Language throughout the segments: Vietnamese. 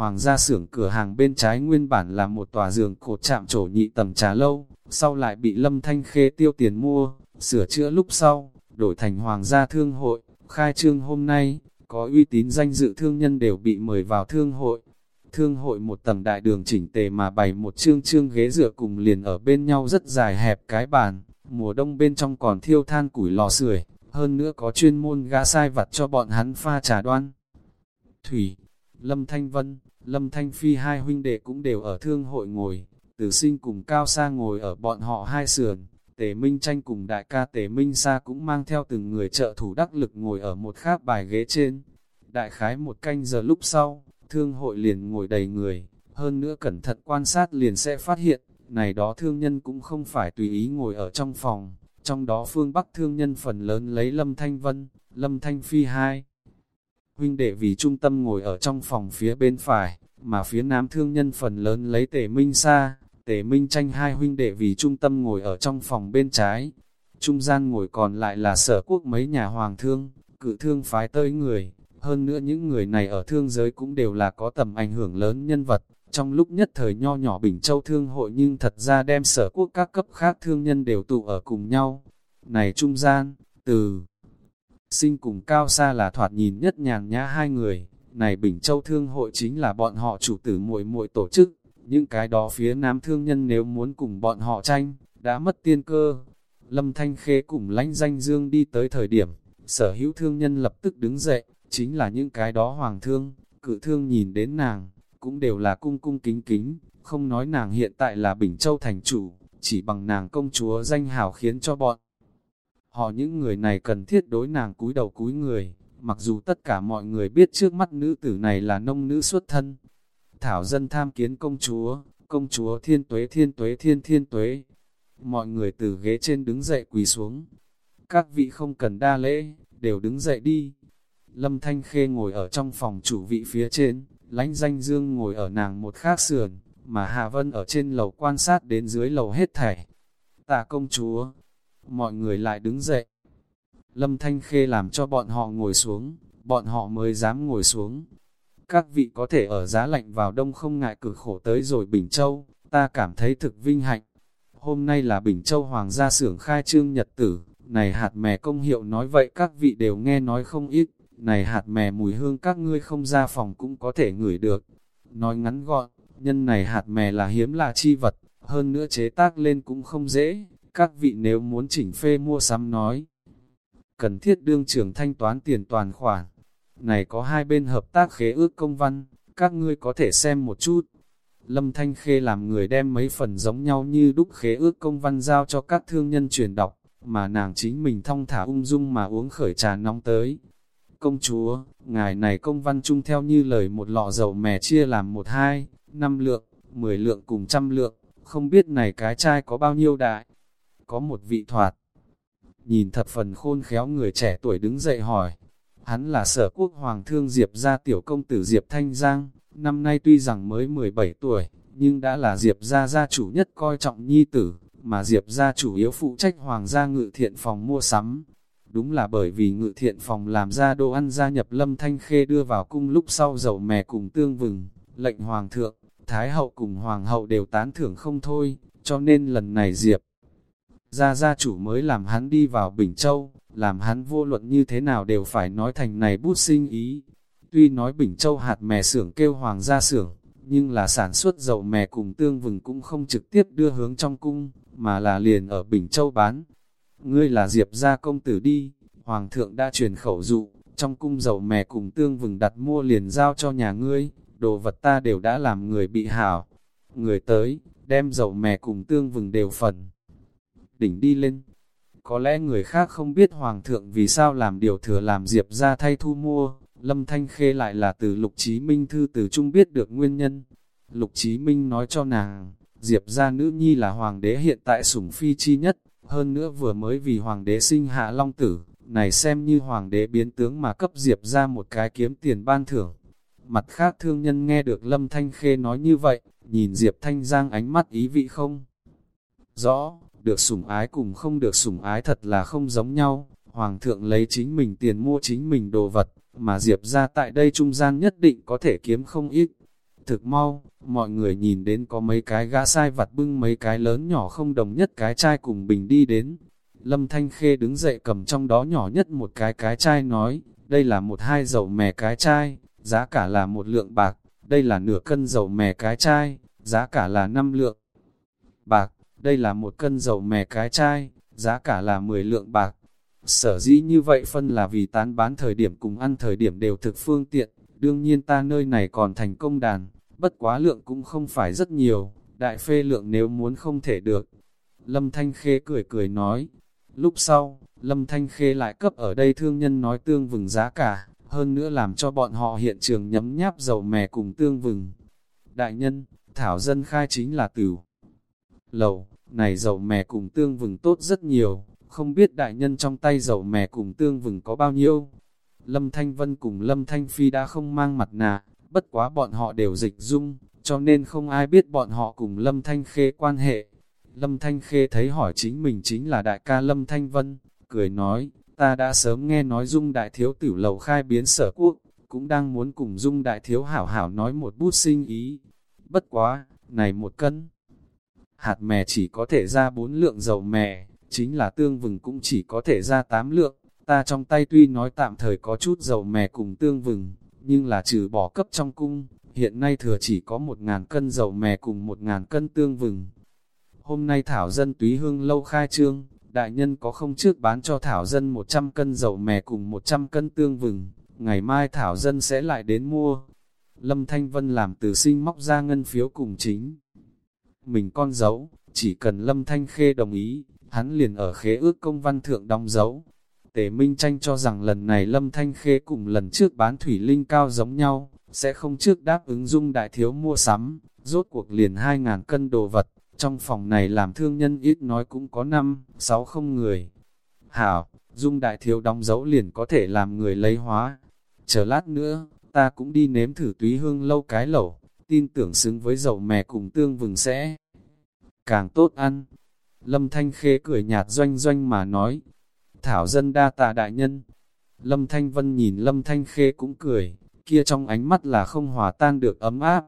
Hoàng gia xưởng cửa hàng bên trái nguyên bản là một tòa giường cột chạm trổ nhị tầng trà lâu, sau lại bị Lâm Thanh Khê tiêu tiền mua, sửa chữa lúc sau, đổi thành Hoàng gia thương hội, khai trương hôm nay, có uy tín danh dự thương nhân đều bị mời vào thương hội. Thương hội một tầng đại đường chỉnh tề mà bày một chương chương ghế dựa cùng liền ở bên nhau rất dài hẹp cái bàn, mùa đông bên trong còn thiêu than củi lò sưởi hơn nữa có chuyên môn gã sai vặt cho bọn hắn pha trà đoan. Thủy, Lâm Thanh Vân, Lâm Thanh Phi hai huynh đệ cũng đều ở thương hội ngồi, tử sinh cùng Cao Sa ngồi ở bọn họ hai sườn, Tề Minh Tranh cùng đại ca Tề Minh Sa cũng mang theo từng người trợ thủ đắc lực ngồi ở một khác bài ghế trên. Đại khái một canh giờ lúc sau, thương hội liền ngồi đầy người, hơn nữa cẩn thận quan sát liền sẽ phát hiện, này đó thương nhân cũng không phải tùy ý ngồi ở trong phòng, trong đó phương Bắc thương nhân phần lớn lấy Lâm Thanh Vân, Lâm Thanh Phi hai. Huynh đệ vì trung tâm ngồi ở trong phòng phía bên phải, mà phía Nam thương nhân phần lớn lấy Tề Minh xa Tề Minh tranh hai huynh đệ vì trung tâm ngồi ở trong phòng bên trái. Trung gian ngồi còn lại là sở quốc mấy nhà hoàng thương, cự thương phái tới người. Hơn nữa những người này ở thương giới cũng đều là có tầm ảnh hưởng lớn nhân vật. Trong lúc nhất thời nho nhỏ Bình Châu Thương hội nhưng thật ra đem sở quốc các cấp khác thương nhân đều tụ ở cùng nhau. Này trung gian, từ sinh cùng cao xa là thoạt nhìn nhất nhàn nhã hai người. Này Bình Châu Thương hội chính là bọn họ chủ tử muội muội tổ chức những cái đó phía nam thương nhân nếu muốn cùng bọn họ tranh, đã mất tiên cơ. Lâm Thanh Khê cùng lãnh danh dương đi tới thời điểm, sở hữu thương nhân lập tức đứng dậy, chính là những cái đó hoàng thương, cự thương nhìn đến nàng, cũng đều là cung cung kính kính, không nói nàng hiện tại là Bình Châu thành chủ, chỉ bằng nàng công chúa danh hào khiến cho bọn. Họ những người này cần thiết đối nàng cúi đầu cúi người, mặc dù tất cả mọi người biết trước mắt nữ tử này là nông nữ xuất thân, thảo dân tham kiến công chúa, công chúa thiên tuế thiên tuế thiên thiên tuế. Mọi người từ ghế trên đứng dậy quỳ xuống. Các vị không cần đa lễ, đều đứng dậy đi. Lâm Thanh Khê ngồi ở trong phòng chủ vị phía trên, lánh danh dương ngồi ở nàng một khác sườn, mà Hà Vân ở trên lầu quan sát đến dưới lầu hết thảy. Tạ công chúa, mọi người lại đứng dậy. Lâm Thanh Khê làm cho bọn họ ngồi xuống, bọn họ mới dám ngồi xuống, các vị có thể ở giá lạnh vào đông không ngại cực khổ tới rồi Bình Châu, ta cảm thấy thực vinh hạnh. Hôm nay là Bình Châu Hoàng gia xưởng khai trương nhật tử, này hạt mè công hiệu nói vậy các vị đều nghe nói không ít, này hạt mè mùi hương các ngươi không ra phòng cũng có thể ngửi được. Nói ngắn gọn, nhân này hạt mè là hiếm là chi vật, hơn nữa chế tác lên cũng không dễ, các vị nếu muốn chỉnh phê mua sắm nói. Cần thiết đương trưởng thanh toán tiền toàn khoản, này có hai bên hợp tác khế ước công văn, các ngươi có thể xem một chút. Lâm Thanh Khê làm người đem mấy phần giống nhau như đúc khế ước công văn giao cho các thương nhân truyền đọc, mà nàng chính mình thong thả ung dung mà uống khởi trà nóng tới. Công chúa, ngài này công văn chung theo như lời một lọ dầu mè chia làm một hai, năm lượng, mười lượng cùng trăm lượng, không biết này cái chai có bao nhiêu đại. Có một vị thoạt, nhìn thập phần khôn khéo người trẻ tuổi đứng dậy hỏi, Hắn là sở quốc hoàng thương Diệp gia tiểu công tử Diệp Thanh Giang, năm nay tuy rằng mới 17 tuổi, nhưng đã là Diệp gia gia chủ nhất coi trọng nhi tử, mà Diệp gia chủ yếu phụ trách hoàng gia ngự thiện phòng mua sắm. Đúng là bởi vì ngự thiện phòng làm ra đồ ăn gia nhập lâm thanh khê đưa vào cung lúc sau dầu mè cùng tương vừng, lệnh hoàng thượng, thái hậu cùng hoàng hậu đều tán thưởng không thôi, cho nên lần này Diệp gia gia chủ mới làm hắn đi vào Bình Châu, làm hắn vô luận như thế nào đều phải nói thành này bút sinh ý. Tuy nói Bình Châu hạt mè xưởng kêu hoàng gia xưởng, nhưng là sản xuất dầu mè cùng tương vừng cũng không trực tiếp đưa hướng trong cung, mà là liền ở Bình Châu bán. Ngươi là Diệp gia công tử đi, Hoàng thượng đã truyền khẩu dụ, trong cung dầu mè cùng tương vừng đặt mua liền giao cho nhà ngươi, đồ vật ta đều đã làm người bị hảo. Người tới, đem dầu mè cùng tương vừng đều phần. Đỉnh đi lên, có lẽ người khác không biết Hoàng thượng vì sao làm điều thừa làm Diệp ra thay thu mua, Lâm Thanh Khê lại là từ Lục Chí Minh thư từ trung biết được nguyên nhân. Lục Chí Minh nói cho nàng, Diệp ra nữ nhi là Hoàng đế hiện tại sủng phi chi nhất, hơn nữa vừa mới vì Hoàng đế sinh hạ Long Tử, này xem như Hoàng đế biến tướng mà cấp Diệp ra một cái kiếm tiền ban thưởng. Mặt khác thương nhân nghe được Lâm Thanh Khê nói như vậy, nhìn Diệp Thanh Giang ánh mắt ý vị không? Rõ, được sủng ái cùng không được sủng ái thật là không giống nhau. Hoàng thượng lấy chính mình tiền mua chính mình đồ vật, mà Diệp ra tại đây trung gian nhất định có thể kiếm không ít. Thực mau, mọi người nhìn đến có mấy cái gã sai vặt bưng mấy cái lớn nhỏ không đồng nhất cái chai cùng bình đi đến. Lâm Thanh Khê đứng dậy cầm trong đó nhỏ nhất một cái cái chai nói, đây là một hai dầu mè cái chai, giá cả là một lượng bạc, đây là nửa cân dầu mè cái chai, giá cả là năm lượng bạc, đây là một cân dầu mè cái chai, giá cả là 10 lượng bạc. Sở dĩ như vậy phân là vì tán bán thời điểm cùng ăn thời điểm đều thực phương tiện, đương nhiên ta nơi này còn thành công đàn, bất quá lượng cũng không phải rất nhiều, đại phê lượng nếu muốn không thể được. Lâm Thanh Khê cười cười nói, lúc sau, Lâm Thanh Khê lại cấp ở đây thương nhân nói tương vừng giá cả, hơn nữa làm cho bọn họ hiện trường nhấm nháp dầu mè cùng tương vừng. Đại nhân, Thảo Dân khai chính là tử. Lầu, này dầu mè cùng tương vừng tốt rất nhiều, không biết đại nhân trong tay dầu mè cùng tương vừng có bao nhiêu. Lâm Thanh Vân cùng Lâm Thanh Phi đã không mang mặt nạ, bất quá bọn họ đều dịch dung, cho nên không ai biết bọn họ cùng Lâm Thanh Khê quan hệ. Lâm Thanh Khê thấy hỏi chính mình chính là đại ca Lâm Thanh Vân, cười nói, ta đã sớm nghe nói Dung Đại Thiếu tử lầu khai biến sở quốc, cũng đang muốn cùng Dung Đại Thiếu hảo hảo nói một bút sinh ý. Bất quá, này một cân. Hạt mè chỉ có thể ra bốn lượng dầu mè, chính là tương vừng cũng chỉ có thể ra tám lượng. Ta trong tay tuy nói tạm thời có chút dầu mè cùng tương vừng, nhưng là trừ bỏ cấp trong cung, hiện nay thừa chỉ có một ngàn cân dầu mè cùng một ngàn cân tương vừng. Hôm nay Thảo Dân túy hương lâu khai trương, đại nhân có không trước bán cho Thảo Dân 100 cân dầu mè cùng 100 cân tương vừng, ngày mai Thảo Dân sẽ lại đến mua. Lâm Thanh Vân làm từ sinh móc ra ngân phiếu cùng chính. Mình con dấu, chỉ cần Lâm Thanh Khê đồng ý, hắn liền ở khế ước công văn thượng đóng dấu. Tề Minh tranh cho rằng lần này Lâm Thanh Khê cùng lần trước bán thủy linh cao giống nhau, sẽ không trước đáp ứng dung đại thiếu mua sắm, rốt cuộc liền 2.000 cân đồ vật, trong phòng này làm thương nhân ít nói cũng có 5, 6 không người. Hảo, dung đại thiếu đóng dấu liền có thể làm người lấy hóa. Chờ lát nữa, ta cũng đi nếm thử túy hương lâu cái lẩu, tin tưởng xứng với dầu mè cùng tương vừng sẽ càng tốt ăn. Lâm Thanh Khê cười nhạt doanh doanh mà nói, Thảo dân đa tạ đại nhân. Lâm Thanh Vân nhìn Lâm Thanh Khê cũng cười, kia trong ánh mắt là không hòa tan được ấm áp.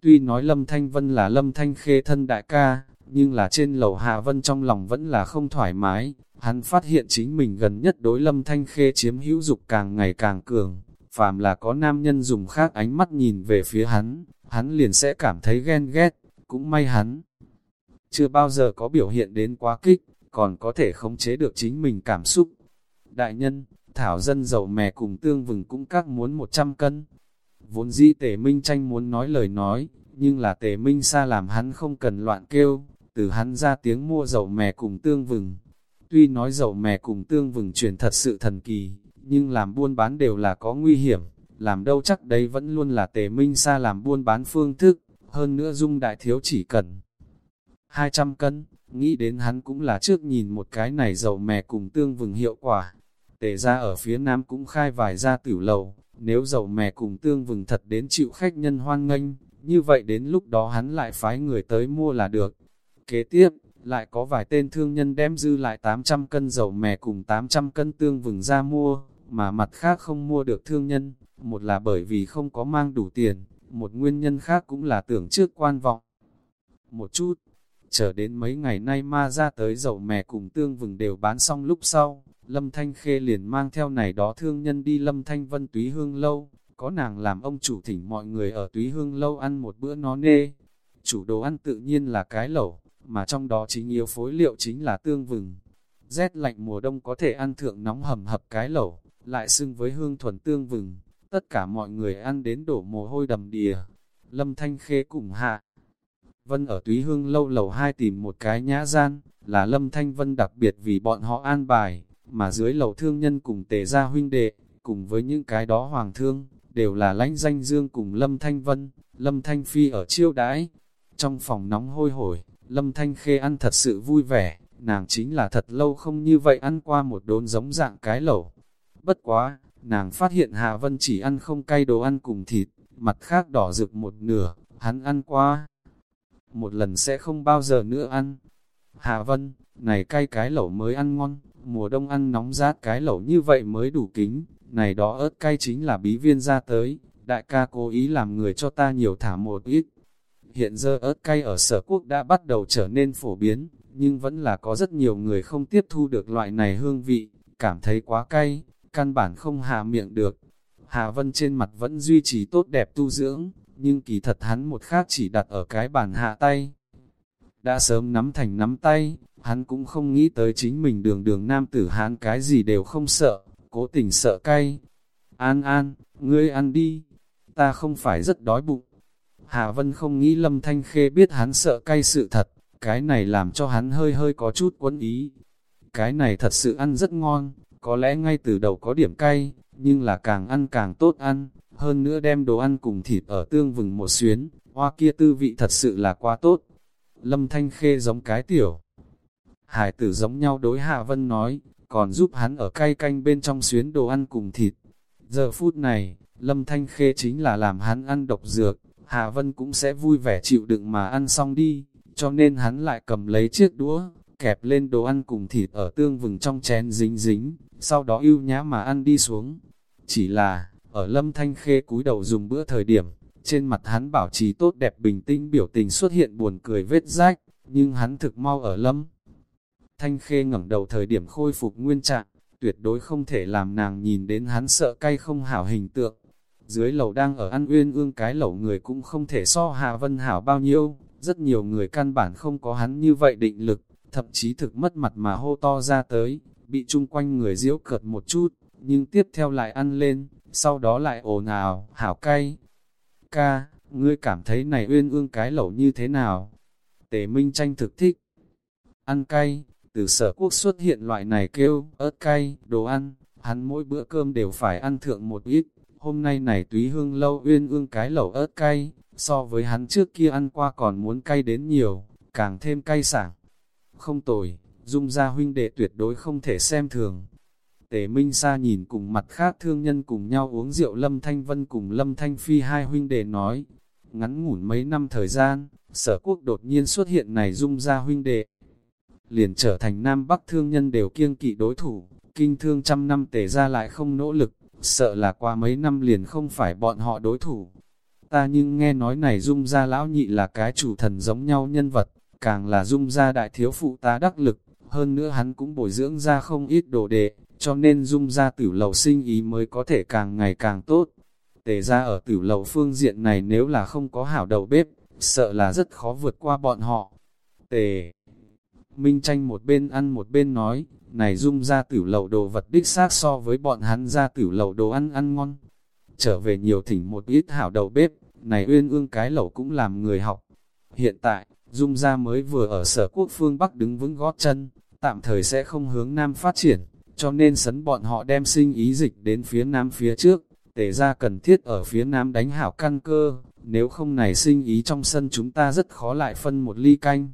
Tuy nói Lâm Thanh Vân là Lâm Thanh Khê thân đại ca, nhưng là trên lầu Hạ Vân trong lòng vẫn là không thoải mái. Hắn phát hiện chính mình gần nhất đối Lâm Thanh Khê chiếm hữu dục càng ngày càng cường. Phàm là có nam nhân dùng khác ánh mắt nhìn về phía hắn, hắn liền sẽ cảm thấy ghen ghét, cũng may hắn. Chưa bao giờ có biểu hiện đến quá kích, còn có thể khống chế được chính mình cảm xúc. Đại nhân, thảo dân dầu mè cùng tương vừng cũng các muốn 100 cân. Vốn dĩ tề minh tranh muốn nói lời nói, nhưng là tề minh xa làm hắn không cần loạn kêu, từ hắn ra tiếng mua dầu mè cùng tương vừng. Tuy nói dầu mè cùng tương vừng truyền thật sự thần kỳ, nhưng làm buôn bán đều là có nguy hiểm, làm đâu chắc đấy vẫn luôn là tề minh xa làm buôn bán phương thức, hơn nữa dung đại thiếu chỉ cần 200 cân, nghĩ đến hắn cũng là trước nhìn một cái này dầu mè cùng tương vừng hiệu quả. Tề ra ở phía nam cũng khai vài ra tử lầu, nếu dầu mè cùng tương vừng thật đến chịu khách nhân hoan nghênh, như vậy đến lúc đó hắn lại phái người tới mua là được. Kế tiếp, lại có vài tên thương nhân đem dư lại 800 cân dầu mè cùng 800 cân tương vừng ra mua, mà mặt khác không mua được thương nhân, một là bởi vì không có mang đủ tiền, một nguyên nhân khác cũng là tưởng trước quan vọng. Một chút, Chờ đến mấy ngày nay ma ra tới dầu mè cùng tương vừng đều bán xong lúc sau, Lâm Thanh Khê liền mang theo này đó thương nhân đi Lâm Thanh Vân túy hương lâu, có nàng làm ông chủ thỉnh mọi người ở túy hương lâu ăn một bữa nó nê. Chủ đồ ăn tự nhiên là cái lẩu, mà trong đó chính yếu phối liệu chính là tương vừng. Rét lạnh mùa đông có thể ăn thượng nóng hầm hập cái lẩu, lại xưng với hương thuần tương vừng. Tất cả mọi người ăn đến đổ mồ hôi đầm đìa. Lâm Thanh Khê cùng hạ. Vân ở túy hương lâu lầu hai tìm một cái nhã gian, là Lâm Thanh Vân đặc biệt vì bọn họ an bài, mà dưới lầu thương nhân cùng tề gia huynh đệ, cùng với những cái đó hoàng thương, đều là lãnh danh dương cùng Lâm Thanh Vân, Lâm Thanh Phi ở chiêu đãi. Trong phòng nóng hôi hổi, Lâm Thanh Khê ăn thật sự vui vẻ, nàng chính là thật lâu không như vậy ăn qua một đốn giống dạng cái lẩu. Bất quá, nàng phát hiện Hà Vân chỉ ăn không cay đồ ăn cùng thịt, mặt khác đỏ rực một nửa, hắn ăn qua một lần sẽ không bao giờ nữa ăn. Hà Vân, này cay cái lẩu mới ăn ngon, mùa đông ăn nóng rát cái lẩu như vậy mới đủ kính, này đó ớt cay chính là bí viên ra tới, đại ca cố ý làm người cho ta nhiều thả một ít. Hiện giờ ớt cay ở sở quốc đã bắt đầu trở nên phổ biến, nhưng vẫn là có rất nhiều người không tiếp thu được loại này hương vị, cảm thấy quá cay, căn bản không hạ miệng được. Hà Vân trên mặt vẫn duy trì tốt đẹp tu dưỡng, nhưng kỳ thật hắn một khác chỉ đặt ở cái bàn hạ tay. Đã sớm nắm thành nắm tay, hắn cũng không nghĩ tới chính mình đường đường nam tử hắn cái gì đều không sợ, cố tình sợ cay. An an, ngươi ăn đi, ta không phải rất đói bụng. Hà Vân không nghĩ Lâm Thanh Khê biết hắn sợ cay sự thật, cái này làm cho hắn hơi hơi có chút quấn ý. Cái này thật sự ăn rất ngon, có lẽ ngay từ đầu có điểm cay, nhưng là càng ăn càng tốt ăn, hơn nữa đem đồ ăn cùng thịt ở tương vừng một xuyến, hoa kia tư vị thật sự là quá tốt. Lâm Thanh Khê giống cái tiểu. Hải tử giống nhau đối Hạ Vân nói, còn giúp hắn ở cay canh bên trong xuyến đồ ăn cùng thịt. Giờ phút này, Lâm Thanh Khê chính là làm hắn ăn độc dược, Hạ Vân cũng sẽ vui vẻ chịu đựng mà ăn xong đi, cho nên hắn lại cầm lấy chiếc đũa, kẹp lên đồ ăn cùng thịt ở tương vừng trong chén dính dính, sau đó ưu nhã mà ăn đi xuống. Chỉ là, ở Lâm Thanh Khê cúi đầu dùng bữa thời điểm, trên mặt hắn bảo trì tốt đẹp bình tĩnh biểu tình xuất hiện buồn cười vết rách, nhưng hắn thực mau ở Lâm. Thanh Khê ngẩng đầu thời điểm khôi phục nguyên trạng, tuyệt đối không thể làm nàng nhìn đến hắn sợ cay không hảo hình tượng. Dưới lầu đang ở ăn uyên ương cái lẩu người cũng không thể so Hà Vân Hảo bao nhiêu, rất nhiều người căn bản không có hắn như vậy định lực, thậm chí thực mất mặt mà hô to ra tới, bị chung quanh người diễu cợt một chút, nhưng tiếp theo lại ăn lên, sau đó lại ồn ào, hảo cay. Ca, ngươi cảm thấy này uyên ương cái lẩu như thế nào? Tề Minh tranh thực thích. Ăn cay, từ sở quốc xuất hiện loại này kêu, ớt cay, đồ ăn, hắn mỗi bữa cơm đều phải ăn thượng một ít. Hôm nay này túy hương lâu uyên ương cái lẩu ớt cay, so với hắn trước kia ăn qua còn muốn cay đến nhiều, càng thêm cay sảng. Không tồi, dung ra huynh đệ tuyệt đối không thể xem thường. Tề Minh Sa nhìn cùng mặt khác thương nhân cùng nhau uống rượu Lâm Thanh Vân cùng Lâm Thanh Phi hai huynh đệ nói. Ngắn ngủn mấy năm thời gian, sở quốc đột nhiên xuất hiện này dung ra huynh đệ. Liền trở thành Nam Bắc thương nhân đều kiêng kỵ đối thủ, kinh thương trăm năm tề ra lại không nỗ lực, sợ là qua mấy năm liền không phải bọn họ đối thủ. Ta nhưng nghe nói này dung ra lão nhị là cái chủ thần giống nhau nhân vật, càng là dung ra đại thiếu phụ ta đắc lực, hơn nữa hắn cũng bồi dưỡng ra không ít đồ đệ, cho nên dung ra tử lầu sinh ý mới có thể càng ngày càng tốt. Tề ra ở tử lầu phương diện này nếu là không có hảo đầu bếp, sợ là rất khó vượt qua bọn họ. Tề Minh tranh một bên ăn một bên nói, này dung ra tử lầu đồ vật đích xác so với bọn hắn ra tử lầu đồ ăn ăn ngon. Trở về nhiều thỉnh một ít hảo đầu bếp, này uyên ương cái lẩu cũng làm người học. Hiện tại, dung ra mới vừa ở sở quốc phương Bắc đứng vững gót chân, tạm thời sẽ không hướng Nam phát triển cho nên sấn bọn họ đem sinh ý dịch đến phía nam phía trước, tề ra cần thiết ở phía nam đánh hảo căn cơ, nếu không này sinh ý trong sân chúng ta rất khó lại phân một ly canh.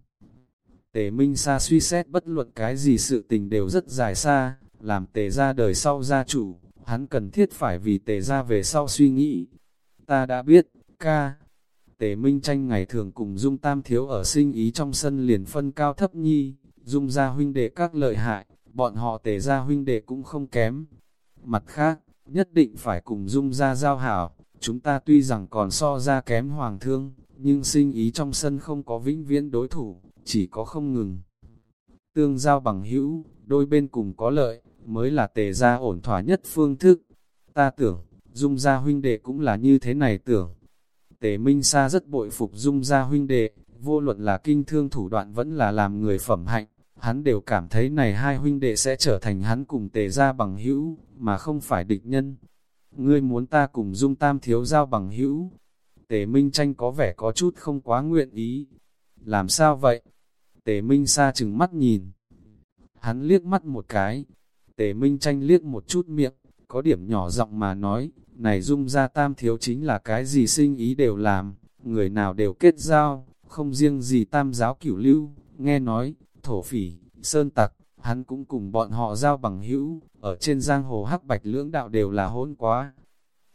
Tề Minh Sa suy xét bất luận cái gì sự tình đều rất dài xa, làm tề ra đời sau gia chủ, hắn cần thiết phải vì tề ra về sau suy nghĩ. Ta đã biết, ca. Tề Minh tranh ngày thường cùng Dung Tam Thiếu ở sinh ý trong sân liền phân cao thấp nhi, Dung ra huynh đệ các lợi hại, bọn họ tề ra huynh đệ cũng không kém. Mặt khác, nhất định phải cùng dung ra giao hảo, chúng ta tuy rằng còn so ra kém hoàng thương, nhưng sinh ý trong sân không có vĩnh viễn đối thủ, chỉ có không ngừng. Tương giao bằng hữu, đôi bên cùng có lợi, mới là tề ra ổn thỏa nhất phương thức. Ta tưởng, dung gia huynh đệ cũng là như thế này tưởng. Tề Minh Sa rất bội phục dung gia huynh đệ, vô luận là kinh thương thủ đoạn vẫn là làm người phẩm hạnh, hắn đều cảm thấy này hai huynh đệ sẽ trở thành hắn cùng tề ra bằng hữu, mà không phải địch nhân. Ngươi muốn ta cùng dung tam thiếu giao bằng hữu. Tề Minh tranh có vẻ có chút không quá nguyện ý. Làm sao vậy? Tề Minh xa chừng mắt nhìn. Hắn liếc mắt một cái. Tề Minh tranh liếc một chút miệng, có điểm nhỏ giọng mà nói, này dung ra tam thiếu chính là cái gì sinh ý đều làm, người nào đều kết giao, không riêng gì tam giáo cửu lưu, nghe nói, thổ phỉ, sơn tặc, hắn cũng cùng bọn họ giao bằng hữu, ở trên giang hồ hắc bạch lưỡng đạo đều là hỗn quá.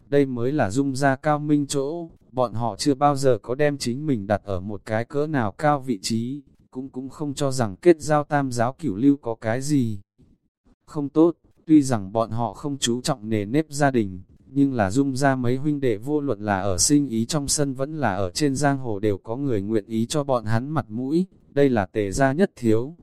Đây mới là dung ra cao minh chỗ, bọn họ chưa bao giờ có đem chính mình đặt ở một cái cỡ nào cao vị trí, cũng cũng không cho rằng kết giao tam giáo cửu lưu có cái gì. Không tốt, tuy rằng bọn họ không chú trọng nề nếp gia đình, nhưng là dung ra mấy huynh đệ vô luận là ở sinh ý trong sân vẫn là ở trên giang hồ đều có người nguyện ý cho bọn hắn mặt mũi, đây là tề gia nhất thiếu.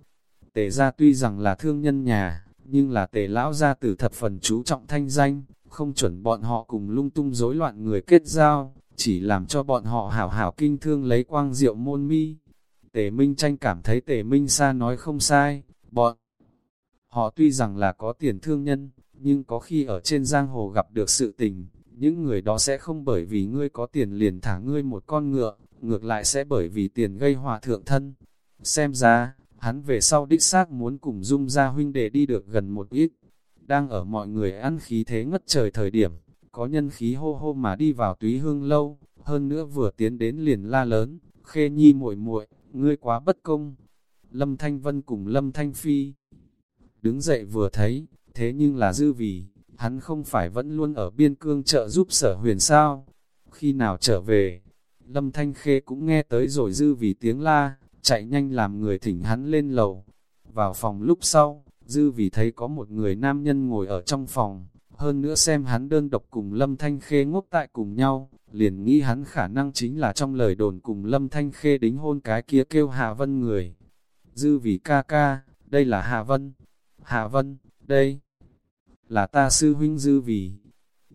Tề gia tuy rằng là thương nhân nhà, nhưng là tề lão gia tử thập phần chú trọng thanh danh, không chuẩn bọn họ cùng lung tung rối loạn người kết giao, chỉ làm cho bọn họ hảo hảo kinh thương lấy quang diệu môn mi. Tề Minh tranh cảm thấy Tề Minh Sa nói không sai, bọn họ tuy rằng là có tiền thương nhân, nhưng có khi ở trên giang hồ gặp được sự tình, những người đó sẽ không bởi vì ngươi có tiền liền thả ngươi một con ngựa, ngược lại sẽ bởi vì tiền gây hòa thượng thân. Xem ra, hắn về sau đích xác muốn cùng dung ra huynh đệ đi được gần một ít. Đang ở mọi người ăn khí thế ngất trời thời điểm, có nhân khí hô hô mà đi vào túy hương lâu, hơn nữa vừa tiến đến liền la lớn, khê nhi muội muội ngươi quá bất công. Lâm Thanh Vân cùng Lâm Thanh Phi đứng dậy vừa thấy, thế nhưng là dư vì, hắn không phải vẫn luôn ở biên cương trợ giúp sở huyền sao. Khi nào trở về, Lâm Thanh Khê cũng nghe tới rồi dư vì tiếng la, chạy nhanh làm người thỉnh hắn lên lầu. Vào phòng lúc sau, dư vì thấy có một người nam nhân ngồi ở trong phòng, hơn nữa xem hắn đơn độc cùng Lâm Thanh Khê ngốc tại cùng nhau, liền nghĩ hắn khả năng chính là trong lời đồn cùng Lâm Thanh Khê đính hôn cái kia kêu Hà Vân người. Dư vì ca ca, đây là Hà Vân. Hà Vân, đây là ta sư huynh Dư vì.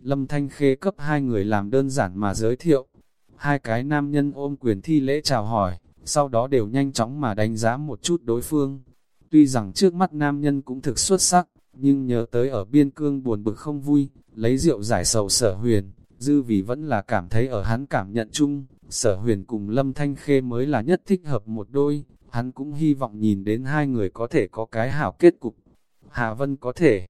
Lâm Thanh Khê cấp hai người làm đơn giản mà giới thiệu. Hai cái nam nhân ôm quyền thi lễ chào hỏi, sau đó đều nhanh chóng mà đánh giá một chút đối phương. Tuy rằng trước mắt nam nhân cũng thực xuất sắc, nhưng nhớ tới ở biên cương buồn bực không vui, lấy rượu giải sầu sở huyền, dư vì vẫn là cảm thấy ở hắn cảm nhận chung, sở huyền cùng lâm thanh khê mới là nhất thích hợp một đôi, hắn cũng hy vọng nhìn đến hai người có thể có cái hảo kết cục. Hà Vân có thể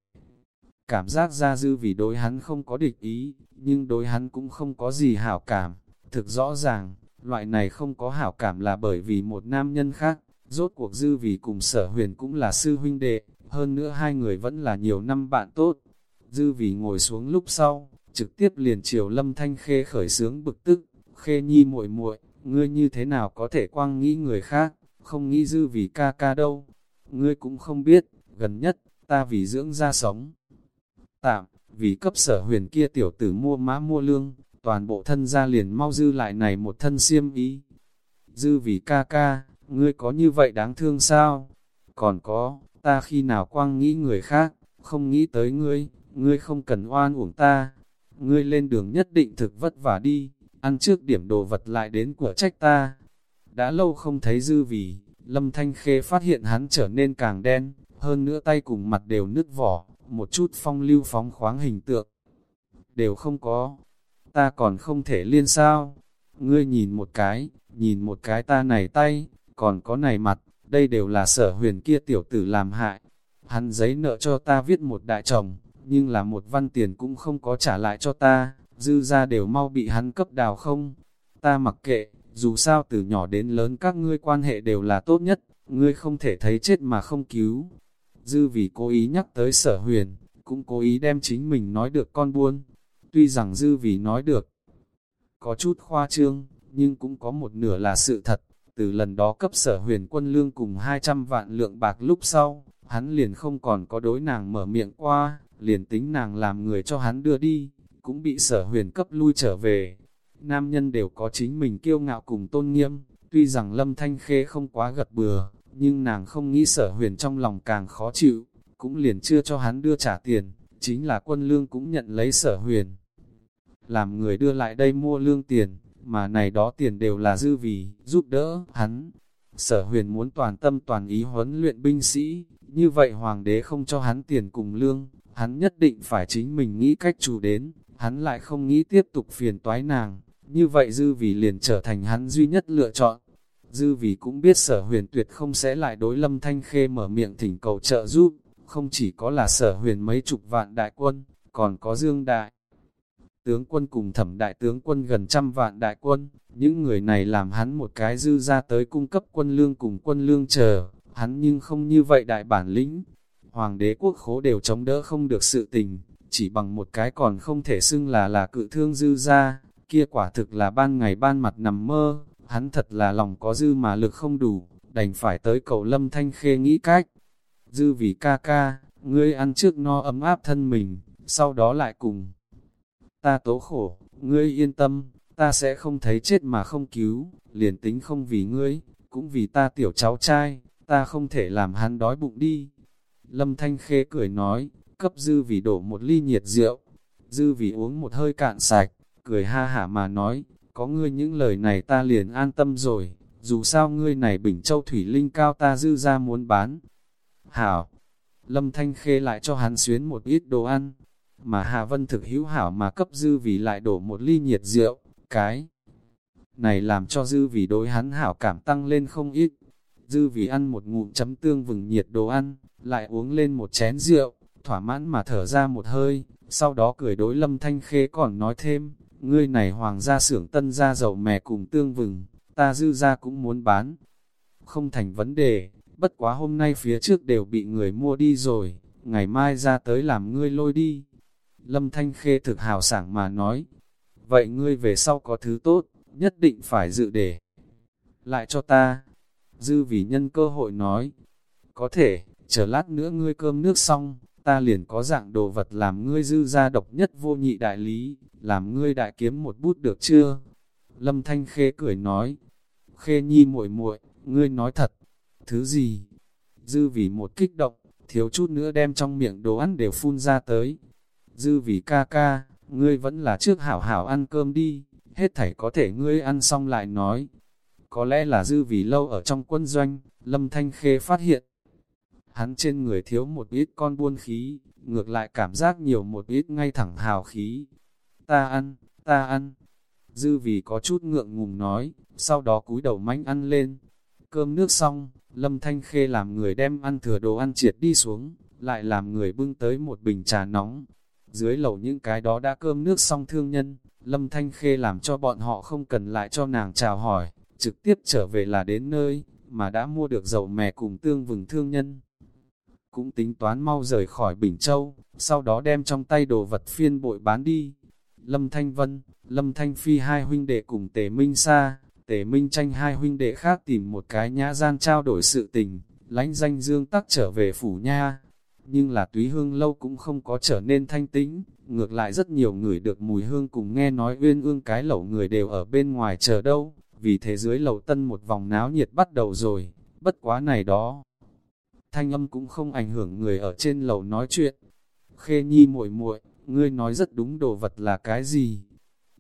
cảm giác ra dư vì đối hắn không có địch ý, nhưng đối hắn cũng không có gì hảo cảm, thực rõ ràng, loại này không có hảo cảm là bởi vì một nam nhân khác, rốt cuộc dư vì cùng sở huyền cũng là sư huynh đệ, hơn nữa hai người vẫn là nhiều năm bạn tốt. Dư vì ngồi xuống lúc sau, trực tiếp liền chiều lâm thanh khê khởi sướng bực tức, khê nhi muội muội ngươi như thế nào có thể quang nghĩ người khác, không nghĩ dư vì ca ca đâu. Ngươi cũng không biết, gần nhất, ta vì dưỡng ra sống. Tạm, vì cấp sở huyền kia tiểu tử mua mã mua lương, toàn bộ thân gia liền mau dư lại này một thân xiêm ý. Dư vì ca ca, ngươi có như vậy đáng thương sao? Còn có, ta khi nào quang nghĩ người khác, không nghĩ tới ngươi, ngươi không cần oan uổng ta. Ngươi lên đường nhất định thực vất vả đi, ăn trước điểm đồ vật lại đến của trách ta. Đã lâu không thấy dư vì, Lâm Thanh Khê phát hiện hắn trở nên càng đen, hơn nữa tay cùng mặt đều nứt vỏ, một chút phong lưu phóng khoáng hình tượng. Đều không có, ta còn không thể liên sao. Ngươi nhìn một cái, nhìn một cái ta này tay, còn có này mặt, đây đều là sở huyền kia tiểu tử làm hại. Hắn giấy nợ cho ta viết một đại chồng, nhưng là một văn tiền cũng không có trả lại cho ta, dư ra đều mau bị hắn cấp đào không. Ta mặc kệ, dù sao từ nhỏ đến lớn các ngươi quan hệ đều là tốt nhất, ngươi không thể thấy chết mà không cứu. Dư vì cố ý nhắc tới sở huyền, cũng cố ý đem chính mình nói được con buôn. Tuy rằng dư vì nói được, có chút khoa trương, nhưng cũng có một nửa là sự thật. Từ lần đó cấp sở huyền quân lương cùng 200 vạn lượng bạc lúc sau, hắn liền không còn có đối nàng mở miệng qua, liền tính nàng làm người cho hắn đưa đi, cũng bị sở huyền cấp lui trở về. Nam nhân đều có chính mình kiêu ngạo cùng tôn nghiêm, tuy rằng lâm thanh khê không quá gật bừa, nhưng nàng không nghĩ sở huyền trong lòng càng khó chịu, cũng liền chưa cho hắn đưa trả tiền, chính là quân lương cũng nhận lấy sở huyền. Làm người đưa lại đây mua lương tiền, mà này đó tiền đều là dư vì, giúp đỡ, hắn. Sở huyền muốn toàn tâm toàn ý huấn luyện binh sĩ, như vậy hoàng đế không cho hắn tiền cùng lương, hắn nhất định phải chính mình nghĩ cách chủ đến, hắn lại không nghĩ tiếp tục phiền toái nàng, như vậy dư vì liền trở thành hắn duy nhất lựa chọn. Dư vì cũng biết sở huyền tuyệt không sẽ lại đối lâm thanh khê mở miệng thỉnh cầu trợ giúp, không chỉ có là sở huyền mấy chục vạn đại quân, còn có dương đại. Tướng quân cùng thẩm đại tướng quân gần trăm vạn đại quân, những người này làm hắn một cái dư ra tới cung cấp quân lương cùng quân lương chờ, hắn nhưng không như vậy đại bản lĩnh. Hoàng đế quốc khố đều chống đỡ không được sự tình, chỉ bằng một cái còn không thể xưng là là cự thương dư ra, kia quả thực là ban ngày ban mặt nằm mơ, hắn thật là lòng có dư mà lực không đủ, đành phải tới cầu lâm thanh khê nghĩ cách. Dư vì ca ca, ngươi ăn trước no ấm áp thân mình, sau đó lại cùng ta tố khổ, ngươi yên tâm, ta sẽ không thấy chết mà không cứu, liền tính không vì ngươi, cũng vì ta tiểu cháu trai, ta không thể làm hắn đói bụng đi. Lâm Thanh Khê cười nói, cấp dư vì đổ một ly nhiệt rượu, dư vì uống một hơi cạn sạch, cười ha hả mà nói, có ngươi những lời này ta liền an tâm rồi, dù sao ngươi này bình châu thủy linh cao ta dư ra muốn bán. Hảo, Lâm Thanh Khê lại cho hắn xuyến một ít đồ ăn, mà Hà Vân thực hữu hảo mà cấp dư vì lại đổ một ly nhiệt rượu, cái này làm cho dư vì đối hắn hảo cảm tăng lên không ít. Dư vì ăn một ngụm chấm tương vừng nhiệt đồ ăn, lại uống lên một chén rượu, thỏa mãn mà thở ra một hơi, sau đó cười đối lâm thanh khê còn nói thêm, ngươi này hoàng gia xưởng tân gia dầu mè cùng tương vừng, ta dư ra cũng muốn bán. Không thành vấn đề, bất quá hôm nay phía trước đều bị người mua đi rồi, ngày mai ra tới làm ngươi lôi đi. Lâm Thanh Khê thực hào sảng mà nói, vậy ngươi về sau có thứ tốt, nhất định phải dự để. Lại cho ta, dư vì nhân cơ hội nói, có thể, chờ lát nữa ngươi cơm nước xong, ta liền có dạng đồ vật làm ngươi dư ra độc nhất vô nhị đại lý, làm ngươi đại kiếm một bút được chưa? Lâm Thanh Khê cười nói, Khê Nhi muội muội, ngươi nói thật, thứ gì? Dư vì một kích động, thiếu chút nữa đem trong miệng đồ ăn đều phun ra tới. Dư vì ca ca, ngươi vẫn là trước hảo hảo ăn cơm đi, hết thảy có thể ngươi ăn xong lại nói. Có lẽ là dư vì lâu ở trong quân doanh, Lâm Thanh Khê phát hiện. Hắn trên người thiếu một ít con buôn khí, ngược lại cảm giác nhiều một ít ngay thẳng hào khí. Ta ăn, ta ăn. Dư vì có chút ngượng ngùng nói, sau đó cúi đầu mánh ăn lên. Cơm nước xong, Lâm Thanh Khê làm người đem ăn thừa đồ ăn triệt đi xuống, lại làm người bưng tới một bình trà nóng. Dưới lầu những cái đó đã cơm nước xong thương nhân, Lâm Thanh Khê làm cho bọn họ không cần lại cho nàng chào hỏi, trực tiếp trở về là đến nơi, mà đã mua được dầu mè cùng tương vừng thương nhân. Cũng tính toán mau rời khỏi Bình Châu, sau đó đem trong tay đồ vật phiên bội bán đi. Lâm Thanh Vân, Lâm Thanh Phi hai huynh đệ cùng Tề Minh Sa, Tề Minh tranh hai huynh đệ khác tìm một cái nhã gian trao đổi sự tình, lánh danh dương tắc trở về phủ nha. Nhưng là túy hương lâu cũng không có trở nên thanh tĩnh, ngược lại rất nhiều người được mùi hương cùng nghe nói uyên ương cái lẩu người đều ở bên ngoài chờ đâu, vì thế dưới lầu tân một vòng náo nhiệt bắt đầu rồi, bất quá này đó. Thanh âm cũng không ảnh hưởng người ở trên lầu nói chuyện. Khê nhi muội muội ngươi nói rất đúng đồ vật là cái gì?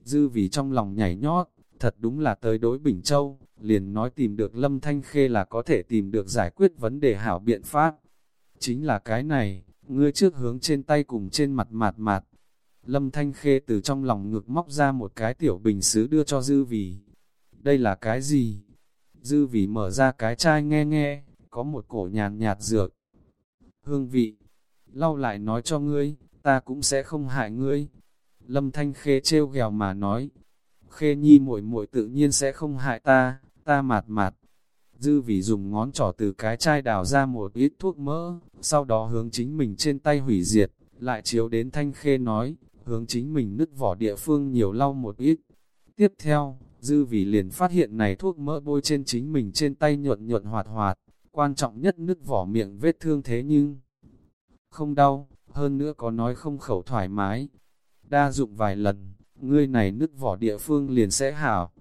Dư vì trong lòng nhảy nhót, thật đúng là tới đối Bình Châu, liền nói tìm được Lâm Thanh Khê là có thể tìm được giải quyết vấn đề hảo biện pháp. Chính là cái này, ngươi trước hướng trên tay cùng trên mặt mạt mạt. Lâm Thanh Khê từ trong lòng ngực móc ra một cái tiểu bình xứ đưa cho Dư Vì. Đây là cái gì? Dư Vì mở ra cái chai nghe nghe, có một cổ nhàn nhạt dược. Hương vị, lau lại nói cho ngươi, ta cũng sẽ không hại ngươi. Lâm Thanh Khê trêu ghèo mà nói, Khê Nhi muội muội tự nhiên sẽ không hại ta, ta mạt mạt. Dư vì dùng ngón trỏ từ cái chai đào ra một ít thuốc mỡ, sau đó hướng chính mình trên tay hủy diệt, lại chiếu đến Thanh Khê nói, hướng chính mình nứt vỏ địa phương nhiều lau một ít. Tiếp theo, Dư vì liền phát hiện này thuốc mỡ bôi trên chính mình trên tay nhuận nhuận hoạt hoạt, quan trọng nhất nứt vỏ miệng vết thương thế nhưng không đau, hơn nữa có nói không khẩu thoải mái. Đa dụng vài lần, ngươi này nứt vỏ địa phương liền sẽ hảo.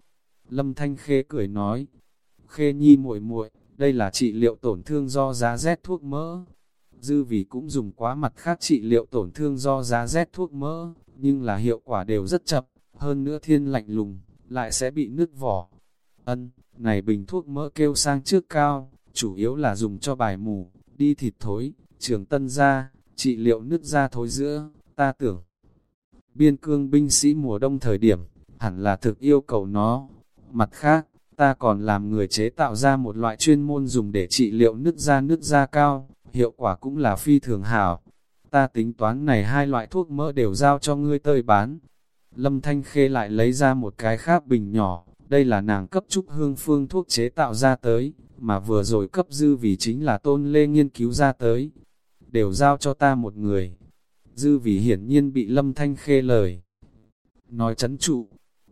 Lâm Thanh Khê cười nói, Khê Nhi muội muội, đây là trị liệu tổn thương do giá rét thuốc mỡ. Dư vì cũng dùng quá mặt khác trị liệu tổn thương do giá rét thuốc mỡ, nhưng là hiệu quả đều rất chậm, hơn nữa thiên lạnh lùng, lại sẽ bị nứt vỏ. Ân, này bình thuốc mỡ kêu sang trước cao, chủ yếu là dùng cho bài mù, đi thịt thối, trường tân ra, trị liệu nứt ra thối giữa, ta tưởng. Biên cương binh sĩ mùa đông thời điểm, hẳn là thực yêu cầu nó. Mặt khác, ta còn làm người chế tạo ra một loại chuyên môn dùng để trị liệu nứt da nứt da cao, hiệu quả cũng là phi thường hảo. Ta tính toán này hai loại thuốc mỡ đều giao cho ngươi tơi bán. Lâm Thanh Khê lại lấy ra một cái khác bình nhỏ, đây là nàng cấp trúc hương phương thuốc chế tạo ra tới, mà vừa rồi cấp dư vì chính là tôn lê nghiên cứu ra tới. Đều giao cho ta một người. Dư vì hiển nhiên bị Lâm Thanh Khê lời. Nói chấn trụ,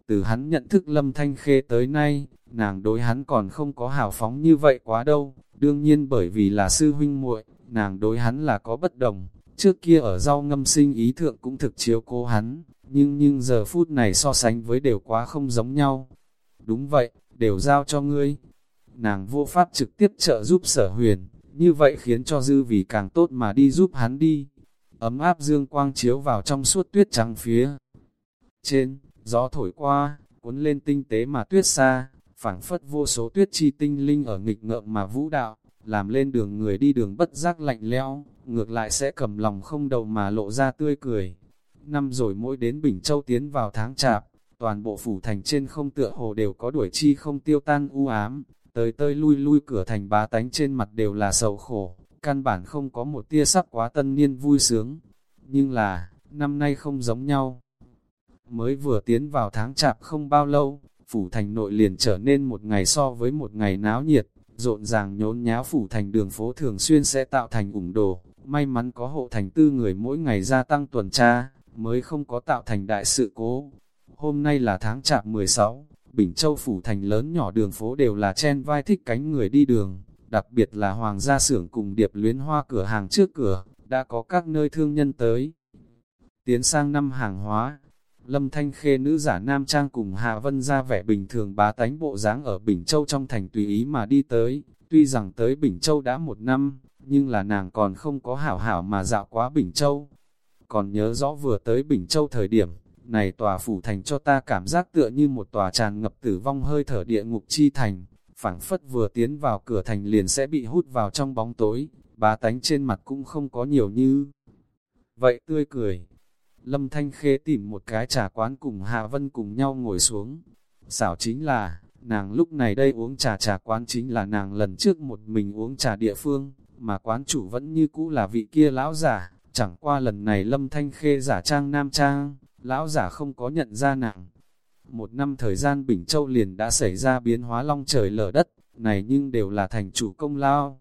từ hắn nhận thức Lâm Thanh Khê tới nay, nàng đối hắn còn không có hào phóng như vậy quá đâu, đương nhiên bởi vì là sư huynh muội, nàng đối hắn là có bất đồng, trước kia ở rau ngâm sinh ý thượng cũng thực chiếu cố hắn, nhưng nhưng giờ phút này so sánh với đều quá không giống nhau. Đúng vậy, đều giao cho ngươi. Nàng vô pháp trực tiếp trợ giúp sở huyền, như vậy khiến cho dư vì càng tốt mà đi giúp hắn đi. Ấm áp dương quang chiếu vào trong suốt tuyết trắng phía. Trên, gió thổi qua, cuốn lên tinh tế mà tuyết xa, phảng phất vô số tuyết chi tinh linh ở nghịch ngợm mà vũ đạo, làm lên đường người đi đường bất giác lạnh lẽo, ngược lại sẽ cầm lòng không đầu mà lộ ra tươi cười. Năm rồi mỗi đến Bình Châu tiến vào tháng chạp, toàn bộ phủ thành trên không tựa hồ đều có đuổi chi không tiêu tan u ám, tới tơi lui lui cửa thành bá tánh trên mặt đều là sầu khổ, căn bản không có một tia sắc quá tân niên vui sướng. Nhưng là, năm nay không giống nhau. Mới vừa tiến vào tháng chạp không bao lâu, phủ thành nội liền trở nên một ngày so với một ngày náo nhiệt, rộn ràng nhốn nháo phủ thành đường phố thường xuyên sẽ tạo thành ủng đồ, may mắn có hộ thành tư người mỗi ngày gia tăng tuần tra, mới không có tạo thành đại sự cố. Hôm nay là tháng chạp 16, Bình Châu phủ thành lớn nhỏ đường phố đều là chen vai thích cánh người đi đường, đặc biệt là hoàng gia xưởng cùng điệp luyến hoa cửa hàng trước cửa, đã có các nơi thương nhân tới. Tiến sang năm hàng hóa, Lâm Thanh Khê nữ giả nam trang cùng Hạ Vân ra vẻ bình thường bá tánh bộ dáng ở Bình Châu trong thành tùy ý mà đi tới, tuy rằng tới Bình Châu đã một năm, nhưng là nàng còn không có hảo hảo mà dạo quá Bình Châu. Còn nhớ rõ vừa tới Bình Châu thời điểm, này tòa phủ thành cho ta cảm giác tựa như một tòa tràn ngập tử vong hơi thở địa ngục chi thành, phảng phất vừa tiến vào cửa thành liền sẽ bị hút vào trong bóng tối, bá tánh trên mặt cũng không có nhiều như. Vậy tươi cười, Lâm Thanh Khê tìm một cái trà quán cùng Hạ Vân cùng nhau ngồi xuống. Xảo chính là, nàng lúc này đây uống trà trà quán chính là nàng lần trước một mình uống trà địa phương, mà quán chủ vẫn như cũ là vị kia lão giả, chẳng qua lần này Lâm Thanh Khê giả trang nam trang, lão giả không có nhận ra nàng. Một năm thời gian Bình Châu liền đã xảy ra biến hóa long trời lở đất, này nhưng đều là thành chủ công lao.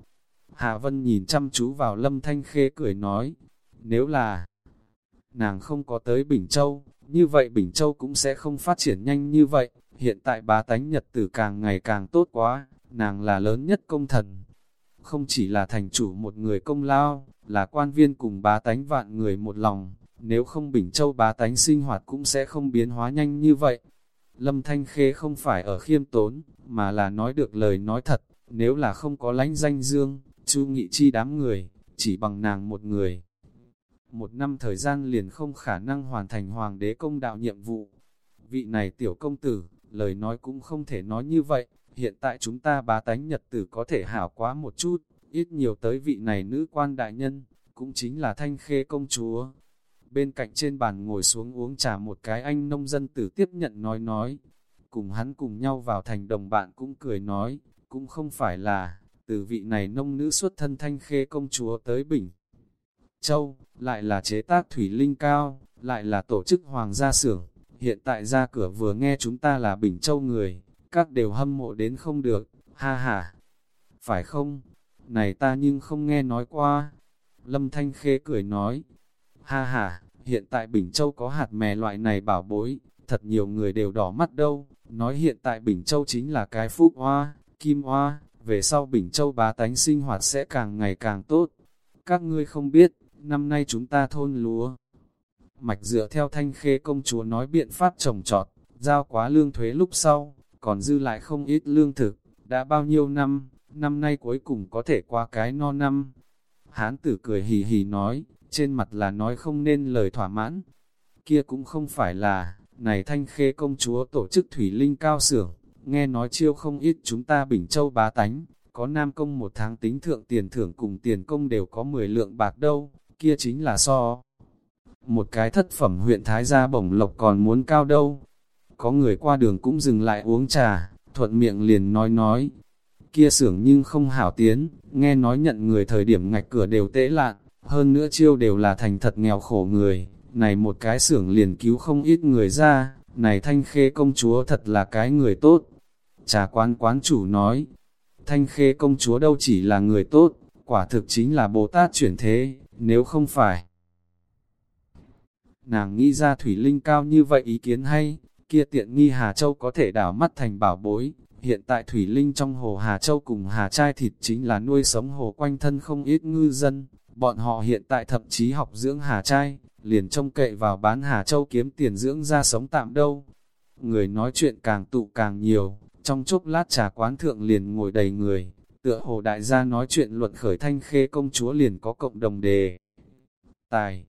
Hạ Vân nhìn chăm chú vào Lâm Thanh Khê cười nói, nếu là nàng không có tới Bình Châu, như vậy Bình Châu cũng sẽ không phát triển nhanh như vậy. Hiện tại bá tánh nhật tử càng ngày càng tốt quá, nàng là lớn nhất công thần. Không chỉ là thành chủ một người công lao, là quan viên cùng bá tánh vạn người một lòng, nếu không Bình Châu bá tánh sinh hoạt cũng sẽ không biến hóa nhanh như vậy. Lâm Thanh Khê không phải ở khiêm tốn, mà là nói được lời nói thật, nếu là không có lánh danh dương, chu nghị chi đám người, chỉ bằng nàng một người một năm thời gian liền không khả năng hoàn thành hoàng đế công đạo nhiệm vụ. Vị này tiểu công tử, lời nói cũng không thể nói như vậy, hiện tại chúng ta bá tánh nhật tử có thể hảo quá một chút, ít nhiều tới vị này nữ quan đại nhân, cũng chính là thanh khê công chúa. Bên cạnh trên bàn ngồi xuống uống trà một cái anh nông dân tử tiếp nhận nói nói, cùng hắn cùng nhau vào thành đồng bạn cũng cười nói, cũng không phải là, từ vị này nông nữ xuất thân thanh khê công chúa tới bình. Châu, lại là chế tác thủy linh cao, lại là tổ chức hoàng gia xưởng. Hiện tại ra cửa vừa nghe chúng ta là Bình Châu người, các đều hâm mộ đến không được, ha ha. Phải không? Này ta nhưng không nghe nói qua. Lâm Thanh Khê cười nói, ha ha, hiện tại Bình Châu có hạt mè loại này bảo bối, thật nhiều người đều đỏ mắt đâu. Nói hiện tại Bình Châu chính là cái phúc hoa, kim hoa, về sau Bình Châu bá tánh sinh hoạt sẽ càng ngày càng tốt. Các ngươi không biết, năm nay chúng ta thôn lúa. Mạch dựa theo thanh khê công chúa nói biện pháp trồng trọt, giao quá lương thuế lúc sau, còn dư lại không ít lương thực, đã bao nhiêu năm, năm nay cuối cùng có thể qua cái no năm. Hán tử cười hì hì nói, trên mặt là nói không nên lời thỏa mãn. Kia cũng không phải là, này thanh khê công chúa tổ chức thủy linh cao xưởng, nghe nói chiêu không ít chúng ta bình châu bá tánh, có nam công một tháng tính thượng tiền thưởng cùng tiền công đều có 10 lượng bạc đâu, kia chính là so. Một cái thất phẩm huyện Thái Gia bổng lộc còn muốn cao đâu. Có người qua đường cũng dừng lại uống trà, thuận miệng liền nói nói. Kia xưởng nhưng không hảo tiến, nghe nói nhận người thời điểm ngạch cửa đều tễ lạn, hơn nữa chiêu đều là thành thật nghèo khổ người. Này một cái xưởng liền cứu không ít người ra, này thanh khê công chúa thật là cái người tốt. Trà quán quán chủ nói, thanh khê công chúa đâu chỉ là người tốt, quả thực chính là Bồ Tát chuyển thế, nếu không phải, nàng nghĩ ra thủy linh cao như vậy ý kiến hay, kia tiện nghi Hà Châu có thể đảo mắt thành bảo bối. Hiện tại thủy linh trong hồ Hà Châu cùng Hà Trai thịt chính là nuôi sống hồ quanh thân không ít ngư dân. Bọn họ hiện tại thậm chí học dưỡng Hà Trai, liền trông cậy vào bán Hà Châu kiếm tiền dưỡng ra sống tạm đâu. Người nói chuyện càng tụ càng nhiều, trong chốc lát trà quán thượng liền ngồi đầy người, tựa hồ đại gia nói chuyện luận khởi thanh khê công chúa liền có cộng đồng đề. Tài,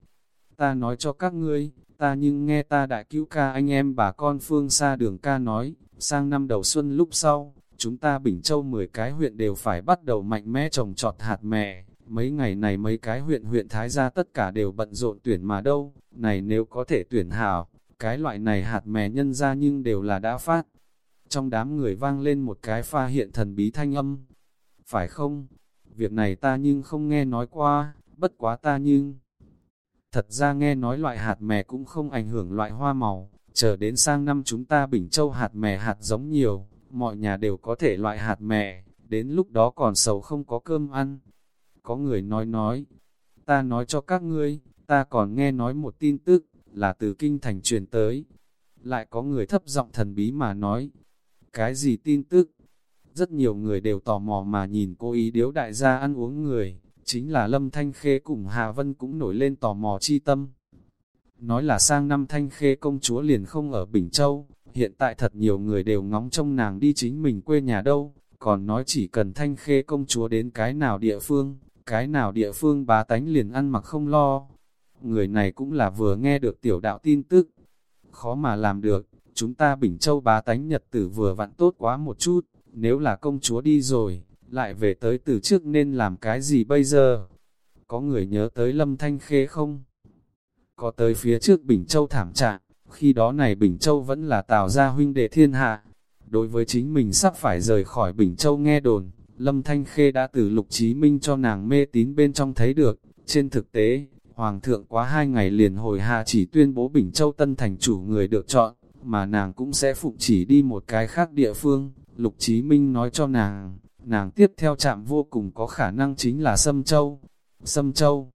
ta nói cho các ngươi, ta nhưng nghe ta đại cứu ca anh em bà con phương xa đường ca nói, sang năm đầu xuân lúc sau, chúng ta Bình Châu 10 cái huyện đều phải bắt đầu mạnh mẽ trồng trọt hạt mè. Mấy ngày này mấy cái huyện huyện Thái gia tất cả đều bận rộn tuyển mà đâu, này nếu có thể tuyển hảo, cái loại này hạt mè nhân ra nhưng đều là đã phát. Trong đám người vang lên một cái pha hiện thần bí thanh âm. Phải không? Việc này ta nhưng không nghe nói qua, bất quá ta nhưng... Thật ra nghe nói loại hạt mè cũng không ảnh hưởng loại hoa màu, chờ đến sang năm chúng ta Bình Châu hạt mè hạt giống nhiều, mọi nhà đều có thể loại hạt mè, đến lúc đó còn sầu không có cơm ăn. Có người nói nói, ta nói cho các ngươi, ta còn nghe nói một tin tức, là từ kinh thành truyền tới. Lại có người thấp giọng thần bí mà nói, cái gì tin tức? Rất nhiều người đều tò mò mà nhìn cô ý điếu đại gia ăn uống người, chính là Lâm Thanh Khê cùng Hà Vân cũng nổi lên tò mò chi tâm. Nói là sang năm Thanh Khê công chúa liền không ở Bình Châu, hiện tại thật nhiều người đều ngóng trông nàng đi chính mình quê nhà đâu, còn nói chỉ cần Thanh Khê công chúa đến cái nào địa phương, cái nào địa phương bá tánh liền ăn mặc không lo. Người này cũng là vừa nghe được tiểu đạo tin tức, khó mà làm được, chúng ta Bình Châu bá tánh nhật tử vừa vặn tốt quá một chút, nếu là công chúa đi rồi, lại về tới từ trước nên làm cái gì bây giờ? Có người nhớ tới Lâm Thanh Khê không? Có tới phía trước Bình Châu thảm trạng, khi đó này Bình Châu vẫn là tào gia huynh đệ thiên hạ. Đối với chính mình sắp phải rời khỏi Bình Châu nghe đồn, Lâm Thanh Khê đã từ lục chí minh cho nàng mê tín bên trong thấy được. Trên thực tế, Hoàng thượng quá hai ngày liền hồi hạ chỉ tuyên bố Bình Châu tân thành chủ người được chọn, mà nàng cũng sẽ phụng chỉ đi một cái khác địa phương. Lục Chí Minh nói cho nàng, nàng tiếp theo chạm vô cùng có khả năng chính là Sâm Châu. Sâm Châu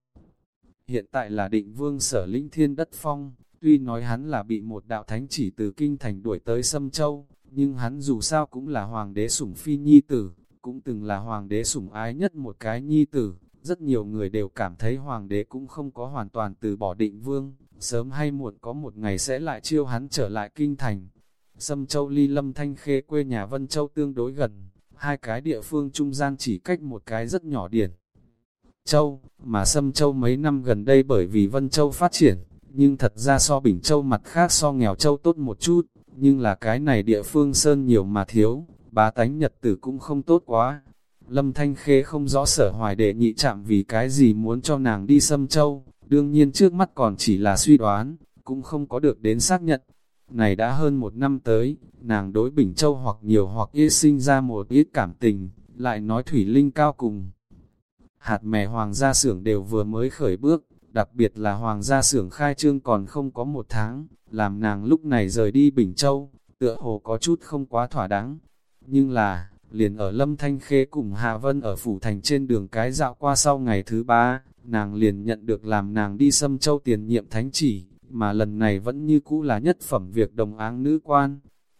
hiện tại là định vương sở lĩnh thiên đất phong, tuy nói hắn là bị một đạo thánh chỉ từ kinh thành đuổi tới Sâm Châu, nhưng hắn dù sao cũng là hoàng đế sủng phi nhi tử, cũng từng là hoàng đế sủng ái nhất một cái nhi tử. Rất nhiều người đều cảm thấy hoàng đế cũng không có hoàn toàn từ bỏ định vương, sớm hay muộn có một ngày sẽ lại chiêu hắn trở lại kinh thành. Sâm Châu ly lâm thanh khê quê nhà Vân Châu tương đối gần, hai cái địa phương trung gian chỉ cách một cái rất nhỏ điển. Châu, mà Sâm Châu mấy năm gần đây bởi vì Vân Châu phát triển, nhưng thật ra so Bình Châu mặt khác so nghèo Châu tốt một chút, nhưng là cái này địa phương sơn nhiều mà thiếu, bá tánh nhật tử cũng không tốt quá. Lâm Thanh Khê không rõ sở hoài đệ nhị chạm vì cái gì muốn cho nàng đi Sâm Châu, đương nhiên trước mắt còn chỉ là suy đoán, cũng không có được đến xác nhận. Này đã hơn một năm tới, nàng đối Bình Châu hoặc nhiều hoặc ít sinh ra một ít cảm tình, lại nói Thủy Linh cao cùng. Hạt mè hoàng gia xưởng đều vừa mới khởi bước, đặc biệt là hoàng gia xưởng khai trương còn không có một tháng, làm nàng lúc này rời đi Bình Châu, tựa hồ có chút không quá thỏa đáng. Nhưng là, liền ở Lâm Thanh Khê cùng hà Vân ở Phủ Thành trên đường cái dạo qua sau ngày thứ ba, nàng liền nhận được làm nàng đi xâm châu tiền nhiệm thánh chỉ, mà lần này vẫn như cũ là nhất phẩm việc đồng áng nữ quan.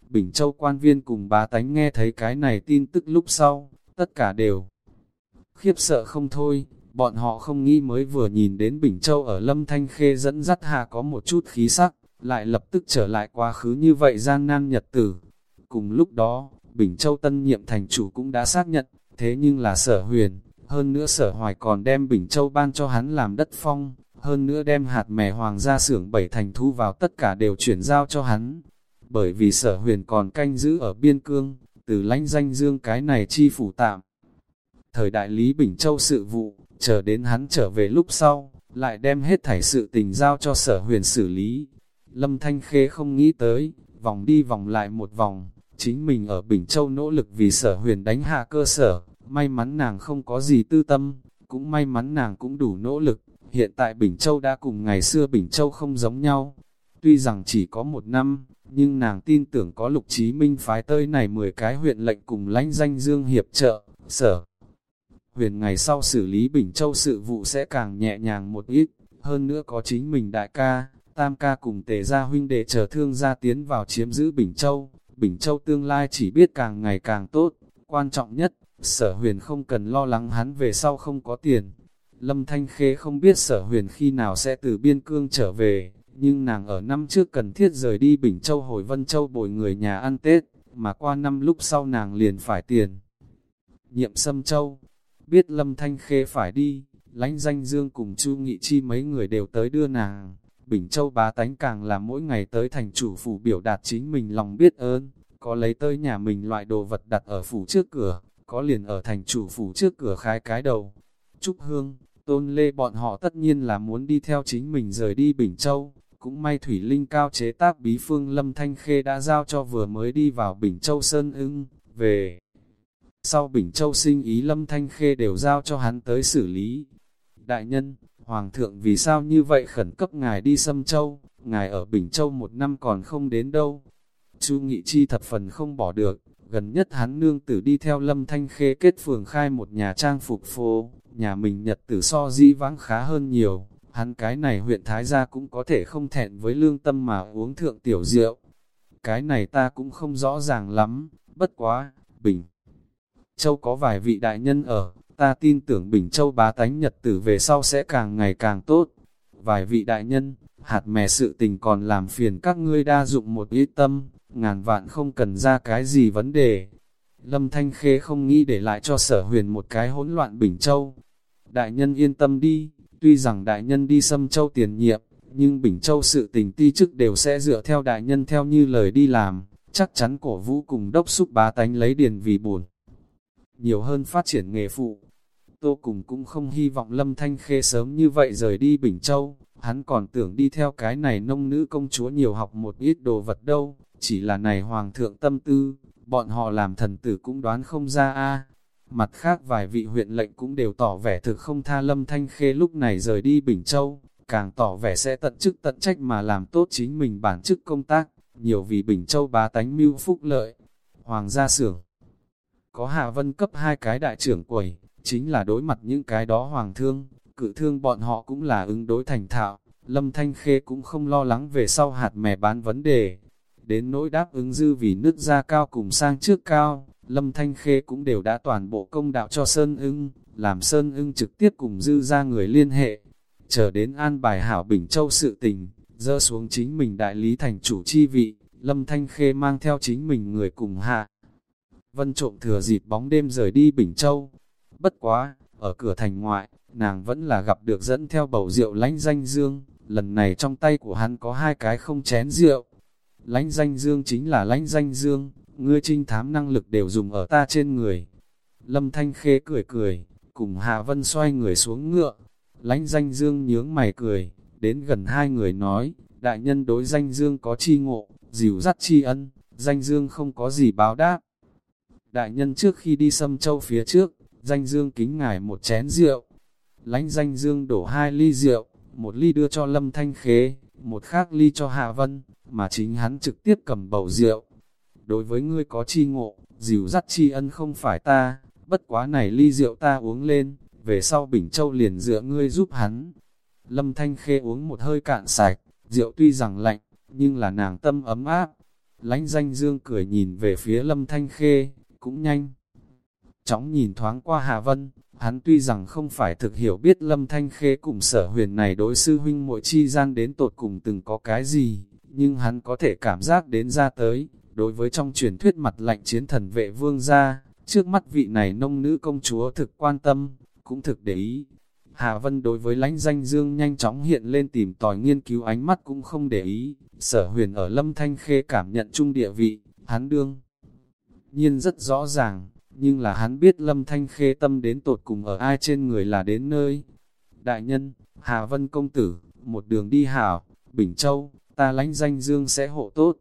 Bình Châu quan viên cùng bá tánh nghe thấy cái này tin tức lúc sau, tất cả đều khiếp sợ không thôi, bọn họ không nghĩ mới vừa nhìn đến Bình Châu ở Lâm Thanh Khê dẫn dắt hà có một chút khí sắc, lại lập tức trở lại quá khứ như vậy gian nan nhật tử. Cùng lúc đó, Bình Châu tân nhiệm thành chủ cũng đã xác nhận, thế nhưng là sở huyền, hơn nữa sở hoài còn đem Bình Châu ban cho hắn làm đất phong, hơn nữa đem hạt mè hoàng gia xưởng bảy thành thu vào tất cả đều chuyển giao cho hắn. Bởi vì sở huyền còn canh giữ ở biên cương, từ lãnh danh dương cái này chi phủ tạm. Thời đại Lý Bình Châu sự vụ, chờ đến hắn trở về lúc sau, lại đem hết thảy sự tình giao cho sở huyền xử lý. Lâm Thanh Khê không nghĩ tới, vòng đi vòng lại một vòng, chính mình ở Bình Châu nỗ lực vì sở huyền đánh hạ cơ sở, may mắn nàng không có gì tư tâm, cũng may mắn nàng cũng đủ nỗ lực, hiện tại Bình Châu đã cùng ngày xưa Bình Châu không giống nhau. Tuy rằng chỉ có một năm, nhưng nàng tin tưởng có lục chí minh phái tơi này 10 cái huyện lệnh cùng lãnh danh dương hiệp trợ, sở. Huyền ngày sau xử lý Bình Châu sự vụ sẽ càng nhẹ nhàng một ít, hơn nữa có chính mình đại ca, tam ca cùng tề gia huynh đệ chờ thương gia tiến vào chiếm giữ Bình Châu, Bình Châu tương lai chỉ biết càng ngày càng tốt, quan trọng nhất, sở huyền không cần lo lắng hắn về sau không có tiền. Lâm Thanh Khê không biết sở huyền khi nào sẽ từ biên cương trở về, nhưng nàng ở năm trước cần thiết rời đi Bình Châu hồi Vân Châu bồi người nhà ăn Tết, mà qua năm lúc sau nàng liền phải tiền. Nhiệm Sâm Châu, biết Lâm Thanh Khê phải đi, lãnh danh dương cùng Chu Nghị Chi mấy người đều tới đưa nàng. Bình Châu bá tánh càng là mỗi ngày tới thành chủ phủ biểu đạt chính mình lòng biết ơn, có lấy tới nhà mình loại đồ vật đặt ở phủ trước cửa, có liền ở thành chủ phủ trước cửa khai cái đầu. Trúc Hương, Tôn Lê bọn họ tất nhiên là muốn đi theo chính mình rời đi Bình Châu, cũng may Thủy Linh cao chế tác bí phương Lâm Thanh Khê đã giao cho vừa mới đi vào Bình Châu Sơn ưng, về. Sau Bình Châu sinh ý Lâm Thanh Khê đều giao cho hắn tới xử lý. Đại nhân, Hoàng thượng vì sao như vậy khẩn cấp ngài đi Sâm Châu, ngài ở Bình Châu một năm còn không đến đâu. Chu Nghị Chi thập phần không bỏ được, gần nhất hắn nương tử đi theo Lâm Thanh Khê kết phường khai một nhà trang phục phố, nhà mình nhật tử so di vãng khá hơn nhiều, hắn cái này huyện Thái Gia cũng có thể không thẹn với lương tâm mà uống thượng tiểu rượu. Cái này ta cũng không rõ ràng lắm, bất quá, Bình Châu có vài vị đại nhân ở, ta tin tưởng Bình Châu bá tánh nhật tử về sau sẽ càng ngày càng tốt. Vài vị đại nhân, hạt mè sự tình còn làm phiền các ngươi đa dụng một ít tâm, ngàn vạn không cần ra cái gì vấn đề. Lâm Thanh Khê không nghĩ để lại cho sở huyền một cái hỗn loạn Bình Châu. Đại nhân yên tâm đi, tuy rằng đại nhân đi xâm châu tiền nhiệm, nhưng Bình Châu sự tình ti chức đều sẽ dựa theo đại nhân theo như lời đi làm, chắc chắn cổ vũ cùng đốc xúc bá tánh lấy điền vì buồn. Nhiều hơn phát triển nghề phụ, Tô Cùng cũng không hy vọng Lâm Thanh Khê sớm như vậy rời đi Bình Châu, hắn còn tưởng đi theo cái này nông nữ công chúa nhiều học một ít đồ vật đâu, chỉ là này hoàng thượng tâm tư, bọn họ làm thần tử cũng đoán không ra a. Mặt khác vài vị huyện lệnh cũng đều tỏ vẻ thực không tha Lâm Thanh Khê lúc này rời đi Bình Châu, càng tỏ vẻ sẽ tận chức tận trách mà làm tốt chính mình bản chức công tác, nhiều vì Bình Châu bá tánh mưu phúc lợi. Hoàng gia xưởng có Hạ Vân cấp hai cái đại trưởng quầy, chính là đối mặt những cái đó hoàng thương, cự thương bọn họ cũng là ứng đối thành thạo, Lâm Thanh Khê cũng không lo lắng về sau hạt mè bán vấn đề. Đến nỗi đáp ứng dư vì nứt ra cao cùng sang trước cao, Lâm Thanh Khê cũng đều đã toàn bộ công đạo cho Sơn ưng, làm Sơn ưng trực tiếp cùng dư ra người liên hệ. Chờ đến an bài hảo Bình Châu sự tình, dỡ xuống chính mình đại lý thành chủ chi vị, Lâm Thanh Khê mang theo chính mình người cùng hạ. Vân trộm thừa dịp bóng đêm rời đi Bình Châu, Bất quá, ở cửa thành ngoại, nàng vẫn là gặp được dẫn theo bầu rượu lánh danh dương, lần này trong tay của hắn có hai cái không chén rượu. Lánh danh dương chính là lánh danh dương, ngươi trinh thám năng lực đều dùng ở ta trên người. Lâm Thanh Khê cười cười, cùng Hạ Vân xoay người xuống ngựa. Lánh danh dương nhướng mày cười, đến gần hai người nói, đại nhân đối danh dương có chi ngộ, dìu dắt chi ân, danh dương không có gì báo đáp. Đại nhân trước khi đi xâm châu phía trước, danh dương kính ngài một chén rượu. Lánh danh dương đổ hai ly rượu, một ly đưa cho Lâm Thanh Khế, một khác ly cho Hạ Vân, mà chính hắn trực tiếp cầm bầu rượu. Đối với ngươi có chi ngộ, dìu dắt chi ân không phải ta, bất quá này ly rượu ta uống lên, về sau Bình Châu liền dựa ngươi giúp hắn. Lâm Thanh Khê uống một hơi cạn sạch, rượu tuy rằng lạnh, nhưng là nàng tâm ấm áp. Lánh danh dương cười nhìn về phía Lâm Thanh Khê, cũng nhanh chóng nhìn thoáng qua Hà Vân, hắn tuy rằng không phải thực hiểu biết Lâm Thanh Khê cùng sở huyền này đối sư huynh muội chi gian đến tột cùng từng có cái gì, nhưng hắn có thể cảm giác đến ra tới, đối với trong truyền thuyết mặt lạnh chiến thần vệ vương gia, trước mắt vị này nông nữ công chúa thực quan tâm, cũng thực để ý. Hà Vân đối với lãnh danh dương nhanh chóng hiện lên tìm tòi nghiên cứu ánh mắt cũng không để ý, sở huyền ở Lâm Thanh Khê cảm nhận chung địa vị, hắn đương. Nhiên rất rõ ràng, nhưng là hắn biết lâm thanh khê tâm đến tột cùng ở ai trên người là đến nơi. Đại nhân, Hà Vân Công Tử, một đường đi hảo, Bình Châu, ta lãnh danh dương sẽ hộ tốt.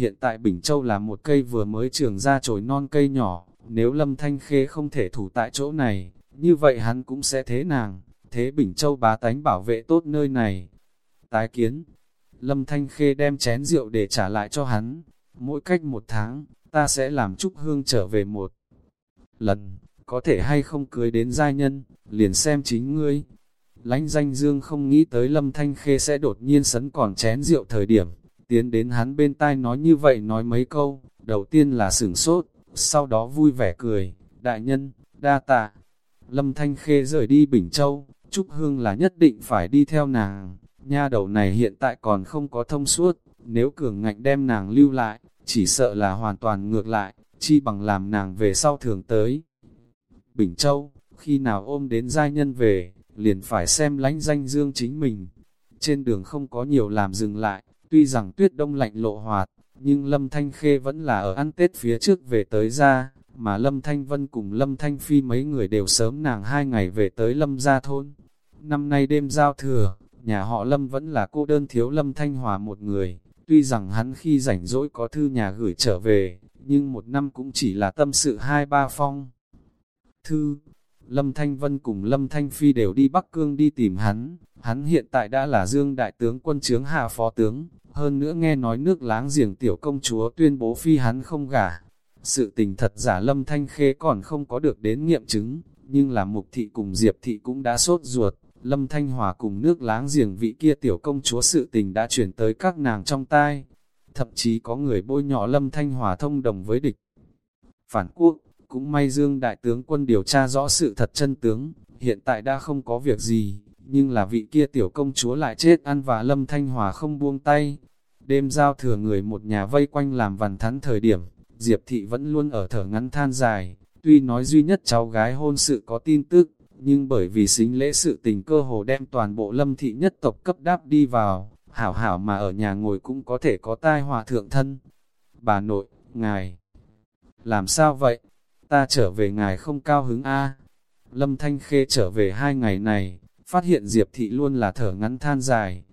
Hiện tại Bình Châu là một cây vừa mới trường ra chồi non cây nhỏ, nếu lâm thanh khê không thể thủ tại chỗ này, như vậy hắn cũng sẽ thế nàng, thế Bình Châu bá tánh bảo vệ tốt nơi này. Tái kiến, lâm thanh khê đem chén rượu để trả lại cho hắn, mỗi cách một tháng, ta sẽ làm chúc hương trở về một lần, có thể hay không cưới đến giai nhân, liền xem chính ngươi. Lánh danh dương không nghĩ tới lâm thanh khê sẽ đột nhiên sấn còn chén rượu thời điểm, tiến đến hắn bên tai nói như vậy nói mấy câu, đầu tiên là sửng sốt, sau đó vui vẻ cười, đại nhân, đa tạ. Lâm Thanh Khê rời đi Bình Châu, Trúc Hương là nhất định phải đi theo nàng, nha đầu này hiện tại còn không có thông suốt, nếu cường ngạnh đem nàng lưu lại, chỉ sợ là hoàn toàn ngược lại, chi bằng làm nàng về sau thường tới. Bình Châu, khi nào ôm đến giai nhân về, liền phải xem lánh danh dương chính mình. Trên đường không có nhiều làm dừng lại, tuy rằng tuyết đông lạnh lộ hoạt, nhưng Lâm Thanh Khê vẫn là ở ăn Tết phía trước về tới ra, mà Lâm Thanh Vân cùng Lâm Thanh Phi mấy người đều sớm nàng hai ngày về tới Lâm gia thôn. Năm nay đêm giao thừa, nhà họ Lâm vẫn là cô đơn thiếu Lâm Thanh Hòa một người, tuy rằng hắn khi rảnh rỗi có thư nhà gửi trở về, nhưng một năm cũng chỉ là tâm sự hai ba phong. Thư, Lâm Thanh Vân cùng Lâm Thanh Phi đều đi Bắc Cương đi tìm hắn, hắn hiện tại đã là Dương Đại tướng quân chướng hạ phó tướng, hơn nữa nghe nói nước láng giềng tiểu công chúa tuyên bố phi hắn không gả. Sự tình thật giả Lâm Thanh Khê còn không có được đến nghiệm chứng, nhưng là Mục Thị cùng Diệp Thị cũng đã sốt ruột, Lâm Thanh Hòa cùng nước láng giềng vị kia tiểu công chúa sự tình đã chuyển tới các nàng trong tai. Thậm chí có người bôi nhỏ Lâm Thanh Hòa thông đồng với địch. Phản quốc, cũng may Dương Đại tướng quân điều tra rõ sự thật chân tướng, hiện tại đã không có việc gì, nhưng là vị kia tiểu công chúa lại chết ăn và Lâm Thanh Hòa không buông tay. Đêm giao thừa người một nhà vây quanh làm vằn thắn thời điểm, Diệp Thị vẫn luôn ở thở ngắn than dài, tuy nói duy nhất cháu gái hôn sự có tin tức, nhưng bởi vì xính lễ sự tình cơ hồ đem toàn bộ lâm thị nhất tộc cấp đáp đi vào, hảo hảo mà ở nhà ngồi cũng có thể có tai họa thượng thân. Bà nội, ngài, làm sao vậy? Ta trở về ngài không cao hứng a Lâm Thanh Khê trở về hai ngày này, phát hiện Diệp Thị luôn là thở ngắn than dài.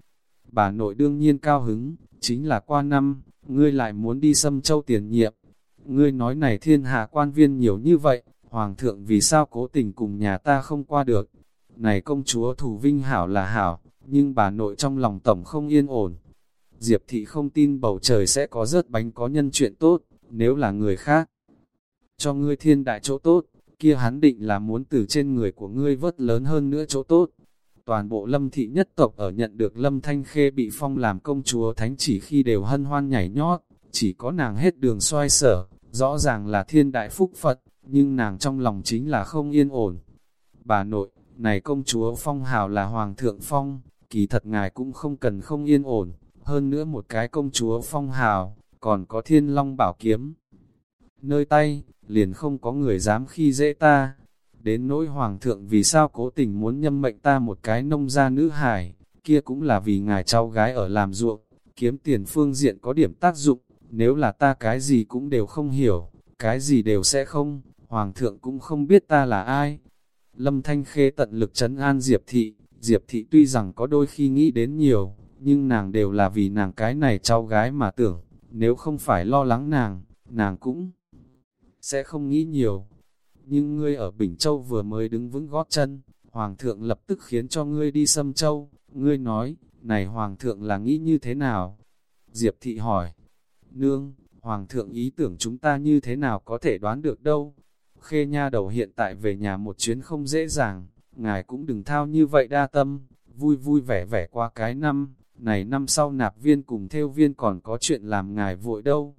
Bà nội đương nhiên cao hứng, chính là qua năm, ngươi lại muốn đi xâm châu tiền nhiệm. Ngươi nói này thiên hạ quan viên nhiều như vậy, Hoàng thượng vì sao cố tình cùng nhà ta không qua được? Này công chúa thủ vinh hảo là hảo, nhưng bà nội trong lòng tổng không yên ổn. Diệp thị không tin bầu trời sẽ có rớt bánh có nhân chuyện tốt, nếu là người khác. Cho ngươi thiên đại chỗ tốt, kia hắn định là muốn từ trên người của ngươi vớt lớn hơn nữa chỗ tốt. Toàn bộ lâm thị nhất tộc ở nhận được lâm thanh khê bị phong làm công chúa thánh chỉ khi đều hân hoan nhảy nhót, chỉ có nàng hết đường xoay sở, rõ ràng là thiên đại phúc Phật, nhưng nàng trong lòng chính là không yên ổn. Bà nội, này công chúa phong hào là hoàng thượng phong, kỳ thật ngài cũng không cần không yên ổn, hơn nữa một cái công chúa phong hào, còn có thiên long bảo kiếm. Nơi tay, liền không có người dám khi dễ ta. Đến nỗi hoàng thượng vì sao cố tình muốn nhâm mệnh ta một cái nông gia nữ hài kia cũng là vì ngài cháu gái ở làm ruộng, kiếm tiền phương diện có điểm tác dụng, nếu là ta cái gì cũng đều không hiểu, cái gì đều sẽ không, Hoàng thượng cũng không biết ta là ai. Lâm Thanh Khê tận lực trấn an Diệp Thị, Diệp Thị tuy rằng có đôi khi nghĩ đến nhiều, nhưng nàng đều là vì nàng cái này cháu gái mà tưởng, nếu không phải lo lắng nàng, nàng cũng sẽ không nghĩ nhiều. Nhưng ngươi ở Bình Châu vừa mới đứng vững gót chân, Hoàng thượng lập tức khiến cho ngươi đi xâm châu, ngươi nói, này Hoàng thượng là nghĩ như thế nào? Diệp Thị hỏi, nương, Hoàng thượng ý tưởng chúng ta như thế nào có thể đoán được đâu, Khê nha đầu hiện tại về nhà một chuyến không dễ dàng, ngài cũng đừng thao như vậy đa tâm, vui vui vẻ vẻ qua cái năm, này năm sau nạp viên cùng theo viên còn có chuyện làm ngài vội đâu.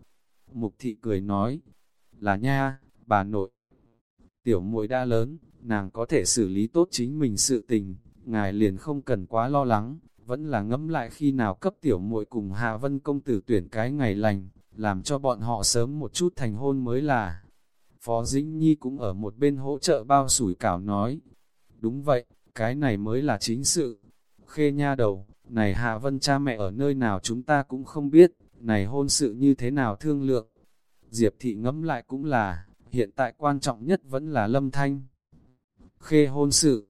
Mục thị cười nói, là nha, bà nội. Tiểu muội đã lớn, nàng có thể xử lý tốt chính mình sự tình, ngài liền không cần quá lo lắng, vẫn là ngẫm lại khi nào cấp tiểu muội cùng Hà Vân công tử tuyển cái ngày lành, làm cho bọn họ sớm một chút thành hôn mới là. Phó Dĩnh Nhi cũng ở một bên hỗ trợ bao sủi cảo nói. Đúng vậy, cái này mới là chính sự. Khê nha đầu, này Hạ Vân cha mẹ ở nơi nào chúng ta cũng không biết, này hôn sự như thế nào thương lượng. Diệp thị ngẫm lại cũng là, hiện tại quan trọng nhất vẫn là lâm thanh. Khê hôn sự,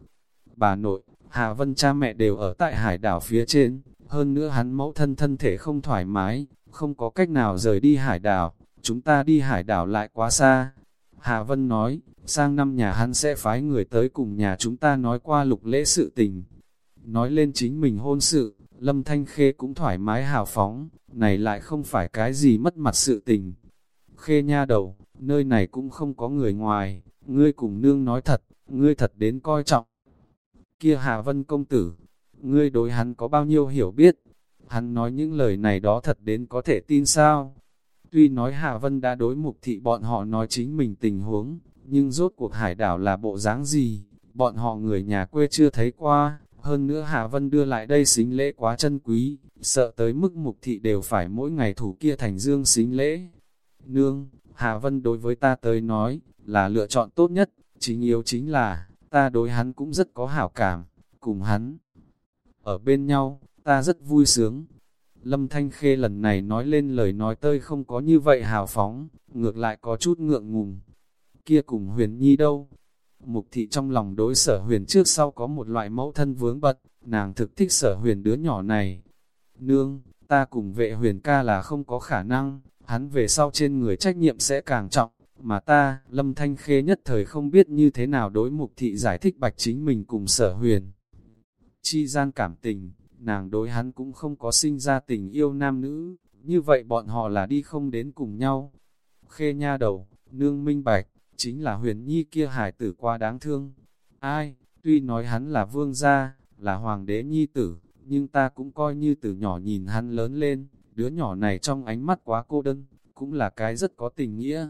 bà nội, Hà Vân cha mẹ đều ở tại hải đảo phía trên, hơn nữa hắn mẫu thân thân thể không thoải mái, không có cách nào rời đi hải đảo, chúng ta đi hải đảo lại quá xa, Hà Vân nói, sang năm nhà hắn sẽ phái người tới cùng nhà chúng ta nói qua lục lễ sự tình. Nói lên chính mình hôn sự, Lâm Thanh Khê cũng thoải mái hào phóng, này lại không phải cái gì mất mặt sự tình. Khê nha đầu, nơi này cũng không có người ngoài, ngươi cùng nương nói thật, ngươi thật đến coi trọng. Kia Hà Vân công tử, ngươi đối hắn có bao nhiêu hiểu biết? Hắn nói những lời này đó thật đến có thể tin sao? Tuy nói hà Vân đã đối mục thị bọn họ nói chính mình tình huống, nhưng rốt cuộc hải đảo là bộ dáng gì, bọn họ người nhà quê chưa thấy qua, hơn nữa Hà Vân đưa lại đây xính lễ quá chân quý, sợ tới mức mục thị đều phải mỗi ngày thủ kia thành dương xính lễ. Nương, Hà Vân đối với ta tới nói, là lựa chọn tốt nhất, chính yếu chính là, ta đối hắn cũng rất có hảo cảm, cùng hắn. Ở bên nhau, ta rất vui sướng. Lâm Thanh Khê lần này nói lên lời nói tơi không có như vậy hào phóng, ngược lại có chút ngượng ngùng. Kia cùng huyền nhi đâu? Mục thị trong lòng đối sở huyền trước sau có một loại mẫu thân vướng bật, nàng thực thích sở huyền đứa nhỏ này. Nương, ta cùng vệ huyền ca là không có khả năng, hắn về sau trên người trách nhiệm sẽ càng trọng, mà ta, Lâm Thanh Khê nhất thời không biết như thế nào đối mục thị giải thích bạch chính mình cùng sở huyền. Chi gian cảm tình, nàng đối hắn cũng không có sinh ra tình yêu nam nữ, như vậy bọn họ là đi không đến cùng nhau. Khê nha đầu, nương minh bạch, chính là huyền nhi kia hải tử qua đáng thương. Ai, tuy nói hắn là vương gia, là hoàng đế nhi tử, nhưng ta cũng coi như từ nhỏ nhìn hắn lớn lên, đứa nhỏ này trong ánh mắt quá cô đơn, cũng là cái rất có tình nghĩa.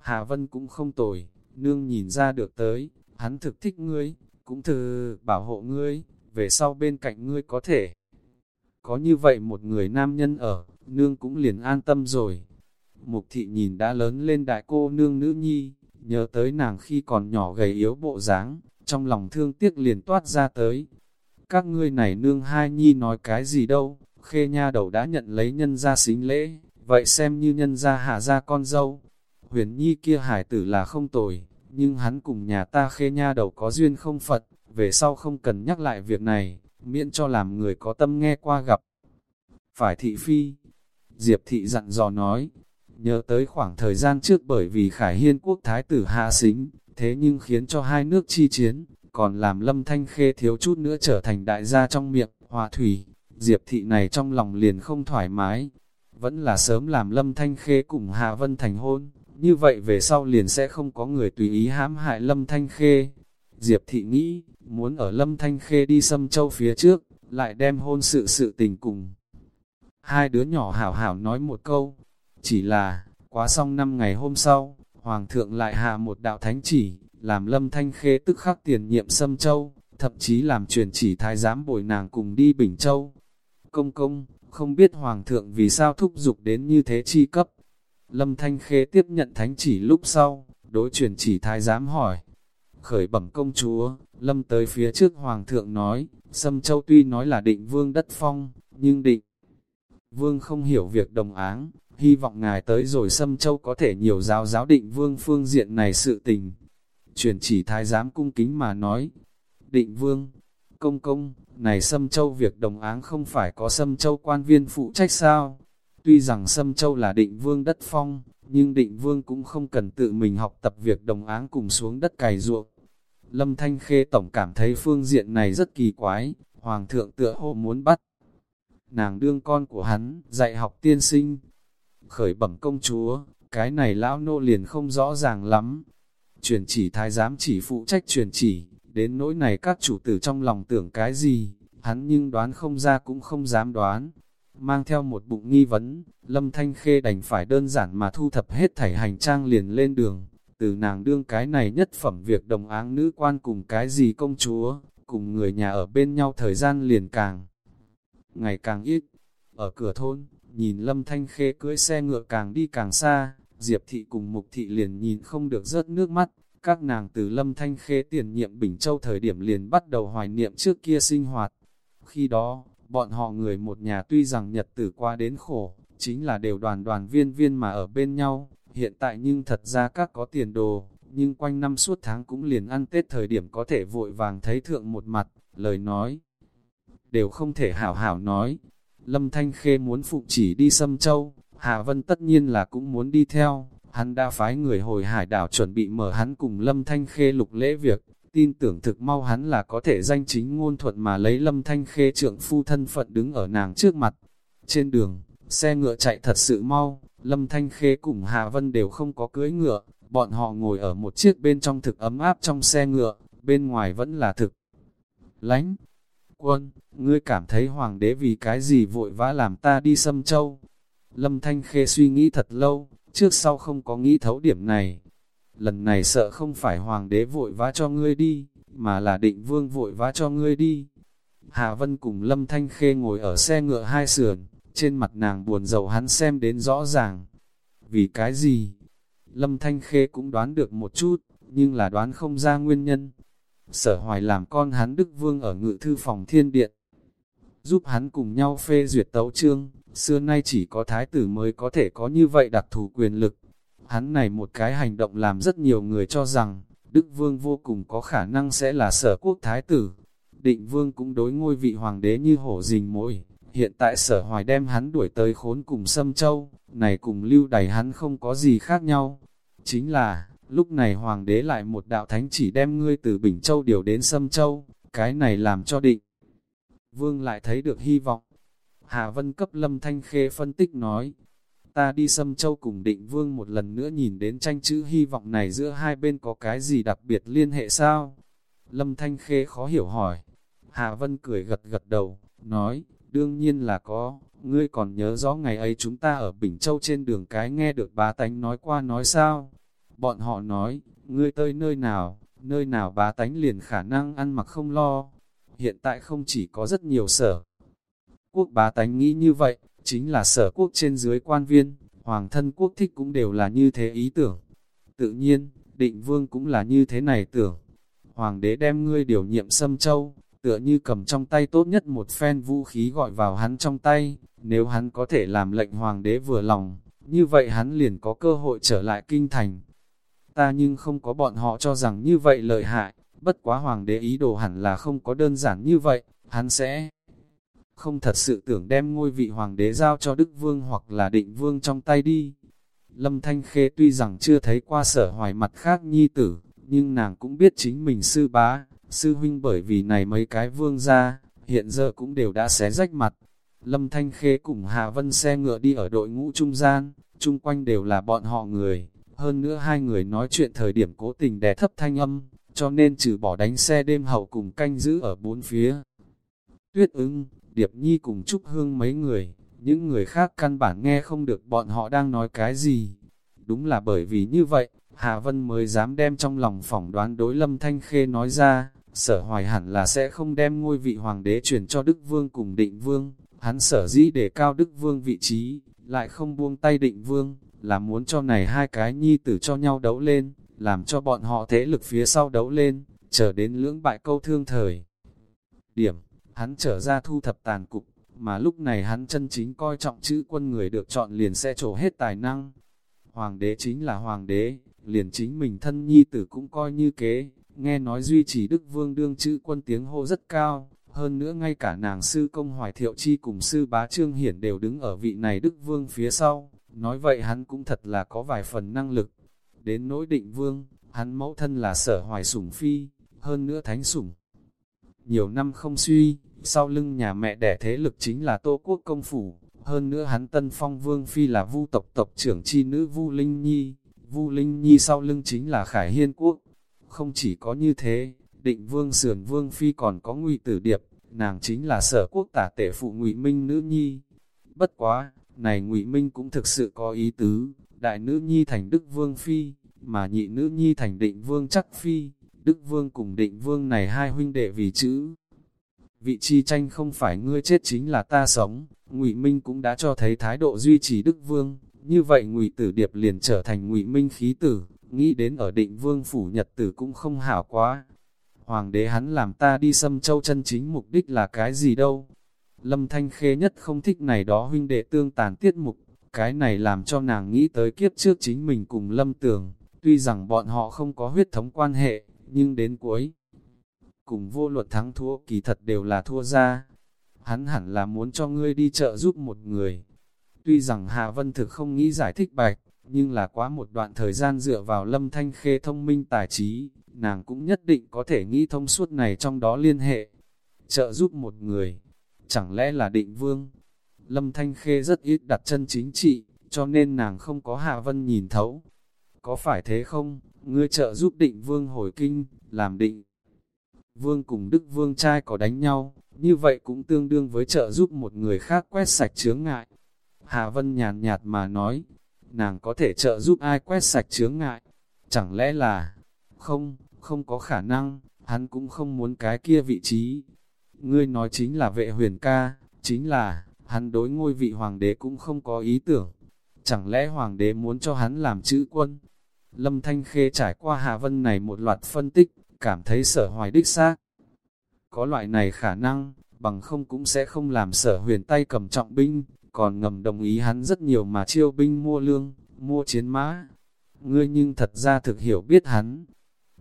Hà Vân cũng không tồi, nương nhìn ra được tới, hắn thực thích ngươi, cũng thử bảo hộ ngươi, về sau bên cạnh ngươi có thể. Có như vậy một người nam nhân ở, nương cũng liền an tâm rồi. Mục thị nhìn đã lớn lên đại cô nương nữ nhi, nhớ tới nàng khi còn nhỏ gầy yếu bộ dáng, trong lòng thương tiếc liền toát ra tới. Các ngươi này nương hai nhi nói cái gì đâu, khê nha đầu đã nhận lấy nhân gia xính lễ, vậy xem như nhân gia hạ ra con dâu. Huyền nhi kia hải tử là không tồi, nhưng hắn cùng nhà ta khê nha đầu có duyên không Phật, về sau không cần nhắc lại việc này, miễn cho làm người có tâm nghe qua gặp. Phải thị phi, Diệp thị dặn dò nói, nhớ tới khoảng thời gian trước bởi vì Khải Hiên quốc thái tử hạ xính, thế nhưng khiến cho hai nước chi chiến, còn làm lâm thanh khê thiếu chút nữa trở thành đại gia trong miệng, hòa thủy, Diệp thị này trong lòng liền không thoải mái, vẫn là sớm làm lâm thanh khê cùng Hạ Vân thành hôn, như vậy về sau liền sẽ không có người tùy ý hãm hại lâm thanh khê. Diệp thị nghĩ, muốn ở lâm thanh khê đi xâm châu phía trước, lại đem hôn sự sự tình cùng. Hai đứa nhỏ hảo hảo nói một câu, chỉ là, quá xong năm ngày hôm sau, Hoàng thượng lại hạ một đạo thánh chỉ, làm lâm thanh khê tức khắc tiền nhiệm xâm châu, thậm chí làm truyền chỉ thái giám bồi nàng cùng đi Bình Châu. Công công, không biết Hoàng thượng vì sao thúc giục đến như thế chi cấp. Lâm Thanh Khê tiếp nhận thánh chỉ lúc sau, đối truyền chỉ thái giám hỏi. Khởi bẩm công chúa, Lâm tới phía trước Hoàng thượng nói, Sâm Châu tuy nói là định vương đất phong, nhưng định vương không hiểu việc đồng áng, hy vọng ngài tới rồi Sâm Châu có thể nhiều giáo giáo định vương phương diện này sự tình. Truyền chỉ thái giám cung kính mà nói, định vương, công công, này Sâm Châu việc đồng áng không phải có Sâm Châu quan viên phụ trách sao? Tuy rằng Sâm Châu là định vương đất phong, nhưng định vương cũng không cần tự mình học tập việc đồng áng cùng xuống đất cày ruộng. Lâm Thanh Khê Tổng cảm thấy phương diện này rất kỳ quái, Hoàng thượng tựa hồ muốn bắt. Nàng đương con của hắn, dạy học tiên sinh. Khởi bẩm công chúa, cái này lão nô liền không rõ ràng lắm. Truyền chỉ thái giám chỉ phụ trách truyền chỉ, đến nỗi này các chủ tử trong lòng tưởng cái gì, hắn nhưng đoán không ra cũng không dám đoán. Mang theo một bụng nghi vấn, Lâm Thanh Khê đành phải đơn giản mà thu thập hết thảy hành trang liền lên đường. Từ nàng đương cái này nhất phẩm việc đồng áng nữ quan cùng cái gì công chúa, cùng người nhà ở bên nhau thời gian liền càng ngày càng ít. Ở cửa thôn, nhìn Lâm Thanh Khê cưỡi xe ngựa càng đi càng xa, Diệp Thị cùng Mục Thị liền nhìn không được rớt nước mắt. Các nàng từ Lâm Thanh Khê tiền nhiệm Bình Châu thời điểm liền bắt đầu hoài niệm trước kia sinh hoạt. Khi đó, bọn họ người một nhà tuy rằng nhật tử qua đến khổ, chính là đều đoàn đoàn viên viên mà ở bên nhau, hiện tại nhưng thật ra các có tiền đồ, nhưng quanh năm suốt tháng cũng liền ăn Tết thời điểm có thể vội vàng thấy thượng một mặt, lời nói. Đều không thể hảo hảo nói. Lâm Thanh Khê muốn phụ chỉ đi xâm Châu, Hà Vân tất nhiên là cũng muốn đi theo. Hắn đã phái người hồi hải đảo chuẩn bị mở hắn cùng Lâm Thanh Khê lục lễ việc, tin tưởng thực mau hắn là có thể danh chính ngôn thuận mà lấy Lâm Thanh Khê trượng phu thân phận đứng ở nàng trước mặt. Trên đường, xe ngựa chạy thật sự mau, Lâm Thanh Khê cùng Hà Vân đều không có cưới ngựa, bọn họ ngồi ở một chiếc bên trong thực ấm áp trong xe ngựa, bên ngoài vẫn là thực. Lánh, quân, ngươi cảm thấy hoàng đế vì cái gì vội vã làm ta đi xâm châu? Lâm Thanh Khê suy nghĩ thật lâu, trước sau không có nghĩ thấu điểm này. Lần này sợ không phải hoàng đế vội vã cho ngươi đi, mà là định vương vội vã cho ngươi đi. Hà Vân cùng Lâm Thanh Khê ngồi ở xe ngựa hai sườn, trên mặt nàng buồn rầu hắn xem đến rõ ràng. Vì cái gì? Lâm Thanh Khê cũng đoán được một chút, nhưng là đoán không ra nguyên nhân. Sở hoài làm con hắn Đức Vương ở ngự thư phòng thiên điện, giúp hắn cùng nhau phê duyệt tấu chương, xưa nay chỉ có thái tử mới có thể có như vậy đặc thù quyền lực. Hắn này một cái hành động làm rất nhiều người cho rằng, Đức Vương vô cùng có khả năng sẽ là sở quốc thái tử. Định Vương cũng đối ngôi vị hoàng đế như hổ rình mồi, hiện tại sở hoài đem hắn đuổi tới khốn cùng Sâm Châu, này cùng lưu đày hắn không có gì khác nhau. Chính là, lúc này hoàng đế lại một đạo thánh chỉ đem ngươi từ Bình Châu điều đến Sâm Châu, cái này làm cho định. Vương lại thấy được hy vọng. Hà Vân cấp Lâm Thanh Khê phân tích nói, ta đi xâm Châu cùng định vương một lần nữa nhìn đến tranh chữ hy vọng này giữa hai bên có cái gì đặc biệt liên hệ sao? Lâm Thanh Khê khó hiểu hỏi. Hà Vân cười gật gật đầu, nói, đương nhiên là có, ngươi còn nhớ rõ ngày ấy chúng ta ở Bình Châu trên đường cái nghe được bá tánh nói qua nói sao? Bọn họ nói, ngươi tới nơi nào, nơi nào bá tánh liền khả năng ăn mặc không lo. Hiện tại không chỉ có rất nhiều sở. Quốc bá tánh nghĩ như vậy, chính là sở quốc trên dưới quan viên, hoàng thân quốc thích cũng đều là như thế ý tưởng. Tự nhiên, định vương cũng là như thế này tưởng. Hoàng đế đem ngươi điều nhiệm xâm châu, tựa như cầm trong tay tốt nhất một phen vũ khí gọi vào hắn trong tay, nếu hắn có thể làm lệnh hoàng đế vừa lòng, như vậy hắn liền có cơ hội trở lại kinh thành. Ta nhưng không có bọn họ cho rằng như vậy lợi hại, bất quá hoàng đế ý đồ hẳn là không có đơn giản như vậy, hắn sẽ không thật sự tưởng đem ngôi vị hoàng đế giao cho Đức Vương hoặc là định vương trong tay đi. Lâm Thanh Khê tuy rằng chưa thấy qua sở hoài mặt khác nhi tử, nhưng nàng cũng biết chính mình sư bá, sư huynh bởi vì này mấy cái vương ra, hiện giờ cũng đều đã xé rách mặt. Lâm Thanh Khê cùng Hạ Vân xe ngựa đi ở đội ngũ trung gian, chung quanh đều là bọn họ người, hơn nữa hai người nói chuyện thời điểm cố tình đè thấp thanh âm, cho nên trừ bỏ đánh xe đêm hậu cùng canh giữ ở bốn phía. Tuyết ứng Điệp Nhi cùng Trúc Hương mấy người, những người khác căn bản nghe không được bọn họ đang nói cái gì. Đúng là bởi vì như vậy, Hà Vân mới dám đem trong lòng phỏng đoán đối Lâm Thanh Khê nói ra, sở hoài hẳn là sẽ không đem ngôi vị hoàng đế truyền cho Đức Vương cùng Định Vương, hắn sở dĩ để cao Đức Vương vị trí, lại không buông tay Định Vương, là muốn cho này hai cái nhi tử cho nhau đấu lên, làm cho bọn họ thế lực phía sau đấu lên, chờ đến lưỡng bại câu thương thời. Điểm hắn trở ra thu thập tàn cục, mà lúc này hắn chân chính coi trọng chữ quân người được chọn liền sẽ trổ hết tài năng. Hoàng đế chính là hoàng đế, liền chính mình thân nhi tử cũng coi như kế, nghe nói duy trì Đức Vương đương chữ quân tiếng hô rất cao, hơn nữa ngay cả nàng sư công hoài thiệu chi cùng sư bá trương hiển đều đứng ở vị này Đức Vương phía sau, nói vậy hắn cũng thật là có vài phần năng lực. Đến nỗi định vương, hắn mẫu thân là sở hoài sủng phi, hơn nữa thánh sủng. Nhiều năm không suy, sau lưng nhà mẹ đẻ thế lực chính là Tô Quốc Công Phủ, hơn nữa hắn tân phong vương phi là vu tộc tộc trưởng chi nữ Vu Linh Nhi, Vu Linh Nhi sau lưng chính là Khải Hiên Quốc. Không chỉ có như thế, định vương sườn vương phi còn có ngụy tử điệp, nàng chính là sở quốc tả tể phụ ngụy Minh nữ nhi. Bất quá, này ngụy Minh cũng thực sự có ý tứ, đại nữ nhi thành đức vương phi, mà nhị nữ nhi thành định vương chắc phi. Đức Vương cùng định Vương này hai huynh đệ vì chữ. Vị chi tranh không phải ngươi chết chính là ta sống, Ngụy Minh cũng đã cho thấy thái độ duy trì Đức Vương, như vậy Ngụy Tử Điệp liền trở thành Ngụy Minh khí tử, nghĩ đến ở định Vương phủ Nhật tử cũng không hảo quá. Hoàng đế hắn làm ta đi xâm châu chân chính mục đích là cái gì đâu? Lâm Thanh Khê nhất không thích này đó huynh đệ tương tàn tiết mục, cái này làm cho nàng nghĩ tới kiếp trước chính mình cùng Lâm Tường, tuy rằng bọn họ không có huyết thống quan hệ, nhưng đến cuối, cùng vô luật thắng thua kỳ thật đều là thua ra. Hắn hẳn là muốn cho ngươi đi chợ giúp một người. Tuy rằng hà Vân thực không nghĩ giải thích bạch, nhưng là quá một đoạn thời gian dựa vào lâm thanh khê thông minh tài trí, nàng cũng nhất định có thể nghĩ thông suốt này trong đó liên hệ. Trợ giúp một người, chẳng lẽ là định vương? Lâm Thanh Khê rất ít đặt chân chính trị, cho nên nàng không có Hạ Vân nhìn thấu. Có phải thế không? ngươi trợ giúp định vương hồi kinh, làm định. Vương cùng Đức Vương trai có đánh nhau, như vậy cũng tương đương với trợ giúp một người khác quét sạch chướng ngại. Hà Vân nhàn nhạt mà nói, nàng có thể trợ giúp ai quét sạch chướng ngại, chẳng lẽ là, không, không có khả năng, hắn cũng không muốn cái kia vị trí. Ngươi nói chính là vệ huyền ca, chính là, hắn đối ngôi vị hoàng đế cũng không có ý tưởng. Chẳng lẽ hoàng đế muốn cho hắn làm chữ quân? Lâm Thanh Khê trải qua Hạ Vân này một loạt phân tích, cảm thấy sở hoài đích xác. Có loại này khả năng, bằng không cũng sẽ không làm sở huyền tay cầm trọng binh, còn ngầm đồng ý hắn rất nhiều mà chiêu binh mua lương, mua chiến mã. Ngươi nhưng thật ra thực hiểu biết hắn.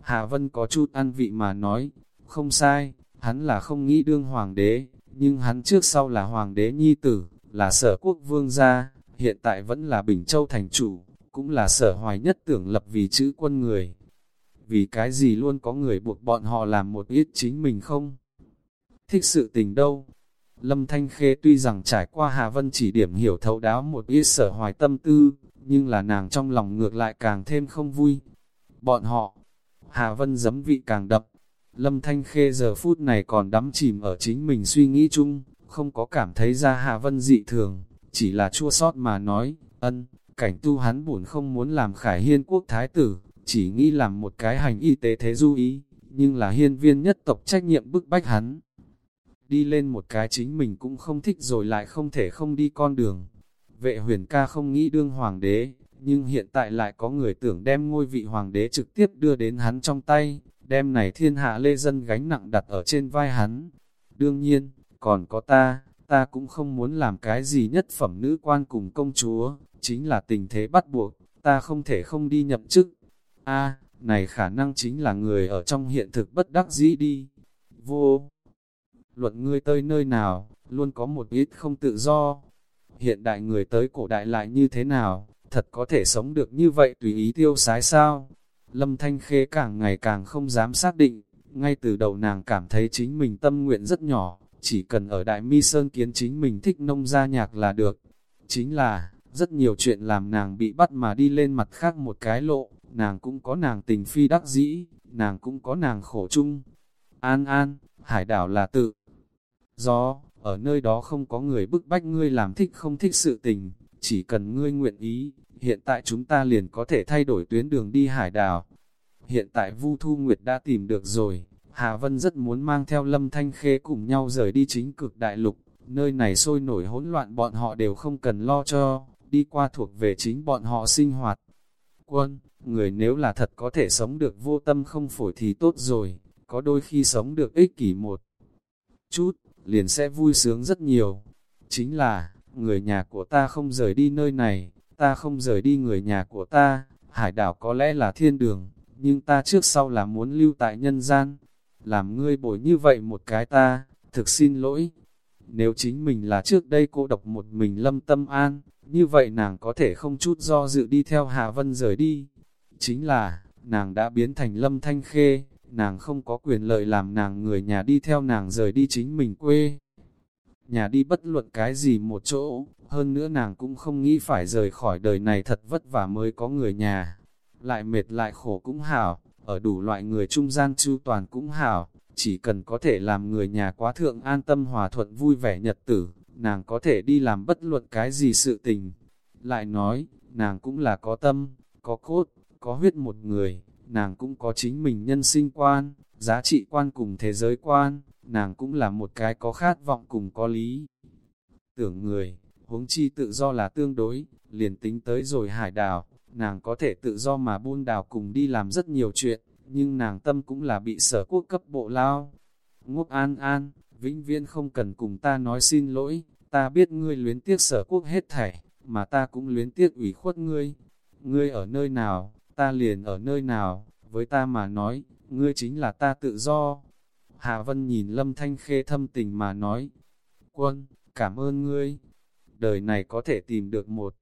Hạ Vân có chút ăn vị mà nói, không sai, hắn là không nghĩ đương hoàng đế, nhưng hắn trước sau là hoàng đế nhi tử, là sở quốc vương gia, hiện tại vẫn là Bình Châu thành chủ, cũng là sở hoài nhất tưởng lập vì chữ quân người. Vì cái gì luôn có người buộc bọn họ làm một ít chính mình không? Thích sự tình đâu? Lâm Thanh Khê tuy rằng trải qua Hà Vân chỉ điểm hiểu thấu đáo một ít sở hoài tâm tư, nhưng là nàng trong lòng ngược lại càng thêm không vui. Bọn họ, Hà Vân giấm vị càng đậm, Lâm Thanh Khê giờ phút này còn đắm chìm ở chính mình suy nghĩ chung, không có cảm thấy ra Hà Vân dị thường, chỉ là chua sót mà nói, ân, cảnh tu hắn buồn không muốn làm khải hiên quốc thái tử, chỉ nghĩ làm một cái hành y tế thế du ý, nhưng là hiên viên nhất tộc trách nhiệm bức bách hắn. Đi lên một cái chính mình cũng không thích rồi lại không thể không đi con đường. Vệ huyền ca không nghĩ đương hoàng đế, nhưng hiện tại lại có người tưởng đem ngôi vị hoàng đế trực tiếp đưa đến hắn trong tay, đem này thiên hạ lê dân gánh nặng đặt ở trên vai hắn. Đương nhiên, còn có ta, ta cũng không muốn làm cái gì nhất phẩm nữ quan cùng công chúa, chính là tình thế bắt buộc, ta không thể không đi nhậm chức. A, này khả năng chính là người ở trong hiện thực bất đắc dĩ đi. Vô, luận ngươi tới nơi nào, luôn có một ít không tự do. Hiện đại người tới cổ đại lại như thế nào, thật có thể sống được như vậy tùy ý tiêu sái sao? Lâm Thanh Khê càng ngày càng không dám xác định, ngay từ đầu nàng cảm thấy chính mình tâm nguyện rất nhỏ, chỉ cần ở Đại Mi Sơn kiến chính mình thích nông gia nhạc là được. Chính là, rất nhiều chuyện làm nàng bị bắt mà đi lên mặt khác một cái lộ, nàng cũng có nàng tình phi đắc dĩ, nàng cũng có nàng khổ chung. An an, hải đảo là tự. Do, ở nơi đó không có người bức bách ngươi làm thích không thích sự tình, chỉ cần ngươi nguyện ý, hiện tại chúng ta liền có thể thay đổi tuyến đường đi hải đảo. Hiện tại Vu Thu Nguyệt đã tìm được rồi, Hà Vân rất muốn mang theo Lâm Thanh Khê cùng nhau rời đi chính cực đại lục, nơi này sôi nổi hỗn loạn bọn họ đều không cần lo cho, đi qua thuộc về chính bọn họ sinh hoạt. Quân, người nếu là thật có thể sống được vô tâm không phổi thì tốt rồi, có đôi khi sống được ích kỷ một chút, liền sẽ vui sướng rất nhiều. Chính là, người nhà của ta không rời đi nơi này, ta không rời đi người nhà của ta, hải đảo có lẽ là thiên đường, nhưng ta trước sau là muốn lưu tại nhân gian, làm ngươi bồi như vậy một cái ta, thực xin lỗi. Nếu chính mình là trước đây cô độc một mình lâm tâm an, như vậy nàng có thể không chút do dự đi theo hà Vân rời đi. Chính là, nàng đã biến thành lâm thanh khê, nàng không có quyền lợi làm nàng người nhà đi theo nàng rời đi chính mình quê. Nhà đi bất luận cái gì một chỗ, hơn nữa nàng cũng không nghĩ phải rời khỏi đời này thật vất vả mới có người nhà. Lại mệt lại khổ cũng hảo, ở đủ loại người trung gian chu toàn cũng hảo, chỉ cần có thể làm người nhà quá thượng an tâm hòa thuận vui vẻ nhật tử, nàng có thể đi làm bất luận cái gì sự tình. Lại nói, nàng cũng là có tâm, có cốt, có huyết một người, nàng cũng có chính mình nhân sinh quan, giá trị quan cùng thế giới quan, nàng cũng là một cái có khát vọng cùng có lý. Tưởng người, huống chi tự do là tương đối, liền tính tới rồi hải đảo, nàng có thể tự do mà buôn đảo cùng đi làm rất nhiều chuyện, nhưng nàng tâm cũng là bị sở quốc cấp bộ lao. Ngốc an an, vĩnh viễn không cần cùng ta nói xin lỗi, ta biết ngươi luyến tiếc sở quốc hết thảy, mà ta cũng luyến tiếc ủy khuất ngươi. Ngươi ở nơi nào, ta liền ở nơi nào, với ta mà nói, ngươi chính là ta tự do. Hạ Vân nhìn Lâm Thanh Khê thâm tình mà nói, quân, cảm ơn ngươi, đời này có thể tìm được một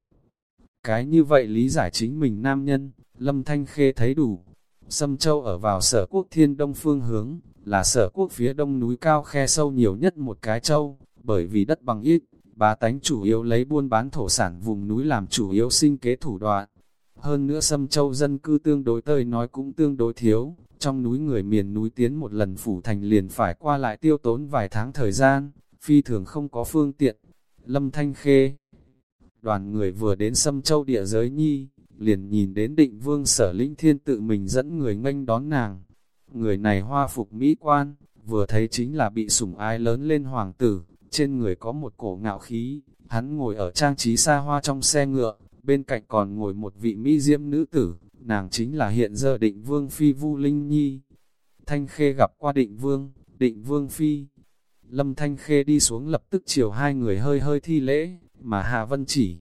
cái như vậy lý giải chính mình nam nhân, Lâm Thanh Khê thấy đủ. Sâm Châu ở vào sở quốc thiên đông phương hướng, là sở quốc phía đông núi cao khe sâu nhiều nhất một cái châu, bởi vì đất bằng ít, bá tánh chủ yếu lấy buôn bán thổ sản vùng núi làm chủ yếu sinh kế thủ đoạn. Hơn nữa Sâm Châu dân cư tương đối tơi nói cũng tương đối thiếu, trong núi người miền núi tiến một lần phủ thành liền phải qua lại tiêu tốn vài tháng thời gian, phi thường không có phương tiện. Lâm Thanh Khê Đoàn người vừa đến Sâm Châu địa giới nhi, liền nhìn đến định vương sở linh thiên tự mình dẫn người nghênh đón nàng. Người này hoa phục mỹ quan, vừa thấy chính là bị sủng ai lớn lên hoàng tử, trên người có một cổ ngạo khí, hắn ngồi ở trang trí xa hoa trong xe ngựa, bên cạnh còn ngồi một vị mỹ diễm nữ tử, nàng chính là hiện giờ định vương phi Vu Linh Nhi. Thanh Khê gặp qua định vương, định vương phi. Lâm Thanh Khê đi xuống lập tức chiều hai người hơi hơi thi lễ, mà Hà Vân chỉ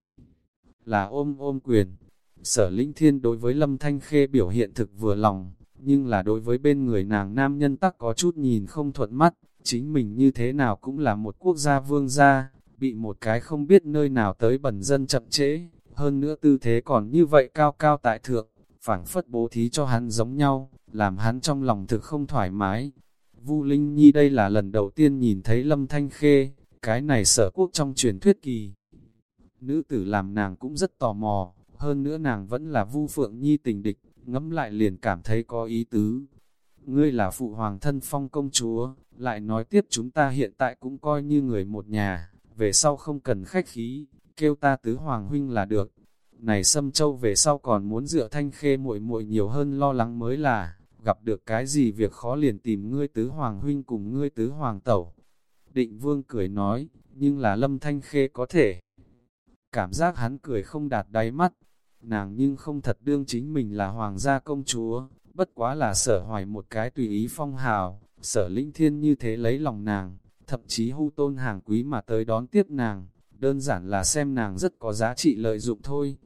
là ôm ôm quyền. Sở Linh Thiên đối với Lâm Thanh Khê biểu hiện thực vừa lòng, nhưng là đối với bên người nàng nam nhân tắc có chút nhìn không thuận mắt, chính mình như thế nào cũng là một quốc gia vương gia, bị một cái không biết nơi nào tới bẩn dân chậm trễ, hơn nữa tư thế còn như vậy cao cao tại thượng, phảng phất bố thí cho hắn giống nhau, làm hắn trong lòng thực không thoải mái. Vu Linh Nhi đây là lần đầu tiên nhìn thấy Lâm Thanh Khê, cái này sở quốc trong truyền thuyết kỳ. Nữ tử làm nàng cũng rất tò mò, hơn nữa nàng vẫn là Vu Phượng Nhi tình địch, ngẫm lại liền cảm thấy có ý tứ. Ngươi là phụ hoàng thân phong công chúa, lại nói tiếp chúng ta hiện tại cũng coi như người một nhà, về sau không cần khách khí, kêu ta tứ hoàng huynh là được. Này Sâm Châu về sau còn muốn dựa thanh khê muội muội nhiều hơn lo lắng mới là, gặp được cái gì việc khó liền tìm ngươi tứ hoàng huynh cùng ngươi tứ hoàng tẩu. Định vương cười nói, nhưng là lâm thanh khê có thể. Cảm giác hắn cười không đạt đáy mắt, nàng nhưng không thật đương chính mình là hoàng gia công chúa, bất quá là sở hoài một cái tùy ý phong hào, sở linh thiên như thế lấy lòng nàng, thậm chí hưu tôn hàng quý mà tới đón tiếp nàng, đơn giản là xem nàng rất có giá trị lợi dụng thôi.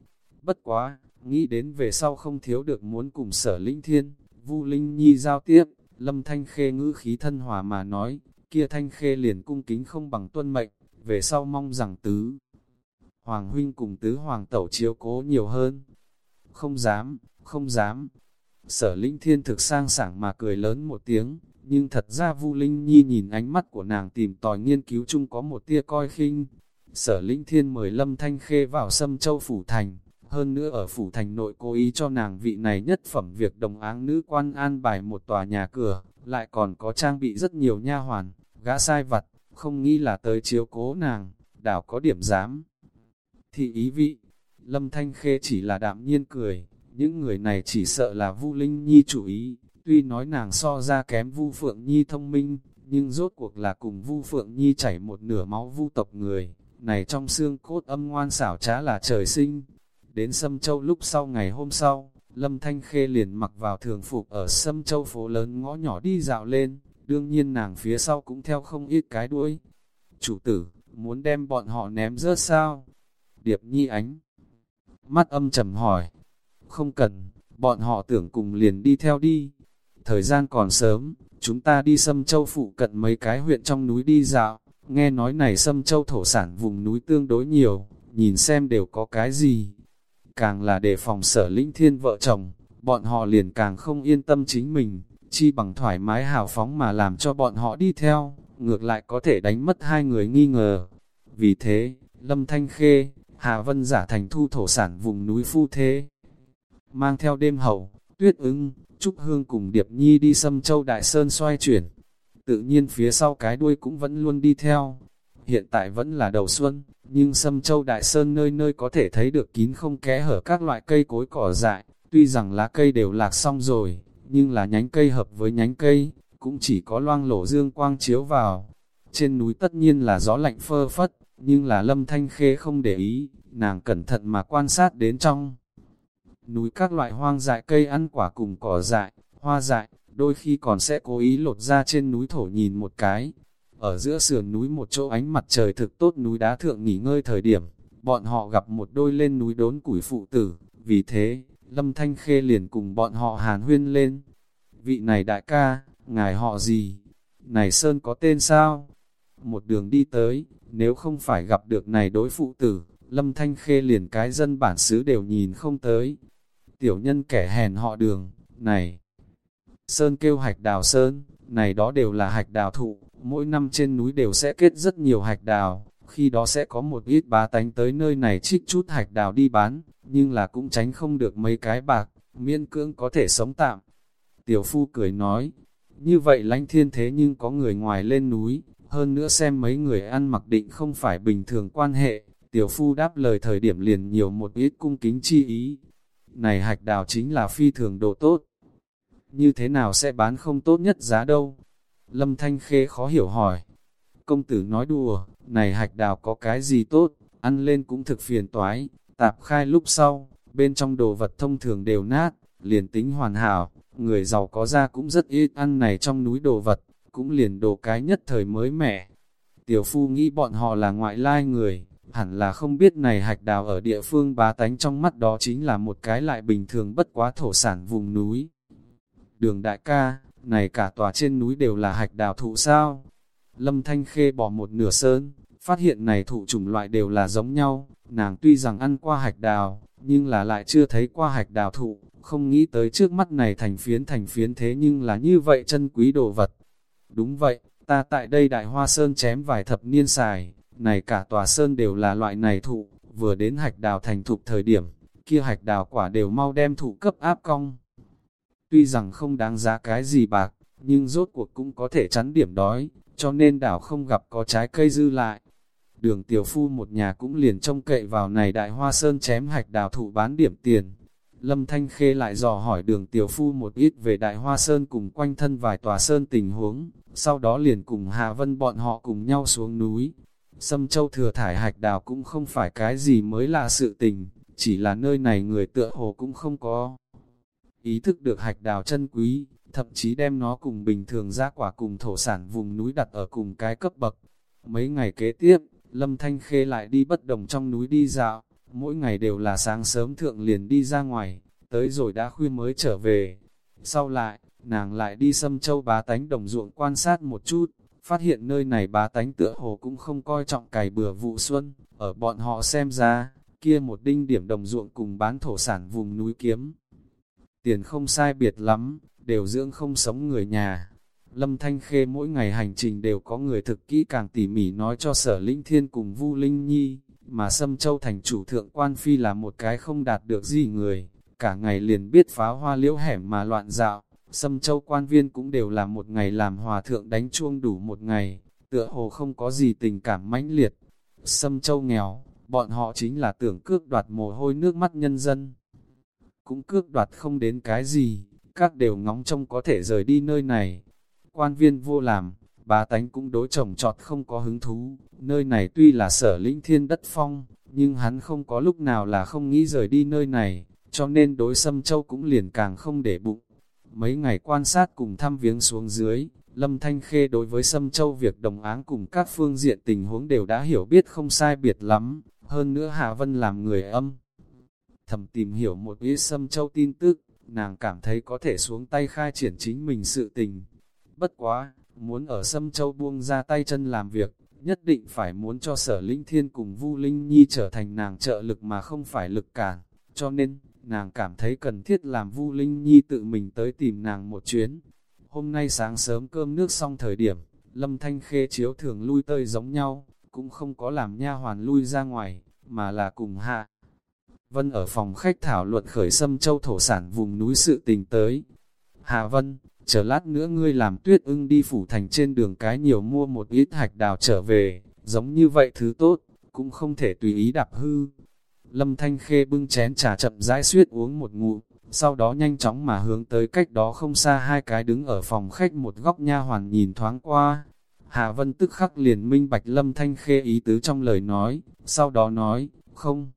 Bất quá, nghĩ đến về sau không thiếu được muốn cùng sở linh thiên, vu linh nhi giao tiếp, lâm thanh khê ngữ khí thân hòa mà nói, kia thanh khê liền cung kính không bằng tuân mệnh, về sau mong rằng tứ. Hoàng huynh cùng tứ hoàng tẩu chiếu cố nhiều hơn. Không dám, không dám. Sở linh thiên thực sang sảng mà cười lớn một tiếng, nhưng thật ra Vu Linh Nhi nhìn ánh mắt của nàng tìm tòi nghiên cứu chung có một tia coi khinh. Sở lĩnh Thiên mời Lâm Thanh Khê vào Sâm Châu Phủ Thành, hơn nữa ở Phủ Thành nội cố ý cho nàng vị này nhất phẩm việc đồng áng nữ quan an bài một tòa nhà cửa, lại còn có trang bị rất nhiều nha hoàn, gã sai vặt, không nghĩ là tới chiếu cố nàng, đảo có điểm dám. Thị ý vị, Lâm Thanh Khê chỉ là đạm nhiên cười, những người này chỉ sợ là Vu Linh Nhi chủ ý, Tuy nói nàng so ra kém Vu Phượng Nhi thông minh, nhưng rốt cuộc là cùng Vu Phượng Nhi chảy một nửa máu vu tộc người, này trong xương cốt âm ngoan xảo trá là trời sinh. Đến Sâm Châu lúc sau ngày hôm sau, Lâm Thanh Khê liền mặc vào thường phục ở Sâm Châu phố lớn ngõ nhỏ đi dạo lên, đương nhiên nàng phía sau cũng theo không ít cái đuôi. Chủ tử, muốn đem bọn họ ném rớt sao? Điệp Nhi ánh. Mắt âm trầm hỏi. Không cần, bọn họ tưởng cùng liền đi theo đi. Thời gian còn sớm, chúng ta đi Sâm Châu phụ cận mấy cái huyện trong núi đi dạo, nghe nói này Sâm Châu thổ sản vùng núi tương đối nhiều, nhìn xem đều có cái gì. Càng là đề phòng sở lĩnh thiên vợ chồng, bọn họ liền càng không yên tâm chính mình, chi bằng thoải mái hào phóng mà làm cho bọn họ đi theo, ngược lại có thể đánh mất hai người nghi ngờ. Vì thế, Lâm Thanh Khê, Hà Vân giả thành thu thổ sản vùng núi phu thế. Mang theo đêm hậu, tuyết ứng, Trúc Hương cùng Điệp Nhi đi xâm châu Đại Sơn xoay chuyển. Tự nhiên phía sau cái đuôi cũng vẫn luôn đi theo. Hiện tại vẫn là đầu xuân, nhưng sâm châu Đại Sơn nơi nơi có thể thấy được kín không kẽ hở các loại cây cối cỏ dại. Tuy rằng lá cây đều lạc xong rồi, nhưng là nhánh cây hợp với nhánh cây, cũng chỉ có loang lổ dương quang chiếu vào. Trên núi tất nhiên là gió lạnh phơ phất, nhưng là lâm thanh khê không để ý, nàng cẩn thận mà quan sát đến trong núi các loại hoang dại cây ăn quả cùng cỏ dại, hoa dại, đôi khi còn sẽ cố ý lột ra trên núi thổ nhìn một cái. Ở giữa sườn núi một chỗ ánh mặt trời thực tốt núi đá thượng nghỉ ngơi thời điểm, bọn họ gặp một đôi lên núi đốn củi phụ tử, vì thế, Lâm Thanh Khê liền cùng bọn họ hàn huyên lên. Vị này đại ca, ngài họ gì? Này Sơn có tên sao? Một đường đi tới, nếu không phải gặp được này đối phụ tử, Lâm Thanh Khê liền cái dân bản xứ đều nhìn không tới, tiểu nhân kẻ hèn họ đường, này. Sơn kêu hạch đào sơn, này đó đều là hạch đào thụ, mỗi năm trên núi đều sẽ kết rất nhiều hạch đào, khi đó sẽ có một ít bá tánh tới nơi này trích chút hạch đào đi bán, nhưng là cũng tránh không được mấy cái bạc, miên cưỡng có thể sống tạm. Tiểu phu cười nói, như vậy lánh thiên thế nhưng có người ngoài lên núi, hơn nữa xem mấy người ăn mặc định không phải bình thường quan hệ, tiểu phu đáp lời thời điểm liền nhiều một ít cung kính chi ý, này hạch đào chính là phi thường độ tốt như thế nào sẽ bán không tốt nhất giá đâu? Lâm Thanh Khê khó hiểu hỏi. Công tử nói đùa, này hạch đào có cái gì tốt, ăn lên cũng thực phiền toái, tạp khai lúc sau, bên trong đồ vật thông thường đều nát, liền tính hoàn hảo, người giàu có ra cũng rất ít ăn này trong núi đồ vật, cũng liền đồ cái nhất thời mới mẻ. Tiểu phu nghĩ bọn họ là ngoại lai người, hẳn là không biết này hạch đào ở địa phương bá tánh trong mắt đó chính là một cái lại bình thường bất quá thổ sản vùng núi. Đường đại ca, này cả tòa trên núi đều là hạch đào thụ sao? Lâm Thanh Khê bỏ một nửa sơn, phát hiện này thụ chủng loại đều là giống nhau, nàng tuy rằng ăn qua hạch đào, nhưng là lại chưa thấy qua hạch đào thụ, không nghĩ tới trước mắt này thành phiến thành phiến thế nhưng là như vậy chân quý đồ vật. Đúng vậy, ta tại đây đại hoa sơn chém vài thập niên xài, này cả tòa sơn đều là loại này thụ, vừa đến hạch đào thành thục thời điểm, kia hạch đào quả đều mau đem thụ cấp áp cong. Tuy rằng không đáng giá cái gì bạc, nhưng rốt cuộc cũng có thể chắn điểm đói, cho nên đảo không gặp có trái cây dư lại. Đường tiểu phu một nhà cũng liền trông cậy vào này đại hoa sơn chém hạch đào thụ bán điểm tiền. Lâm Thanh Khê lại dò hỏi đường tiểu phu một ít về đại hoa sơn cùng quanh thân vài tòa sơn tình huống, sau đó liền cùng hà Vân bọn họ cùng nhau xuống núi. Sâm châu thừa thải hạch đào cũng không phải cái gì mới là sự tình, chỉ là nơi này người tựa hồ cũng không có. Ý thức được hạch đào chân quý, thậm chí đem nó cùng bình thường ra quả cùng thổ sản vùng núi đặt ở cùng cái cấp bậc. Mấy ngày kế tiếp, Lâm Thanh Khê lại đi bất đồng trong núi đi dạo, mỗi ngày đều là sáng sớm thượng liền đi ra ngoài, tới rồi đã khuya mới trở về. Sau lại, nàng lại đi xâm châu bá tánh đồng ruộng quan sát một chút, phát hiện nơi này bá tánh tựa hồ cũng không coi trọng cày bừa vụ xuân, ở bọn họ xem ra, kia một đinh điểm đồng ruộng cùng bán thổ sản vùng núi kiếm. Tiền không sai biệt lắm, đều dưỡng không sống người nhà. Lâm Thanh Khê mỗi ngày hành trình đều có người thực kỹ càng tỉ mỉ nói cho sở linh thiên cùng Vu Linh Nhi, mà Sâm Châu thành chủ thượng quan phi là một cái không đạt được gì người, cả ngày liền biết phá hoa liễu hẻm mà loạn dạo. Sâm Châu quan viên cũng đều là một ngày làm hòa thượng đánh chuông đủ một ngày, tựa hồ không có gì tình cảm mãnh liệt. Sâm Châu nghèo, bọn họ chính là tưởng cước đoạt mồ hôi nước mắt nhân dân. Cũng cước đoạt không đến cái gì, các đều ngóng trông có thể rời đi nơi này. Quan viên vô làm, bà tánh cũng đối chồng trọt không có hứng thú, nơi này tuy là sở lĩnh thiên đất phong, nhưng hắn không có lúc nào là không nghĩ rời đi nơi này, cho nên đối xâm châu cũng liền càng không để bụng. Mấy ngày quan sát cùng thăm viếng xuống dưới, Lâm Thanh Khê đối với Sâm Châu việc đồng áng cùng các phương diện tình huống đều đã hiểu biết không sai biệt lắm, hơn nữa hà Vân làm người âm. Thầm tìm hiểu một ít xâm Châu tin tức, nàng cảm thấy có thể xuống tay khai triển chính mình sự tình. Bất quá, muốn ở xâm Châu buông ra tay chân làm việc, nhất định phải muốn cho sở linh thiên cùng Vu Linh Nhi trở thành nàng trợ lực mà không phải lực cản, cho nên, nàng cảm thấy cần thiết làm Vu Linh Nhi tự mình tới tìm nàng một chuyến. Hôm nay sáng sớm cơm nước xong thời điểm, Lâm Thanh Khê chiếu thường lui tơi giống nhau, cũng không có làm nha hoàn lui ra ngoài, mà là cùng hạ. Vân ở phòng khách thảo luận khởi sâm châu thổ sản vùng núi sự tình tới. Hà Vân, chờ lát nữa ngươi làm tuyết ưng đi phủ thành trên đường cái nhiều mua một ít hạch đào trở về, giống như vậy thứ tốt, cũng không thể tùy ý đạp hư. Lâm Thanh Khê bưng chén trà chậm rãi suyết uống một ngụm, sau đó nhanh chóng mà hướng tới cách đó không xa hai cái đứng ở phòng khách một góc nha hoàn nhìn thoáng qua. Hà Vân tức khắc liền minh bạch Lâm Thanh Khê ý tứ trong lời nói, sau đó nói, không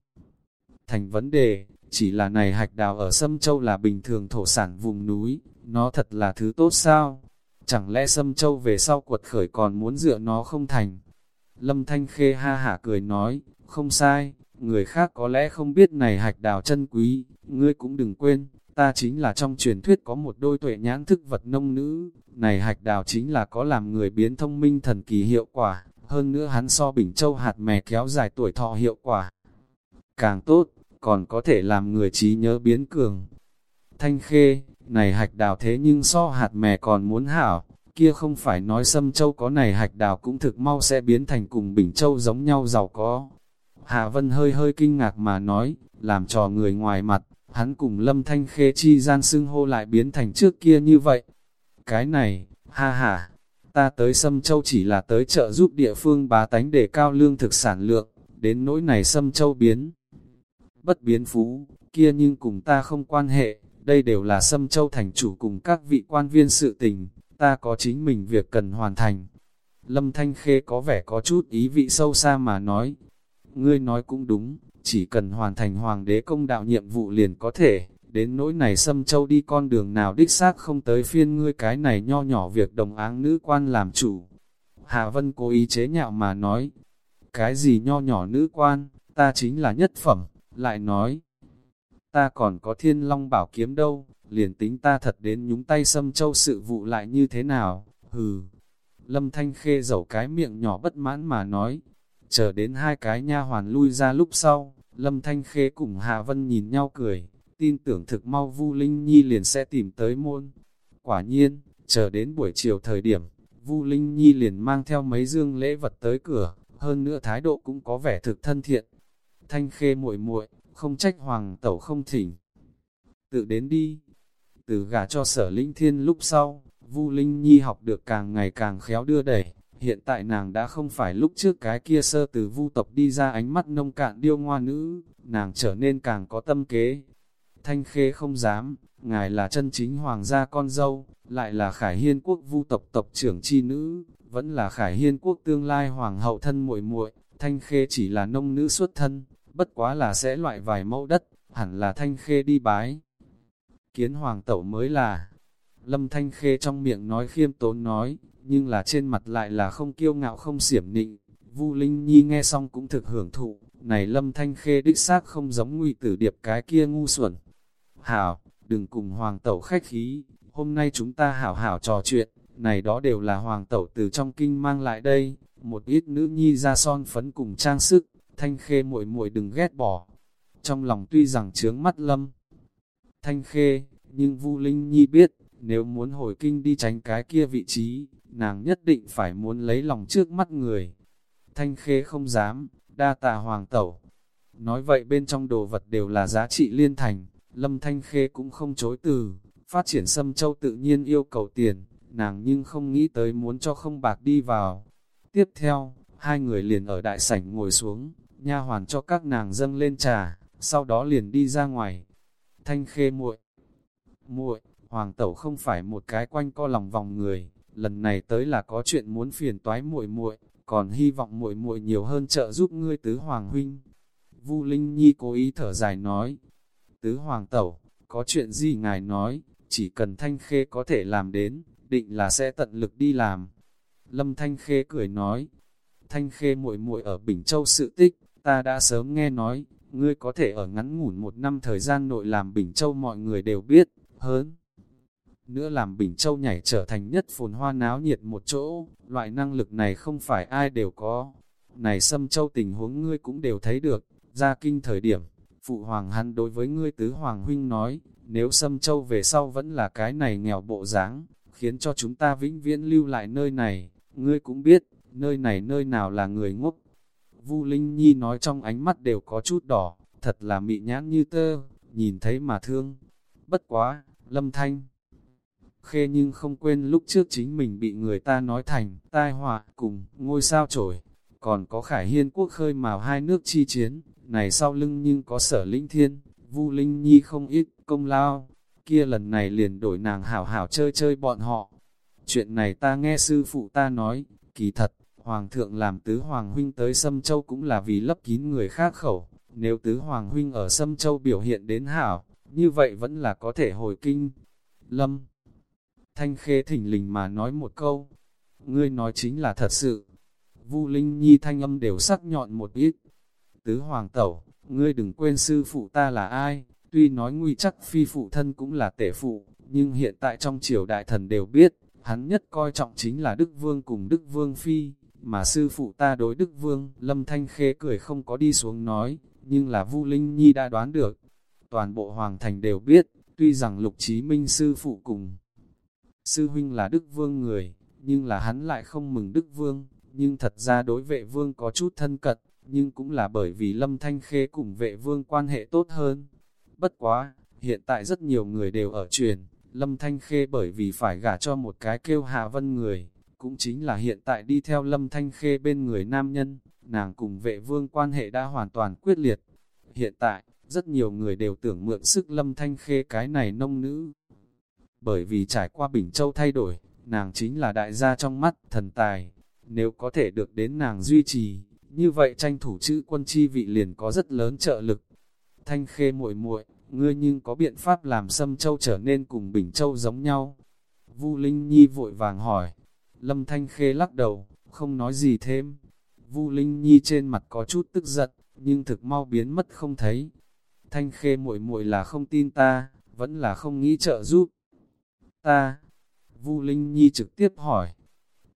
thành vấn đề, chỉ là này hạch đào ở Sâm Châu là bình thường thổ sản vùng núi, nó thật là thứ tốt sao? Chẳng lẽ Sâm Châu về sau quật khởi còn muốn dựa nó không thành? Lâm Thanh Khê ha hả cười nói, không sai, người khác có lẽ không biết này hạch đào chân quý, ngươi cũng đừng quên, ta chính là trong truyền thuyết có một đôi tuệ nhãn thức vật nông nữ, này hạch đào chính là có làm người biến thông minh thần kỳ hiệu quả, hơn nữa hắn so Bình Châu hạt mè kéo dài tuổi thọ hiệu quả. Càng tốt, còn có thể làm người trí nhớ biến cường. Thanh khê, này hạch đào thế nhưng so hạt mè còn muốn hảo, kia không phải nói sâm châu có này hạch đào cũng thực mau sẽ biến thành cùng bình châu giống nhau giàu có. hà Vân hơi hơi kinh ngạc mà nói, làm trò người ngoài mặt, hắn cùng lâm thanh khê chi gian xưng hô lại biến thành trước kia như vậy. Cái này, ha ha, ta tới Sâm Châu chỉ là tới trợ giúp địa phương bá tánh để cao lương thực sản lượng, đến nỗi này Sâm Châu biến bất biến phú, kia nhưng cùng ta không quan hệ, đây đều là xâm Châu thành chủ cùng các vị quan viên sự tình, ta có chính mình việc cần hoàn thành. Lâm Thanh Khê có vẻ có chút ý vị sâu xa mà nói, ngươi nói cũng đúng, chỉ cần hoàn thành hoàng đế công đạo nhiệm vụ liền có thể, đến nỗi này xâm Châu đi con đường nào đích xác không tới phiên ngươi cái này nho nhỏ việc đồng áng nữ quan làm chủ. hà Vân cố ý chế nhạo mà nói, cái gì nho nhỏ nữ quan, ta chính là nhất phẩm, lại nói, ta còn có thiên long bảo kiếm đâu, liền tính ta thật đến nhúng tay xâm Châu sự vụ lại như thế nào, hừ. Lâm Thanh Khê dầu cái miệng nhỏ bất mãn mà nói, chờ đến hai cái nha hoàn lui ra lúc sau, Lâm Thanh Khê cùng Hạ Vân nhìn nhau cười, tin tưởng thực mau Vu Linh Nhi liền sẽ tìm tới môn. Quả nhiên, chờ đến buổi chiều thời điểm, Vu Linh Nhi liền mang theo mấy dương lễ vật tới cửa, hơn nữa thái độ cũng có vẻ thực thân thiện. Thanh Khê muội muội, không trách hoàng tẩu không thỉnh. Tự đến đi. Từ gả cho sở linh thiên lúc sau, Vu Linh Nhi học được càng ngày càng khéo đưa đẩy, hiện tại nàng đã không phải lúc trước cái kia sơ từ vu tộc đi ra ánh mắt nông cạn điêu ngoa nữ, nàng trở nên càng có tâm kế, Thanh Khê không dám, ngài là chân chính hoàng gia con dâu, lại là Khải Hiên quốc vu tộc tộc trưởng chi nữ, vẫn là Khải Hiên quốc tương lai hoàng hậu thân muội muội. Thanh Khê chỉ là nông nữ xuất thân, bất quá là sẽ loại vài mẫu đất, hẳn là Thanh Khê đi bái. Kiến hoàng tẩu mới là, Lâm Thanh Khê trong miệng nói khiêm tốn nói, nhưng là trên mặt lại là không kiêu ngạo không xiểm nịnh. Vu Linh Nhi nghe xong cũng thực hưởng thụ, này Lâm Thanh Khê đích xác không giống ngụy tử điệp cái kia ngu xuẩn, Hảo, đừng cùng hoàng tẩu khách khí, hôm nay chúng ta hảo hảo trò chuyện, này đó đều là hoàng tẩu từ trong kinh mang lại đây, một ít nữ nhi ra son phấn cùng trang sức, thanh khê muội muội đừng ghét bỏ. Trong lòng tuy rằng chướng mắt lâm, thanh khê, nhưng Vu Linh Nhi biết, nếu muốn hồi kinh đi tránh cái kia vị trí, nàng nhất định phải muốn lấy lòng trước mắt người. Thanh khê không dám, đa tà hoàng tẩu. Nói vậy bên trong đồ vật đều là giá trị liên thành, Lâm Thanh Khê cũng không chối từ, phát triển Sâm Châu tự nhiên yêu cầu tiền, nàng nhưng không nghĩ tới muốn cho không bạc đi vào. Tiếp theo, hai người liền ở đại sảnh ngồi xuống, nha hoàn cho các nàng dâng lên trà, sau đó liền đi ra ngoài. Thanh Khê muội, muội, hoàng tẩu không phải một cái quanh co lòng vòng người, lần này tới là có chuyện muốn phiền toái muội muội, còn hy vọng muội muội nhiều hơn trợ giúp ngươi tứ hoàng huynh. Vu Linh Nhi cố ý thở dài nói, Tứ Hoàng Tẩu, có chuyện gì ngài nói, chỉ cần Thanh Khê có thể làm đến, định là sẽ tận lực đi làm. Lâm Thanh Khê cười nói, Thanh Khê muội muội ở Bình Châu sự tích, ta đã sớm nghe nói, ngươi có thể ở ngắn ngủn một năm thời gian nội làm Bình Châu mọi người đều biết, hơn. Nữa làm Bình Châu nhảy trở thành nhất phồn hoa náo nhiệt một chỗ, loại năng lực này không phải ai đều có. Này Sâm Châu tình huống ngươi cũng đều thấy được, ra kinh thời điểm, Phụ hoàng hắn đối với ngươi tứ hoàng huynh nói, nếu Sâm Châu về sau vẫn là cái này nghèo bộ dáng, khiến cho chúng ta vĩnh viễn lưu lại nơi này, ngươi cũng biết, nơi này nơi nào là người ngốc. Vu Linh Nhi nói trong ánh mắt đều có chút đỏ, thật là mị nhãn như tơ, nhìn thấy mà thương. Bất quá, Lâm Thanh. Khê nhưng không quên lúc trước chính mình bị người ta nói thành, tai họa cùng, ngôi sao trổi. Còn có Khải Hiên quốc khơi mào hai nước chi chiến, này sau lưng nhưng có sở linh thiên, Vu Linh Nhi không ít công lao, kia lần này liền đổi nàng hảo hảo chơi chơi bọn họ. Chuyện này ta nghe sư phụ ta nói, kỳ thật, Hoàng thượng làm tứ Hoàng huynh tới Sâm Châu cũng là vì lấp kín người khác khẩu, nếu tứ Hoàng huynh ở Sâm Châu biểu hiện đến hảo, như vậy vẫn là có thể hồi kinh. Lâm Thanh Khê thỉnh lình mà nói một câu, ngươi nói chính là thật sự. Vu Linh Nhi thanh âm đều sắc nhọn một ít, Tứ hoàng tẩu, ngươi đừng quên sư phụ ta là ai, tuy nói nguy chắc phi phụ thân cũng là tể phụ, nhưng hiện tại trong triều đại thần đều biết, hắn nhất coi trọng chính là Đức Vương cùng Đức Vương Phi, mà sư phụ ta đối Đức Vương, Lâm Thanh Khê cười không có đi xuống nói, nhưng là Vu Linh Nhi đã đoán được. Toàn bộ Hoàng Thành đều biết, tuy rằng Lục Chí Minh sư phụ cùng sư huynh là Đức Vương người, nhưng là hắn lại không mừng Đức Vương, nhưng thật ra đối vệ vương có chút thân cận, nhưng cũng là bởi vì Lâm Thanh Khê cùng vệ vương quan hệ tốt hơn. Bất quá, hiện tại rất nhiều người đều ở truyền, Lâm Thanh Khê bởi vì phải gả cho một cái kêu Hà Vân người, cũng chính là hiện tại đi theo Lâm Thanh Khê bên người nam nhân, nàng cùng vệ vương quan hệ đã hoàn toàn quyết liệt. Hiện tại, Rất nhiều người đều tưởng mượn sức lâm thanh khê cái này nông nữ. Bởi vì trải qua Bình Châu thay đổi, nàng chính là đại gia trong mắt thần tài. Nếu có thể được đến nàng duy trì, như vậy tranh thủ chữ quân chi vị liền có rất lớn trợ lực. Thanh khê muội muội ngươi nhưng có biện pháp làm Sâm Châu trở nên cùng Bình Châu giống nhau. Vu Linh Nhi vội vàng hỏi. Lâm Thanh Khê lắc đầu, không nói gì thêm. Vu Linh Nhi trên mặt có chút tức giận, nhưng thực mau biến mất không thấy. Thanh Khê muội muội là không tin ta, vẫn là không nghĩ trợ giúp. Ta, Vu Linh Nhi trực tiếp hỏi.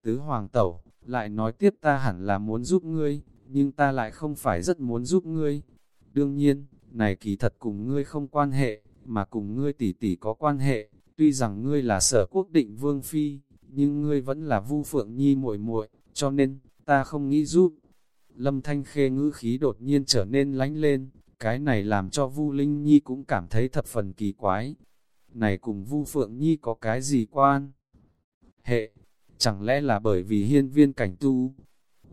Tứ Hoàng Tẩu, lại nói tiếp ta hẳn là muốn giúp ngươi, nhưng ta lại không phải rất muốn giúp ngươi. Đương nhiên, này kỳ thật cùng ngươi không quan hệ, mà cùng ngươi tỷ tỷ có quan hệ, tuy rằng ngươi là sở quốc định vương phi, nhưng ngươi vẫn là Vu Phượng Nhi muội muội, cho nên, ta không nghĩ giúp. Lâm Thanh Khê ngữ khí đột nhiên trở nên lánh lên, cái này làm cho Vu Linh Nhi cũng cảm thấy thập phần kỳ quái. Này cùng Vu Phượng Nhi có cái gì quan? Hệ, chẳng lẽ là bởi vì hiên viên cảnh tu?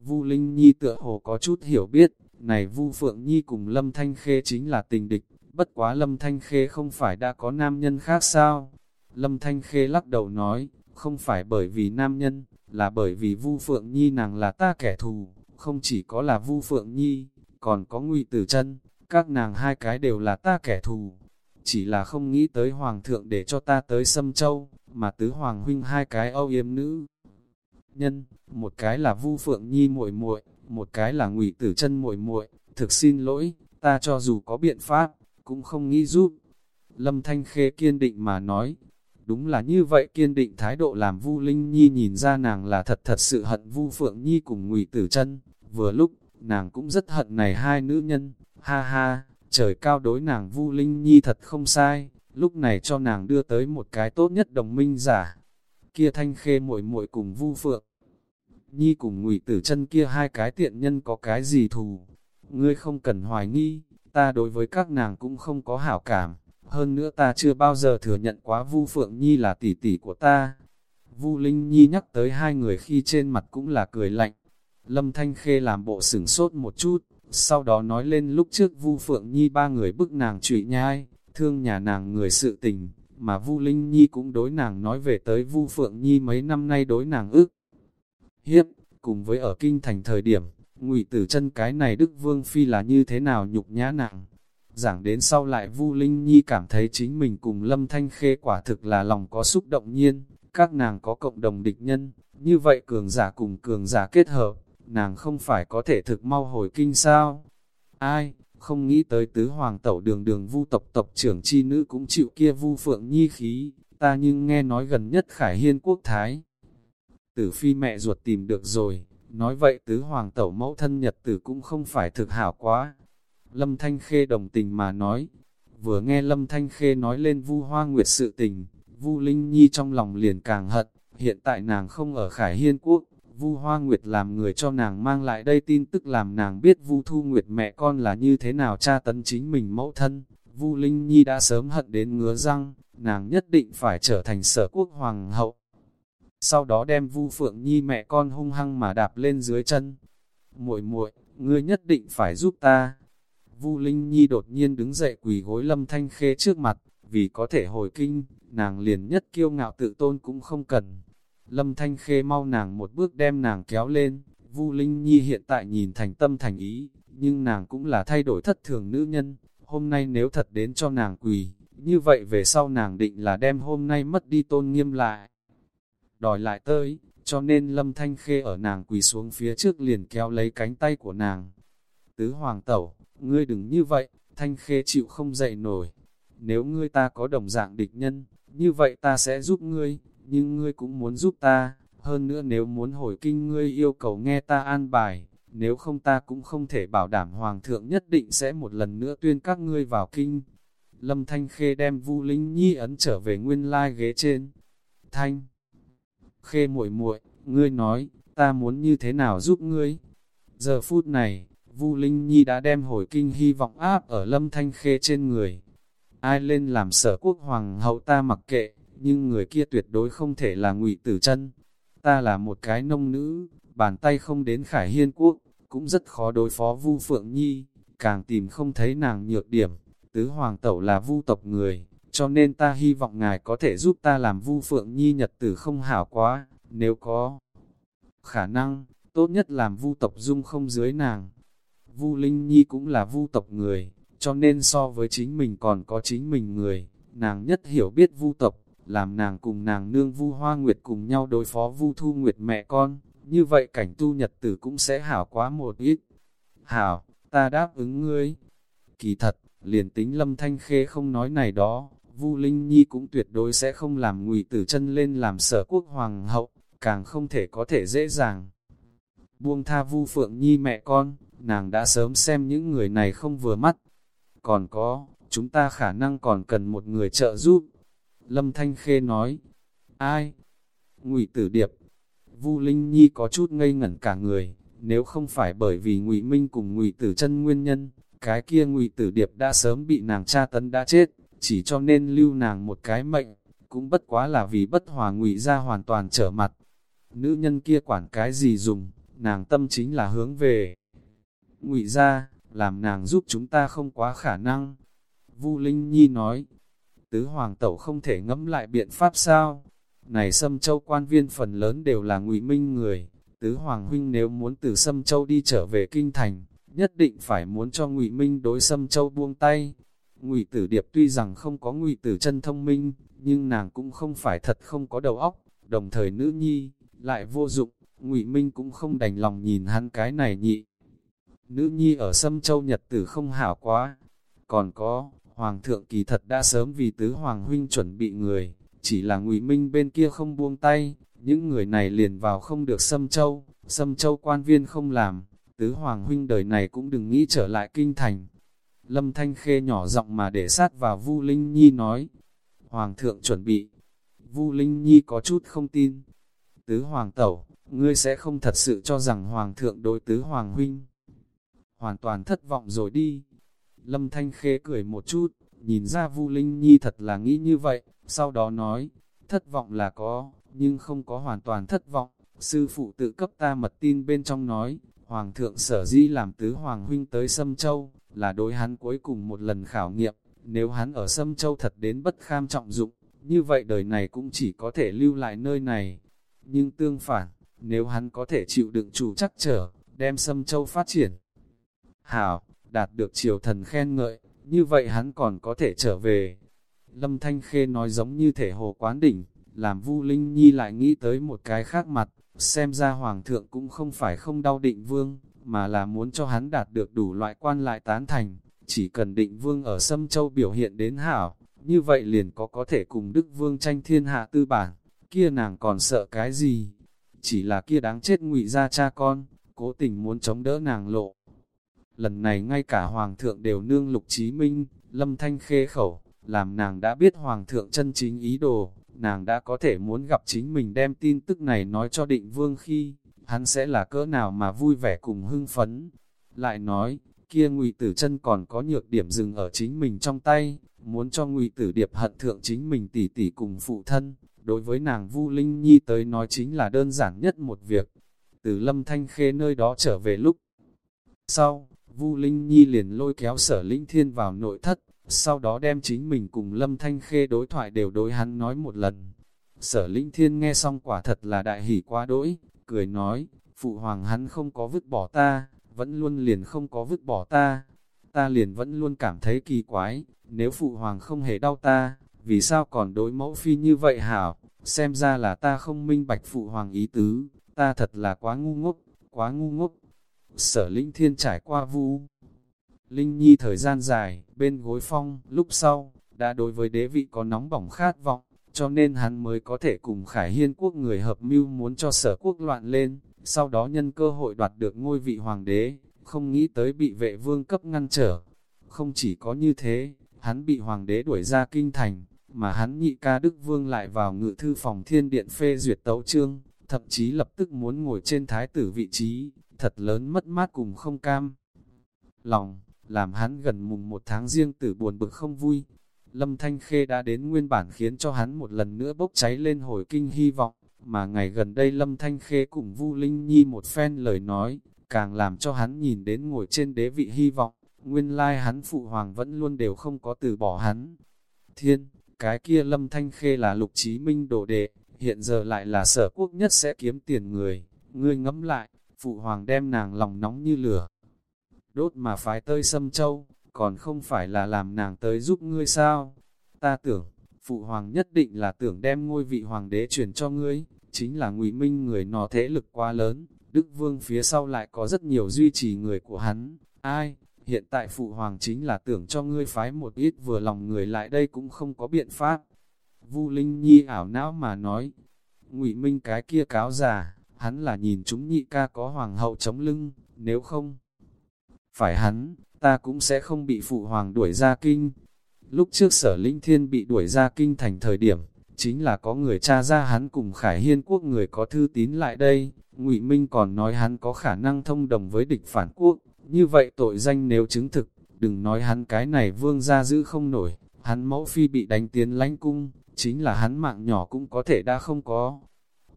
Vu Linh Nhi tựa hồ có chút hiểu biết, này Vu Phượng Nhi cùng Lâm Thanh Khê chính là tình địch, bất quá Lâm Thanh Khê không phải đã có nam nhân khác sao? Lâm Thanh Khê lắc đầu nói, không phải bởi vì nam nhân, là bởi vì Vu Phượng Nhi nàng là ta kẻ thù, không chỉ có là Vu Phượng Nhi, còn có Ngụy Tử Chân, các nàng hai cái đều là ta kẻ thù. Chỉ là không nghĩ tới Hoàng thượng để cho ta tới Sâm Châu, mà tứ Hoàng huynh hai cái âu yếm nữ. Nhân, một cái là Vu Phượng Nhi muội muội, một cái là Ngụy Tử Chân muội muội, thực xin lỗi, ta cho dù có biện pháp, cũng không nghĩ giúp. Lâm Thanh Khê kiên định mà nói, Đúng là như vậy kiên định thái độ làm Vu Linh Nhi nhìn ra nàng là thật thật sự hận Vu Phượng Nhi cùng Ngụy Tử Chân. Vừa lúc, nàng cũng rất hận này hai nữ nhân. Ha ha, trời cao đối nàng Vu Linh Nhi thật không sai, lúc này cho nàng đưa tới một cái tốt nhất đồng minh giả. Kia Thanh Khê muội muội cùng Vu Phượng Nhi cùng Ngụy Tử Chân kia hai cái tiện nhân có cái gì thù? Ngươi không cần hoài nghi, ta đối với các nàng cũng không có hảo cảm hơn nữa ta chưa bao giờ thừa nhận quá Vu Phượng Nhi là tỷ tỷ của ta. Vu Linh Nhi nhắc tới hai người khi trên mặt cũng là cười lạnh. Lâm Thanh Khê làm bộ sửng sốt một chút, sau đó nói lên lúc trước Vu Phượng Nhi ba người bức nàng trụy nhai, thương nhà nàng người sự tình, mà Vu Linh Nhi cũng đối nàng nói về tới Vu Phượng Nhi mấy năm nay đối nàng ức. Hiếp, cùng với ở kinh thành thời điểm, ngụy tử chân cái này Đức Vương Phi là như thế nào nhục nhã nàng, Giảng đến sau lại Vu Linh Nhi cảm thấy chính mình cùng Lâm Thanh Khê quả thực là lòng có xúc động nhiên, các nàng có cộng đồng địch nhân, như vậy cường giả cùng cường giả kết hợp, nàng không phải có thể thực mau hồi kinh sao? Ai, không nghĩ tới tứ hoàng tẩu đường đường vu tộc tộc trưởng chi nữ cũng chịu kia vu phượng nhi khí, ta nhưng nghe nói gần nhất khải hiên quốc thái. Tử phi mẹ ruột tìm được rồi, nói vậy tứ hoàng tẩu mẫu thân nhật tử cũng không phải thực hảo quá, Lâm Thanh Khê đồng tình mà nói. Vừa nghe Lâm Thanh Khê nói lên Vu Hoa Nguyệt sự tình, Vu Linh Nhi trong lòng liền càng hận, hiện tại nàng không ở Khải Hiên Quốc, Vu Hoa Nguyệt làm người cho nàng mang lại đây tin tức làm nàng biết Vu Thu Nguyệt mẹ con là như thế nào cha tấn chính mình mẫu thân. Vu Linh Nhi đã sớm hận đến ngứa răng, nàng nhất định phải trở thành sở quốc hoàng hậu. Sau đó đem Vu Phượng Nhi mẹ con hung hăng mà đạp lên dưới chân. Muội muội, ngươi nhất định phải giúp ta, Vu Linh Nhi đột nhiên đứng dậy quỳ gối Lâm Thanh Khê trước mặt, vì có thể hồi kinh, nàng liền nhất kiêu ngạo tự tôn cũng không cần. Lâm Thanh Khê mau nàng một bước đem nàng kéo lên, Vu Linh Nhi hiện tại nhìn thành tâm thành ý, nhưng nàng cũng là thay đổi thất thường nữ nhân, hôm nay nếu thật đến cho nàng quỳ, như vậy về sau nàng định là đem hôm nay mất đi tôn nghiêm lại. Đòi lại tới, cho nên Lâm Thanh Khê ở nàng quỳ xuống phía trước liền kéo lấy cánh tay của nàng. Tứ Hoàng Tẩu, ngươi đừng như vậy, thanh khê chịu không dậy nổi. Nếu ngươi ta có đồng dạng địch nhân, như vậy ta sẽ giúp ngươi, nhưng ngươi cũng muốn giúp ta. Hơn nữa nếu muốn hồi kinh ngươi yêu cầu nghe ta an bài, nếu không ta cũng không thể bảo đảm Hoàng thượng nhất định sẽ một lần nữa tuyên các ngươi vào kinh. Lâm Thanh Khê đem Vu Linh Nhi ấn trở về nguyên lai ghế trên. Thanh Khê muội muội, ngươi nói, ta muốn như thế nào giúp ngươi? Giờ phút này, Vu Linh Nhi đã đem hồi kinh hy vọng áp ở lâm thanh khê trên người. Ai lên làm sở quốc hoàng hậu ta mặc kệ, nhưng người kia tuyệt đối không thể là ngụy tử chân. Ta là một cái nông nữ, bàn tay không đến khải hiên quốc, cũng rất khó đối phó Vu Phượng Nhi, càng tìm không thấy nàng nhược điểm. tứ hoàng tẩu là vu tộc người, cho nên ta hy vọng ngài có thể giúp ta làm vu phượng nhi nhật tử không hảo quá, nếu có khả năng, tốt nhất làm vu tộc dung không dưới nàng. Vu Linh Nhi cũng là vu tộc người, cho nên so với chính mình còn có chính mình người, nàng nhất hiểu biết vu tộc, làm nàng cùng nàng nương vu hoa nguyệt cùng nhau đối phó vu thu nguyệt mẹ con, như vậy cảnh tu nhật tử cũng sẽ hảo quá một ít. Hảo, ta đáp ứng ngươi. Kỳ thật, liền tính lâm thanh khê không nói này đó, vu Linh Nhi cũng tuyệt đối sẽ không làm ngụy tử chân lên làm sở quốc hoàng hậu, càng không thể có thể dễ dàng. Buông tha vu Phượng Nhi mẹ con, nàng đã sớm xem những người này không vừa mắt. Còn có, chúng ta khả năng còn cần một người trợ giúp. Lâm Thanh Khê nói, ai? Ngụy Tử Điệp. Vu Linh Nhi có chút ngây ngẩn cả người, nếu không phải bởi vì Ngụy Minh cùng Ngụy Tử chân nguyên nhân, cái kia Ngụy Tử Điệp đã sớm bị nàng tra tấn đã chết, chỉ cho nên lưu nàng một cái mệnh, cũng bất quá là vì bất hòa Ngụy ra hoàn toàn trở mặt. Nữ nhân kia quản cái gì dùng, nàng tâm chính là hướng về ngụy ra, làm nàng giúp chúng ta không quá khả năng. Vu Linh Nhi nói, tứ hoàng tẩu không thể ngẫm lại biện pháp sao? Này Sâm Châu quan viên phần lớn đều là ngụy minh người, tứ hoàng huynh nếu muốn từ Sâm Châu đi trở về kinh thành, nhất định phải muốn cho ngụy minh đối Sâm Châu buông tay. Ngụy Tử Điệp tuy rằng không có Ngụy Tử chân thông minh, nhưng nàng cũng không phải thật không có đầu óc, đồng thời nữ nhi lại vô dụng, Ngụy Minh cũng không đành lòng nhìn hắn cái này nhị nữ nhi ở Sâm Châu Nhật tử không hảo quá. Còn có, Hoàng thượng kỳ thật đã sớm vì tứ Hoàng huynh chuẩn bị người, chỉ là ngụy Minh bên kia không buông tay, những người này liền vào không được Sâm Châu, Sâm Châu quan viên không làm, tứ Hoàng huynh đời này cũng đừng nghĩ trở lại kinh thành. Lâm Thanh Khê nhỏ giọng mà để sát vào Vu Linh Nhi nói, Hoàng thượng chuẩn bị. Vu Linh Nhi có chút không tin. Tứ Hoàng tẩu, ngươi sẽ không thật sự cho rằng Hoàng thượng đối tứ Hoàng huynh hoàn toàn thất vọng rồi đi. Lâm Thanh Khê cười một chút, nhìn ra Vu Linh Nhi thật là nghĩ như vậy, sau đó nói, thất vọng là có, nhưng không có hoàn toàn thất vọng. Sư phụ tự cấp ta mật tin bên trong nói, Hoàng thượng sở di làm tứ Hoàng huynh tới Sâm Châu, là đối hắn cuối cùng một lần khảo nghiệm, nếu hắn ở Sâm Châu thật đến bất kham trọng dụng, như vậy đời này cũng chỉ có thể lưu lại nơi này. Nhưng tương phản, nếu hắn có thể chịu đựng chủ chắc trở, đem Sâm Châu phát triển, Hảo, đạt được triều thần khen ngợi, như vậy hắn còn có thể trở về. Lâm Thanh Khê nói giống như thể hồ quán đỉnh, làm Vu Linh Nhi lại nghĩ tới một cái khác mặt, xem ra Hoàng thượng cũng không phải không đau định vương, mà là muốn cho hắn đạt được đủ loại quan lại tán thành, chỉ cần định vương ở Sâm Châu biểu hiện đến hảo, như vậy liền có có thể cùng Đức Vương tranh thiên hạ tư bản, kia nàng còn sợ cái gì? Chỉ là kia đáng chết ngụy ra cha con, cố tình muốn chống đỡ nàng lộ. Lần này ngay cả Hoàng thượng đều nương lục chí minh, lâm thanh khê khẩu, làm nàng đã biết Hoàng thượng chân chính ý đồ, nàng đã có thể muốn gặp chính mình đem tin tức này nói cho định vương khi, hắn sẽ là cỡ nào mà vui vẻ cùng hưng phấn. Lại nói, kia ngụy tử chân còn có nhược điểm dừng ở chính mình trong tay, muốn cho ngụy tử điệp hận thượng chính mình tỉ tỉ cùng phụ thân, đối với nàng Vu Linh Nhi tới nói chính là đơn giản nhất một việc. Từ lâm thanh khê nơi đó trở về lúc sau, Vu Linh Nhi liền lôi kéo sở linh thiên vào nội thất, sau đó đem chính mình cùng Lâm Thanh Khê đối thoại đều đối hắn nói một lần. Sở linh thiên nghe xong quả thật là đại hỷ quá đỗi, cười nói, phụ hoàng hắn không có vứt bỏ ta, vẫn luôn liền không có vứt bỏ ta. Ta liền vẫn luôn cảm thấy kỳ quái, nếu phụ hoàng không hề đau ta, vì sao còn đối mẫu phi như vậy hảo, xem ra là ta không minh bạch phụ hoàng ý tứ, ta thật là quá ngu ngốc, quá ngu ngốc. Sở Linh Thiên trải qua vu. Linh Nhi thời gian dài, bên gối phong, lúc sau, đã đối với đế vị có nóng bỏng khát vọng, cho nên hắn mới có thể cùng Khải Hiên quốc người hợp mưu muốn cho sở quốc loạn lên, sau đó nhân cơ hội đoạt được ngôi vị hoàng đế, không nghĩ tới bị vệ vương cấp ngăn trở. Không chỉ có như thế, hắn bị hoàng đế đuổi ra kinh thành, mà hắn nhị ca đức vương lại vào ngự thư phòng thiên điện phê duyệt tấu trương, thậm chí lập tức muốn ngồi trên thái tử vị trí, thật lớn mất mát cùng không cam. Lòng, làm hắn gần mùng một tháng riêng tử buồn bực không vui. Lâm Thanh Khê đã đến nguyên bản khiến cho hắn một lần nữa bốc cháy lên hồi kinh hy vọng, mà ngày gần đây Lâm Thanh Khê cùng Vu Linh Nhi một phen lời nói, càng làm cho hắn nhìn đến ngồi trên đế vị hy vọng, nguyên lai hắn phụ hoàng vẫn luôn đều không có từ bỏ hắn. Thiên, cái kia lâm thanh khê là lục chí minh đồ đệ, hiện giờ lại là sở quốc nhất sẽ kiếm tiền người, ngươi ngẫm lại, phụ hoàng đem nàng lòng nóng như lửa. Đốt mà phái tơi sâm châu, còn không phải là làm nàng tới giúp ngươi sao? Ta tưởng, phụ hoàng nhất định là tưởng đem ngôi vị hoàng đế truyền cho ngươi, chính là ngụy minh người nó thế lực quá lớn, Đức Vương phía sau lại có rất nhiều duy trì người của hắn, ai, hiện tại phụ hoàng chính là tưởng cho ngươi phái một ít vừa lòng người lại đây cũng không có biện pháp. Vu Linh Nhi ảo não mà nói, ngụy Minh cái kia cáo già, hắn là nhìn chúng nhị ca có hoàng hậu chống lưng, nếu không phải hắn, ta cũng sẽ không bị phụ hoàng đuổi ra kinh. Lúc trước sở linh thiên bị đuổi ra kinh thành thời điểm, chính là có người cha ra hắn cùng Khải Hiên quốc người có thư tín lại đây, ngụy Minh còn nói hắn có khả năng thông đồng với địch phản quốc, như vậy tội danh nếu chứng thực, đừng nói hắn cái này vương ra giữ không nổi, hắn mẫu phi bị đánh tiến lánh cung, chính là hắn mạng nhỏ cũng có thể đã không có.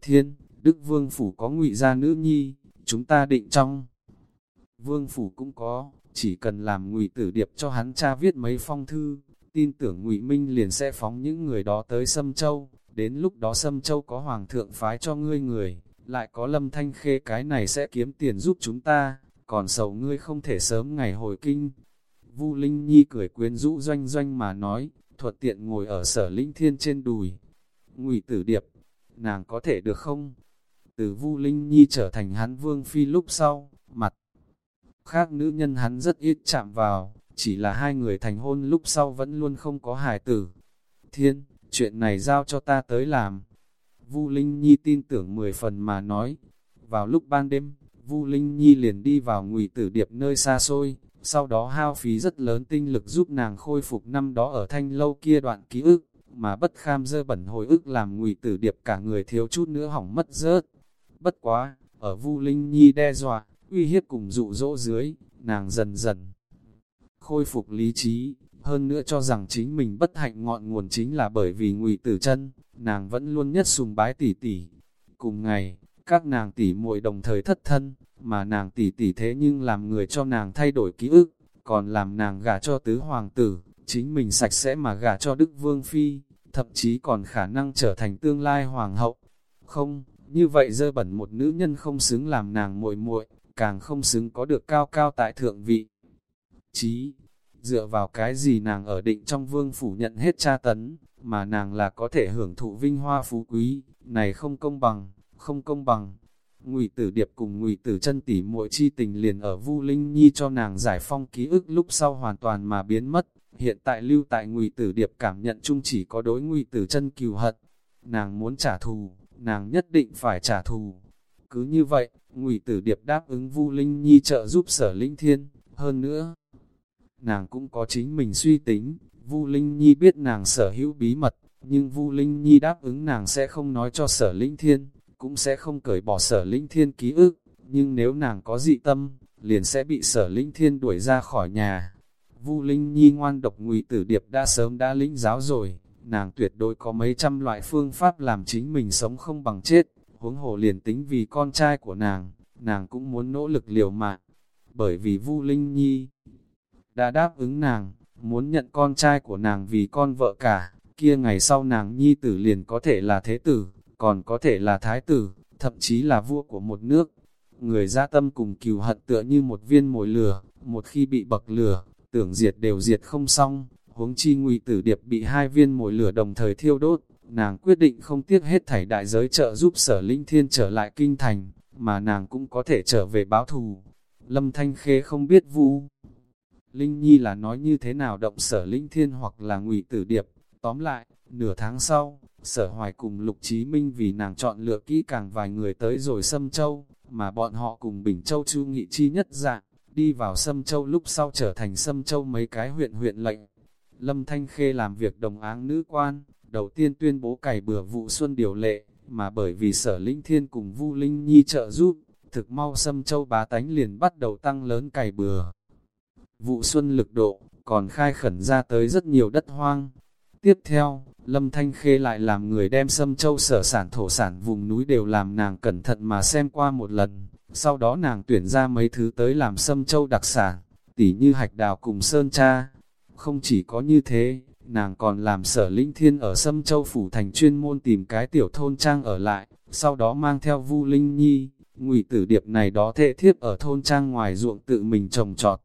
Thiên, Đức Vương Phủ có ngụy gia nữ nhi, chúng ta định trong. Vương Phủ cũng có, chỉ cần làm ngụy tử điệp cho hắn cha viết mấy phong thư, tin tưởng ngụy Minh liền sẽ phóng những người đó tới Sâm Châu, đến lúc đó Sâm Châu có Hoàng thượng phái cho ngươi người, lại có lâm thanh khê cái này sẽ kiếm tiền giúp chúng ta, còn sầu ngươi không thể sớm ngày hồi kinh. Vu Linh Nhi cười quyến rũ doanh doanh mà nói, thuật tiện ngồi ở sở linh thiên trên đùi. Ngụy tử điệp, nàng có thể được không? Từ Vu Linh Nhi trở thành hắn vương phi lúc sau, mặt khác nữ nhân hắn rất ít chạm vào, chỉ là hai người thành hôn lúc sau vẫn luôn không có hài tử. Thiên, chuyện này giao cho ta tới làm. Vu Linh Nhi tin tưởng mười phần mà nói. Vào lúc ban đêm, Vu Linh Nhi liền đi vào ngụy tử điệp nơi xa xôi, sau đó hao phí rất lớn tinh lực giúp nàng khôi phục năm đó ở thanh lâu kia đoạn ký ức, mà bất kham dơ bẩn hồi ức làm ngụy tử điệp cả người thiếu chút nữa hỏng mất rớt. Bất quá, ở Vu Linh Nhi đe dọa, uy hiếp cùng dụ dỗ dưới, nàng dần dần khôi phục lý trí, hơn nữa cho rằng chính mình bất hạnh ngọn nguồn chính là bởi vì ngụy tử chân, nàng vẫn luôn nhất sùng bái tỷ tỷ. Cùng ngày, các nàng tỷ muội đồng thời thất thân, mà nàng tỷ tỷ thế nhưng làm người cho nàng thay đổi ký ức, còn làm nàng gả cho tứ hoàng tử, chính mình sạch sẽ mà gả cho Đức Vương Phi, thậm chí còn khả năng trở thành tương lai hoàng hậu. Không, như vậy dơ bẩn một nữ nhân không xứng làm nàng muội muội, càng không xứng có được cao cao tại thượng vị. Chí, dựa vào cái gì nàng ở định trong vương phủ nhận hết tra tấn, mà nàng là có thể hưởng thụ vinh hoa phú quý, này không công bằng, không công bằng. Ngụy Tử Điệp cùng Ngụy Tử Chân tỉ muội chi tình liền ở Vu Linh Nhi cho nàng giải phong ký ức lúc sau hoàn toàn mà biến mất, hiện tại lưu tại Ngụy Tử Điệp cảm nhận chung chỉ có đối Ngụy Tử Chân cừu hận. Nàng muốn trả thù, nàng nhất định phải trả thù. Cứ như vậy, Ngụy Tử Điệp đáp ứng Vu Linh Nhi trợ giúp Sở Linh Thiên, hơn nữa, nàng cũng có chính mình suy tính, Vu Linh Nhi biết nàng sở hữu bí mật, nhưng Vu Linh Nhi đáp ứng nàng sẽ không nói cho sở linh thiên, cũng sẽ không cởi bỏ sở linh thiên ký ức, nhưng nếu nàng có dị tâm, liền sẽ bị sở linh thiên đuổi ra khỏi nhà. Vu Linh Nhi ngoan độc ngụy tử điệp đã sớm đã lĩnh giáo rồi, nàng tuyệt đối có mấy trăm loại phương pháp làm chính mình sống không bằng chết, huống hồ liền tính vì con trai của nàng, nàng cũng muốn nỗ lực liều mạng, bởi vì Vu Linh Nhi đã đáp ứng nàng, muốn nhận con trai của nàng vì con vợ cả, kia ngày sau nàng nhi tử liền có thể là thế tử, còn có thể là thái tử, thậm chí là vua của một nước. Người ra tâm cùng cừu hận tựa như một viên mồi lửa, một khi bị bậc lửa, tưởng diệt đều diệt không xong, huống chi ngụy tử điệp bị hai viên mồi lửa đồng thời thiêu đốt, nàng quyết định không tiếc hết thảy đại giới trợ giúp sở linh thiên trở lại kinh thành, mà nàng cũng có thể trở về báo thù. Lâm Thanh Khê không biết vu Linh Nhi là nói như thế nào động sở linh thiên hoặc là ngụy tử điệp. Tóm lại, nửa tháng sau, sở hoài cùng Lục Chí Minh vì nàng chọn lựa kỹ càng vài người tới rồi Sâm Châu, mà bọn họ cùng Bình Châu Chu Nghị Chi nhất dạng, đi vào Sâm Châu lúc sau trở thành Sâm Châu mấy cái huyện huyện lệnh. Lâm Thanh Khê làm việc đồng áng nữ quan, đầu tiên tuyên bố cày bừa vụ xuân điều lệ, mà bởi vì sở linh thiên cùng Vu Linh Nhi trợ giúp, thực mau xâm Châu bá tánh liền bắt đầu tăng lớn cày bừa vụ xuân lực độ, còn khai khẩn ra tới rất nhiều đất hoang. Tiếp theo, Lâm Thanh Khê lại làm người đem xâm châu sở sản thổ sản vùng núi đều làm nàng cẩn thận mà xem qua một lần. Sau đó nàng tuyển ra mấy thứ tới làm xâm châu đặc sản, tỉ như hạch đào cùng sơn cha. Không chỉ có như thế, nàng còn làm sở linh thiên ở Sâm Châu Phủ Thành chuyên môn tìm cái tiểu thôn trang ở lại, sau đó mang theo Vu Linh Nhi, ngụy tử điệp này đó thệ thiếp ở thôn trang ngoài ruộng tự mình trồng trọt.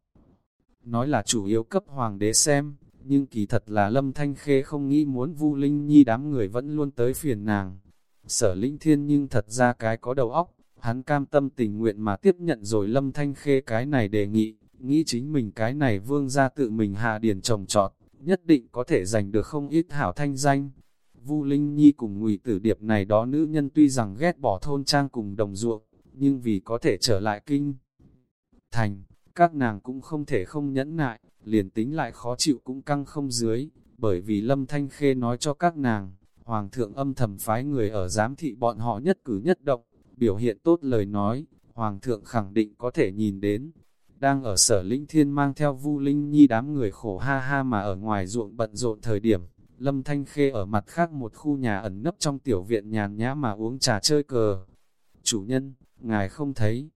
Nói là chủ yếu cấp hoàng đế xem, nhưng kỳ thật là Lâm Thanh Khê không nghĩ muốn Vu Linh Nhi đám người vẫn luôn tới phiền nàng. Sở Linh Thiên nhưng thật ra cái có đầu óc, hắn cam tâm tình nguyện mà tiếp nhận rồi Lâm Thanh Khê cái này đề nghị, nghĩ chính mình cái này vương ra tự mình hạ điền trồng trọt, nhất định có thể giành được không ít hảo thanh danh. Vu Linh Nhi cùng Ngụy Tử Điệp này đó nữ nhân tuy rằng ghét bỏ thôn trang cùng đồng ruộng, nhưng vì có thể trở lại kinh thành, các nàng cũng không thể không nhẫn nại, liền tính lại khó chịu cũng căng không dưới, bởi vì Lâm Thanh Khê nói cho các nàng, Hoàng thượng âm thầm phái người ở giám thị bọn họ nhất cử nhất động, biểu hiện tốt lời nói, Hoàng thượng khẳng định có thể nhìn đến. Đang ở sở lĩnh thiên mang theo Vu Linh Nhi đám người khổ ha ha mà ở ngoài ruộng bận rộn thời điểm, Lâm Thanh Khê ở mặt khác một khu nhà ẩn nấp trong tiểu viện nhàn nhã mà uống trà chơi cờ. Chủ nhân, ngài không thấy.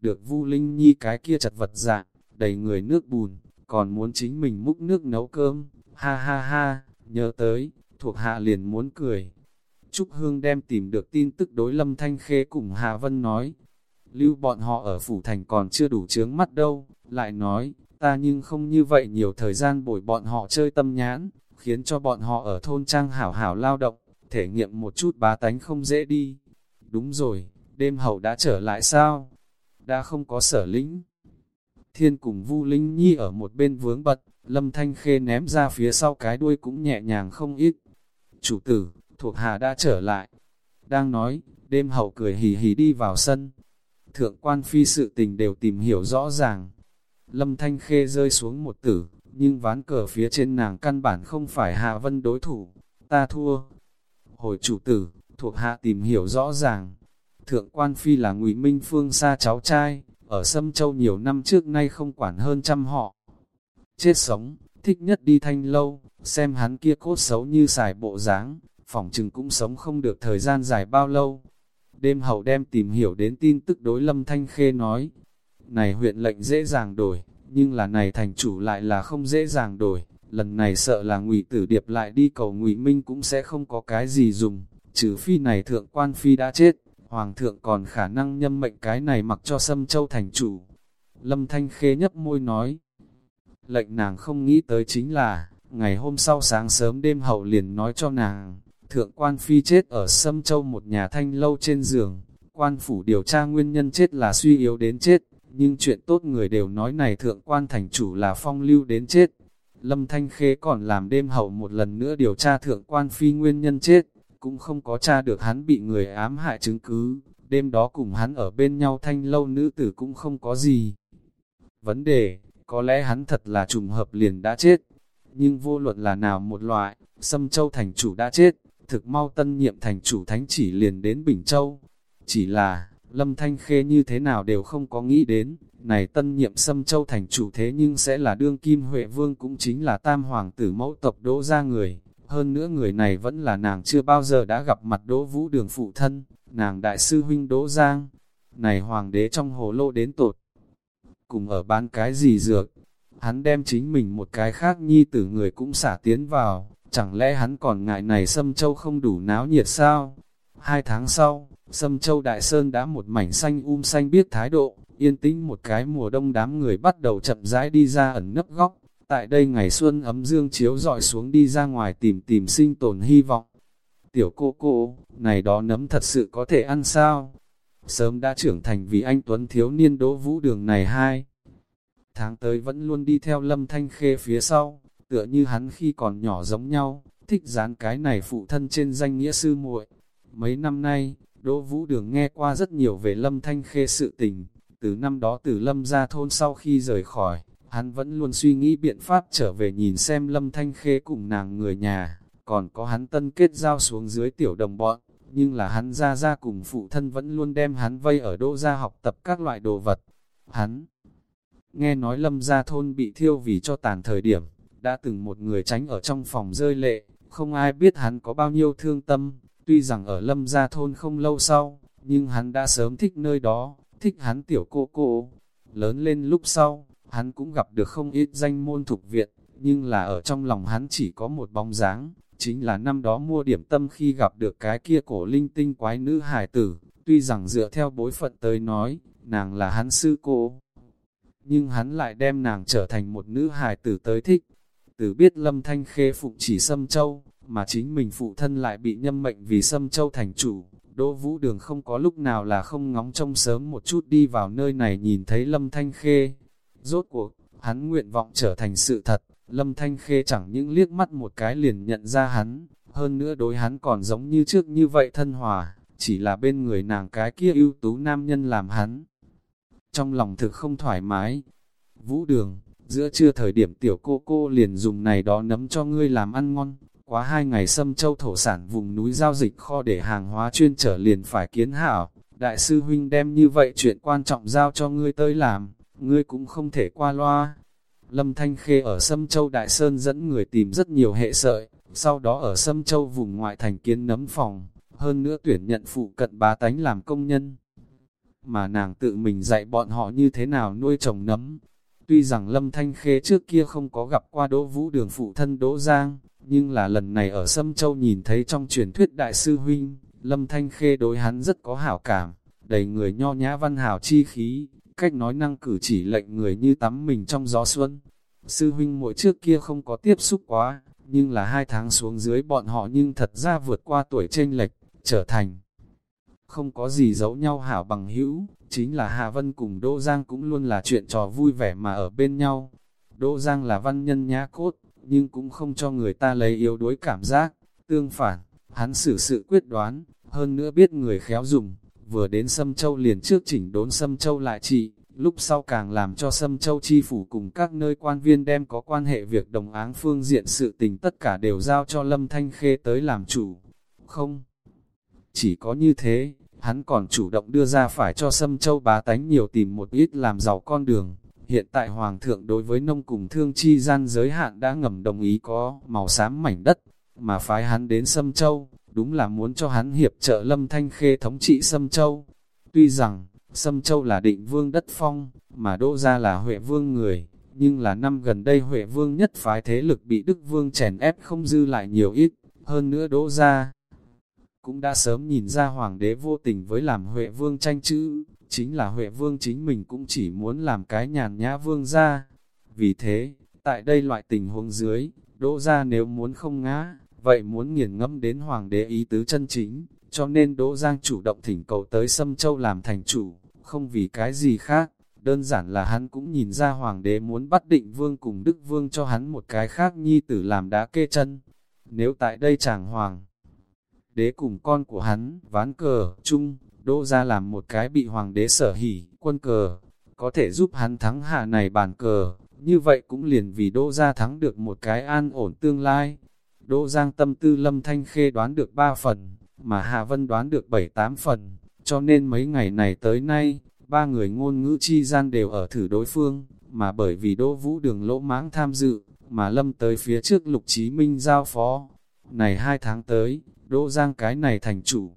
Được Vu Linh Nhi cái kia chặt vật dạng, đầy người nước bùn, còn muốn chính mình múc nước nấu cơm, ha ha ha, nhớ tới, thuộc hạ liền muốn cười. Trúc Hương đem tìm được tin tức đối Lâm Thanh Khê cùng Hà Vân nói, lưu bọn họ ở Phủ Thành còn chưa đủ chướng mắt đâu, lại nói, ta nhưng không như vậy nhiều thời gian bồi bọn họ chơi tâm nhãn, khiến cho bọn họ ở thôn trang hảo hảo lao động, thể nghiệm một chút bá tánh không dễ đi. Đúng rồi, đêm hậu đã trở lại sao? Đã không có sở lĩnh. Thiên cùng Vu Linh Nhi ở một bên vướng bật, Lâm Thanh Khê ném ra phía sau cái đuôi cũng nhẹ nhàng không ít. Chủ tử, thuộc hạ đã trở lại. Đang nói, đêm hậu cười hì hì đi vào sân. Thượng quan phi sự tình đều tìm hiểu rõ ràng. Lâm Thanh Khê rơi xuống một tử, nhưng ván cờ phía trên nàng căn bản không phải Hạ Vân đối thủ. Ta thua. Hồi chủ tử, thuộc hạ tìm hiểu rõ ràng. Thượng quan phi là ngụy Minh Phương xa cháu trai, ở Sâm Châu nhiều năm trước nay không quản hơn trăm họ. Chết sống, thích nhất đi thanh lâu, xem hắn kia cốt xấu như xài bộ dáng, phỏng chừng cũng sống không được thời gian dài bao lâu. Đêm hậu đem tìm hiểu đến tin tức đối lâm thanh khê nói, này huyện lệnh dễ dàng đổi, nhưng là này thành chủ lại là không dễ dàng đổi, lần này sợ là ngụy tử điệp lại đi cầu ngụy minh cũng sẽ không có cái gì dùng, trừ phi này thượng quan phi đã chết, hoàng thượng còn khả năng nhâm mệnh cái này mặc cho sâm châu thành chủ. Lâm Thanh Khê nhấp môi nói, lệnh nàng không nghĩ tới chính là, ngày hôm sau sáng sớm đêm hậu liền nói cho nàng, thượng quan phi chết ở sâm châu một nhà thanh lâu trên giường, quan phủ điều tra nguyên nhân chết là suy yếu đến chết, nhưng chuyện tốt người đều nói này thượng quan thành chủ là phong lưu đến chết. Lâm Thanh Khê còn làm đêm hậu một lần nữa điều tra thượng quan phi nguyên nhân chết, cũng không có tra được hắn bị người ám hại chứng cứ, đêm đó cùng hắn ở bên nhau thanh lâu nữ tử cũng không có gì. Vấn đề, có lẽ hắn thật là trùng hợp liền đã chết, nhưng vô luận là nào một loại, Sâm Châu thành chủ đã chết, thực mau tân nhiệm thành chủ thánh chỉ liền đến Bình Châu. Chỉ là, Lâm Thanh Khê như thế nào đều không có nghĩ đến, này tân nhiệm xâm Châu thành chủ thế nhưng sẽ là đương kim Huệ Vương cũng chính là tam hoàng tử mẫu tộc đỗ ra người. Hơn nữa người này vẫn là nàng chưa bao giờ đã gặp mặt đỗ vũ đường phụ thân, nàng đại sư huynh đỗ giang. Này hoàng đế trong hồ lô đến tột, cùng ở bán cái gì dược, hắn đem chính mình một cái khác nhi tử người cũng xả tiến vào, chẳng lẽ hắn còn ngại này Sâm Châu không đủ náo nhiệt sao? Hai tháng sau, Sâm Châu Đại Sơn đã một mảnh xanh um xanh biết thái độ, yên tĩnh một cái mùa đông đám người bắt đầu chậm rãi đi ra ẩn nấp góc. Tại đây ngày xuân ấm dương chiếu dọi xuống đi ra ngoài tìm tìm sinh tồn hy vọng. Tiểu cô cô, này đó nấm thật sự có thể ăn sao? Sớm đã trưởng thành vì anh Tuấn thiếu niên đỗ vũ đường này hai. Tháng tới vẫn luôn đi theo lâm thanh khê phía sau, tựa như hắn khi còn nhỏ giống nhau, thích dán cái này phụ thân trên danh nghĩa sư muội. Mấy năm nay, Đỗ Vũ Đường nghe qua rất nhiều về Lâm Thanh Khê sự tình, từ năm đó từ Lâm ra thôn sau khi rời khỏi, hắn vẫn luôn suy nghĩ biện pháp trở về nhìn xem Lâm Thanh Khê cùng nàng người nhà, còn có hắn tân kết giao xuống dưới tiểu đồng bọn, nhưng là hắn ra ra cùng phụ thân vẫn luôn đem hắn vây ở đỗ gia học tập các loại đồ vật. Hắn nghe nói Lâm ra thôn bị thiêu vì cho tàn thời điểm, đã từng một người tránh ở trong phòng rơi lệ, không ai biết hắn có bao nhiêu thương tâm, tuy rằng ở lâm gia thôn không lâu sau, nhưng hắn đã sớm thích nơi đó, thích hắn tiểu cô cô. Lớn lên lúc sau, hắn cũng gặp được không ít danh môn thuộc viện, nhưng là ở trong lòng hắn chỉ có một bóng dáng, chính là năm đó mua điểm tâm khi gặp được cái kia cổ linh tinh quái nữ hải tử, tuy rằng dựa theo bối phận tới nói, nàng là hắn sư cô. Nhưng hắn lại đem nàng trở thành một nữ hài tử tới thích. Từ biết lâm thanh khê phụng chỉ Sâm Châu, mà chính mình phụ thân lại bị nhâm mệnh vì Sâm Châu thành chủ. Đỗ Vũ Đường không có lúc nào là không ngóng trông sớm một chút đi vào nơi này nhìn thấy lâm thanh khê. Rốt cuộc, hắn nguyện vọng trở thành sự thật, lâm thanh khê chẳng những liếc mắt một cái liền nhận ra hắn, hơn nữa đối hắn còn giống như trước như vậy thân hòa, chỉ là bên người nàng cái kia ưu tú nam nhân làm hắn trong lòng thực không thoải mái. Vũ đường, giữa trưa thời điểm tiểu cô cô liền dùng này đó nấm cho ngươi làm ăn ngon, quá hai ngày xâm châu thổ sản vùng núi giao dịch kho để hàng hóa chuyên trở liền phải kiến hảo, đại sư huynh đem như vậy chuyện quan trọng giao cho ngươi tới làm, ngươi cũng không thể qua loa. Lâm Thanh Khê ở Sâm Châu Đại Sơn dẫn người tìm rất nhiều hệ sợi, sau đó ở Sâm Châu vùng ngoại thành kiến nấm phòng, hơn nữa tuyển nhận phụ cận bá tánh làm công nhân mà nàng tự mình dạy bọn họ như thế nào nuôi trồng nấm. Tuy rằng Lâm Thanh Khê trước kia không có gặp qua Đỗ Vũ Đường phụ thân Đỗ Giang, nhưng là lần này ở Sâm Châu nhìn thấy trong truyền thuyết Đại sư Huynh, Lâm Thanh Khê đối hắn rất có hảo cảm, đầy người nho nhã văn hảo chi khí, cách nói năng cử chỉ lệnh người như tắm mình trong gió xuân. Sư Huynh mỗi trước kia không có tiếp xúc quá, nhưng là hai tháng xuống dưới bọn họ nhưng thật ra vượt qua tuổi chênh lệch, trở thành không có gì giấu nhau hảo bằng hữu, chính là Hà Vân cùng Đỗ Giang cũng luôn là chuyện trò vui vẻ mà ở bên nhau. Đỗ Giang là văn nhân nhã cốt, nhưng cũng không cho người ta lấy yếu đuối cảm giác, tương phản, hắn xử sự quyết đoán, hơn nữa biết người khéo dùng, vừa đến Sâm Châu liền trước chỉnh đốn Sâm Châu lại trị, lúc sau càng làm cho Sâm Châu chi phủ cùng các nơi quan viên đem có quan hệ việc đồng áng phương diện sự tình tất cả đều giao cho Lâm Thanh Khê tới làm chủ. Không, chỉ có như thế, hắn còn chủ động đưa ra phải cho Sâm Châu bá tánh nhiều tìm một ít làm giàu con đường. Hiện tại Hoàng thượng đối với nông cùng thương chi gian giới hạn đã ngầm đồng ý có màu xám mảnh đất, mà phái hắn đến Sâm Châu, đúng là muốn cho hắn hiệp trợ Lâm Thanh Khê thống trị Sâm Châu. Tuy rằng, Sâm Châu là định vương đất phong, mà Đỗ Gia là Huệ Vương người, nhưng là năm gần đây Huệ Vương nhất phái thế lực bị Đức Vương chèn ép không dư lại nhiều ít, hơn nữa Đỗ Gia cũng đã sớm nhìn ra hoàng đế vô tình với làm Huệ Vương tranh chữ, chính là Huệ Vương chính mình cũng chỉ muốn làm cái nhàn nhã vương ra. Vì thế, tại đây loại tình huống dưới, đỗ ra nếu muốn không ngã, vậy muốn nghiền ngẫm đến hoàng đế ý tứ chân chính, cho nên Đỗ Giang chủ động thỉnh cầu tới Sâm Châu làm thành chủ, không vì cái gì khác, đơn giản là hắn cũng nhìn ra hoàng đế muốn bắt định vương cùng đức vương cho hắn một cái khác nhi tử làm đá kê chân. Nếu tại đây chàng hoàng đế cùng con của hắn, ván cờ, chung, đỗ ra làm một cái bị hoàng đế sở hỉ, quân cờ, có thể giúp hắn thắng hạ này bàn cờ, như vậy cũng liền vì đỗ ra thắng được một cái an ổn tương lai. Đỗ Giang tâm tư lâm thanh khê đoán được 3 phần, mà Hạ Vân đoán được 7-8 phần, cho nên mấy ngày này tới nay, ba người ngôn ngữ chi gian đều ở thử đối phương, mà bởi vì Đỗ Vũ Đường lỗ mãng tham dự, mà lâm tới phía trước Lục Chí Minh giao phó. Này hai tháng tới, Đỗ Giang cái này thành chủ.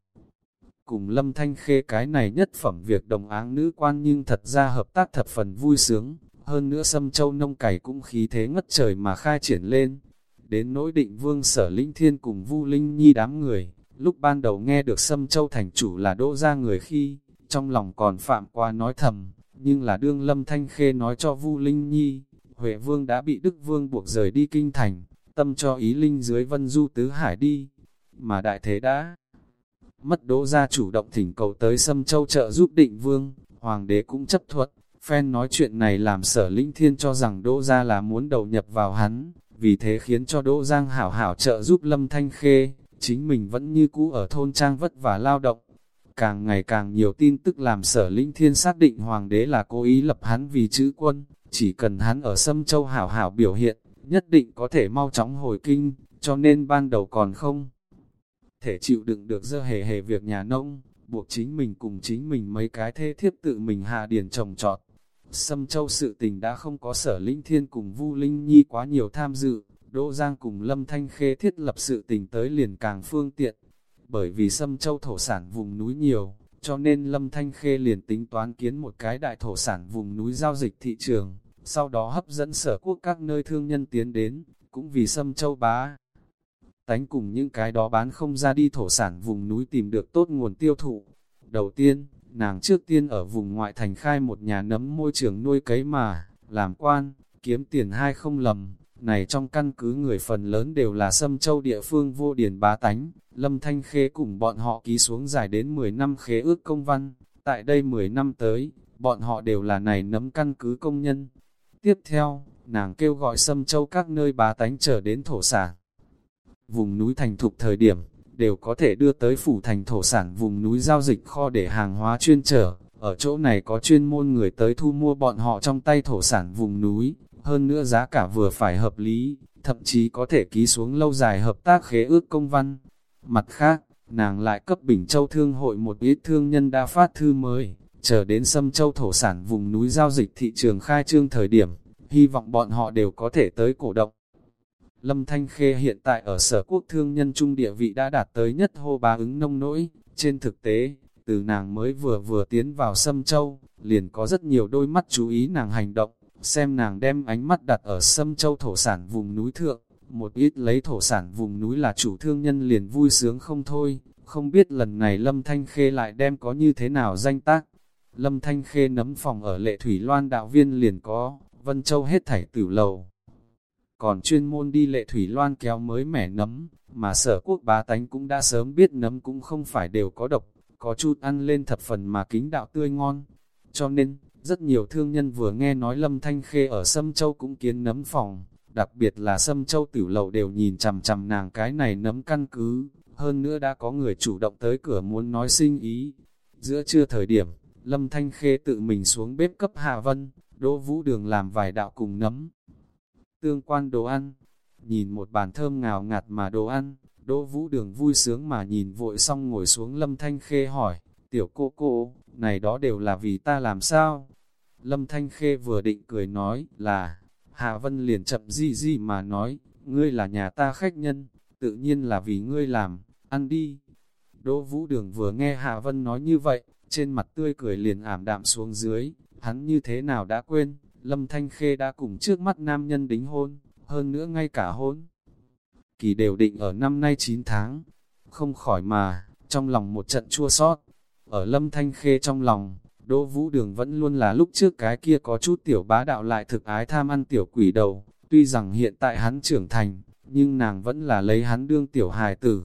Cùng Lâm Thanh Khê cái này nhất phẩm việc đồng áng nữ quan nhưng thật ra hợp tác thập phần vui sướng, hơn nữa Sâm Châu nông cày cũng khí thế ngất trời mà khai triển lên. Đến nỗi định vương sở linh thiên cùng Vu Linh Nhi đám người, lúc ban đầu nghe được Sâm Châu thành chủ là Đỗ Giang người khi, trong lòng còn phạm qua nói thầm, nhưng là đương Lâm Thanh Khê nói cho Vu Linh Nhi, Huệ Vương đã bị Đức Vương buộc rời đi kinh thành, tâm cho ý Linh dưới vân du tứ hải đi, mà đại thế đã mất đỗ gia chủ động thỉnh cầu tới Sâm Châu trợ giúp định vương, hoàng đế cũng chấp thuận, phen nói chuyện này làm sở linh thiên cho rằng đỗ gia là muốn đầu nhập vào hắn, vì thế khiến cho đỗ giang hảo hảo trợ giúp lâm thanh khê, chính mình vẫn như cũ ở thôn trang vất vả lao động. Càng ngày càng nhiều tin tức làm sở linh thiên xác định hoàng đế là cố ý lập hắn vì chữ quân, chỉ cần hắn ở Sâm Châu hảo hảo biểu hiện, nhất định có thể mau chóng hồi kinh, cho nên ban đầu còn không thể chịu đựng được dơ hề hề việc nhà nông, buộc chính mình cùng chính mình mấy cái thê thiếp tự mình hạ điển trồng trọt. Sâm châu sự tình đã không có sở linh thiên cùng Vu Linh Nhi quá nhiều tham dự, Đỗ Giang cùng Lâm Thanh Khê thiết lập sự tình tới liền càng phương tiện. Bởi vì Sâm châu thổ sản vùng núi nhiều, cho nên Lâm Thanh Khê liền tính toán kiến một cái đại thổ sản vùng núi giao dịch thị trường, sau đó hấp dẫn sở quốc các nơi thương nhân tiến đến, cũng vì sâm châu bá. Tánh cùng những cái đó bán không ra đi thổ sản vùng núi tìm được tốt nguồn tiêu thụ. Đầu tiên, nàng trước tiên ở vùng ngoại thành khai một nhà nấm môi trường nuôi cấy mà, làm quan, kiếm tiền hai không lầm. Này trong căn cứ người phần lớn đều là sâm châu địa phương vô điển bá tánh, Lâm Thanh Khê cùng bọn họ ký xuống dài đến 10 năm khế ước công văn. Tại đây 10 năm tới, bọn họ đều là này nấm căn cứ công nhân. Tiếp theo, nàng kêu gọi sâm châu các nơi bá tánh trở đến thổ sản. Vùng núi thành thục thời điểm, đều có thể đưa tới phủ thành thổ sản vùng núi giao dịch kho để hàng hóa chuyên trở. Ở chỗ này có chuyên môn người tới thu mua bọn họ trong tay thổ sản vùng núi, hơn nữa giá cả vừa phải hợp lý, thậm chí có thể ký xuống lâu dài hợp tác khế ước công văn. Mặt khác, nàng lại cấp Bình Châu Thương hội một ít thương nhân đã phát thư mới, chờ đến Sâm Châu thổ sản vùng núi giao dịch thị trường khai trương thời điểm, hy vọng bọn họ đều có thể tới cổ động. Lâm Thanh Khê hiện tại ở sở quốc thương nhân trung địa vị đã đạt tới nhất hô bá ứng nông nỗi, trên thực tế, từ nàng mới vừa vừa tiến vào Sâm Châu, liền có rất nhiều đôi mắt chú ý nàng hành động, xem nàng đem ánh mắt đặt ở Sâm Châu thổ sản vùng núi thượng, một ít lấy thổ sản vùng núi là chủ thương nhân liền vui sướng không thôi, không biết lần này Lâm Thanh Khê lại đem có như thế nào danh tác. Lâm Thanh Khê nấm phòng ở lệ thủy loan đạo viên liền có, Vân Châu hết thảy tử lầu. Còn chuyên môn đi lệ thủy loan kéo mới mẻ nấm, mà sở quốc bá tánh cũng đã sớm biết nấm cũng không phải đều có độc, có chút ăn lên thập phần mà kính đạo tươi ngon. Cho nên, rất nhiều thương nhân vừa nghe nói Lâm Thanh Khê ở Sâm Châu cũng kiến nấm phòng, đặc biệt là Sâm Châu tiểu lầu đều nhìn chằm chằm nàng cái này nấm căn cứ, hơn nữa đã có người chủ động tới cửa muốn nói sinh ý. Giữa trưa thời điểm, Lâm Thanh Khê tự mình xuống bếp cấp Hạ Vân, Đỗ Vũ Đường làm vài đạo cùng nấm. Tương quan đồ ăn, nhìn một bàn thơm ngào ngạt mà đồ ăn, Đỗ Vũ Đường vui sướng mà nhìn vội xong ngồi xuống Lâm Thanh Khê hỏi, tiểu cô cô, này đó đều là vì ta làm sao? Lâm Thanh Khê vừa định cười nói là, Hạ Vân liền chậm di di mà nói, ngươi là nhà ta khách nhân, tự nhiên là vì ngươi làm, ăn đi. Đỗ Vũ Đường vừa nghe Hạ Vân nói như vậy, trên mặt tươi cười liền ảm đạm xuống dưới, hắn như thế nào đã quên, Lâm Thanh Khê đã cùng trước mắt nam nhân đính hôn, hơn nữa ngay cả hôn. Kỳ đều định ở năm nay 9 tháng, không khỏi mà, trong lòng một trận chua sót. Ở Lâm Thanh Khê trong lòng, Đỗ Vũ Đường vẫn luôn là lúc trước cái kia có chút tiểu bá đạo lại thực ái tham ăn tiểu quỷ đầu, tuy rằng hiện tại hắn trưởng thành, nhưng nàng vẫn là lấy hắn đương tiểu hài tử.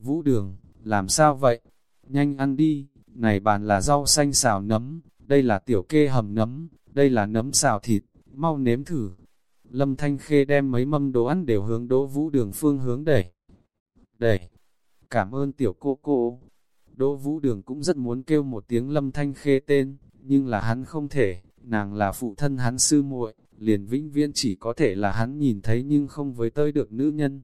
Vũ Đường, làm sao vậy? Nhanh ăn đi, này bàn là rau xanh xào nấm, đây là tiểu kê hầm nấm, đây là nấm xào thịt, mau nếm thử. Lâm Thanh Khê đem mấy mâm đồ ăn đều hướng Đỗ Vũ Đường phương hướng đẩy. Đẩy. Cảm ơn tiểu cô cô. Đỗ Vũ Đường cũng rất muốn kêu một tiếng Lâm Thanh Khê tên, nhưng là hắn không thể, nàng là phụ thân hắn sư muội, liền vĩnh viễn chỉ có thể là hắn nhìn thấy nhưng không với tới được nữ nhân.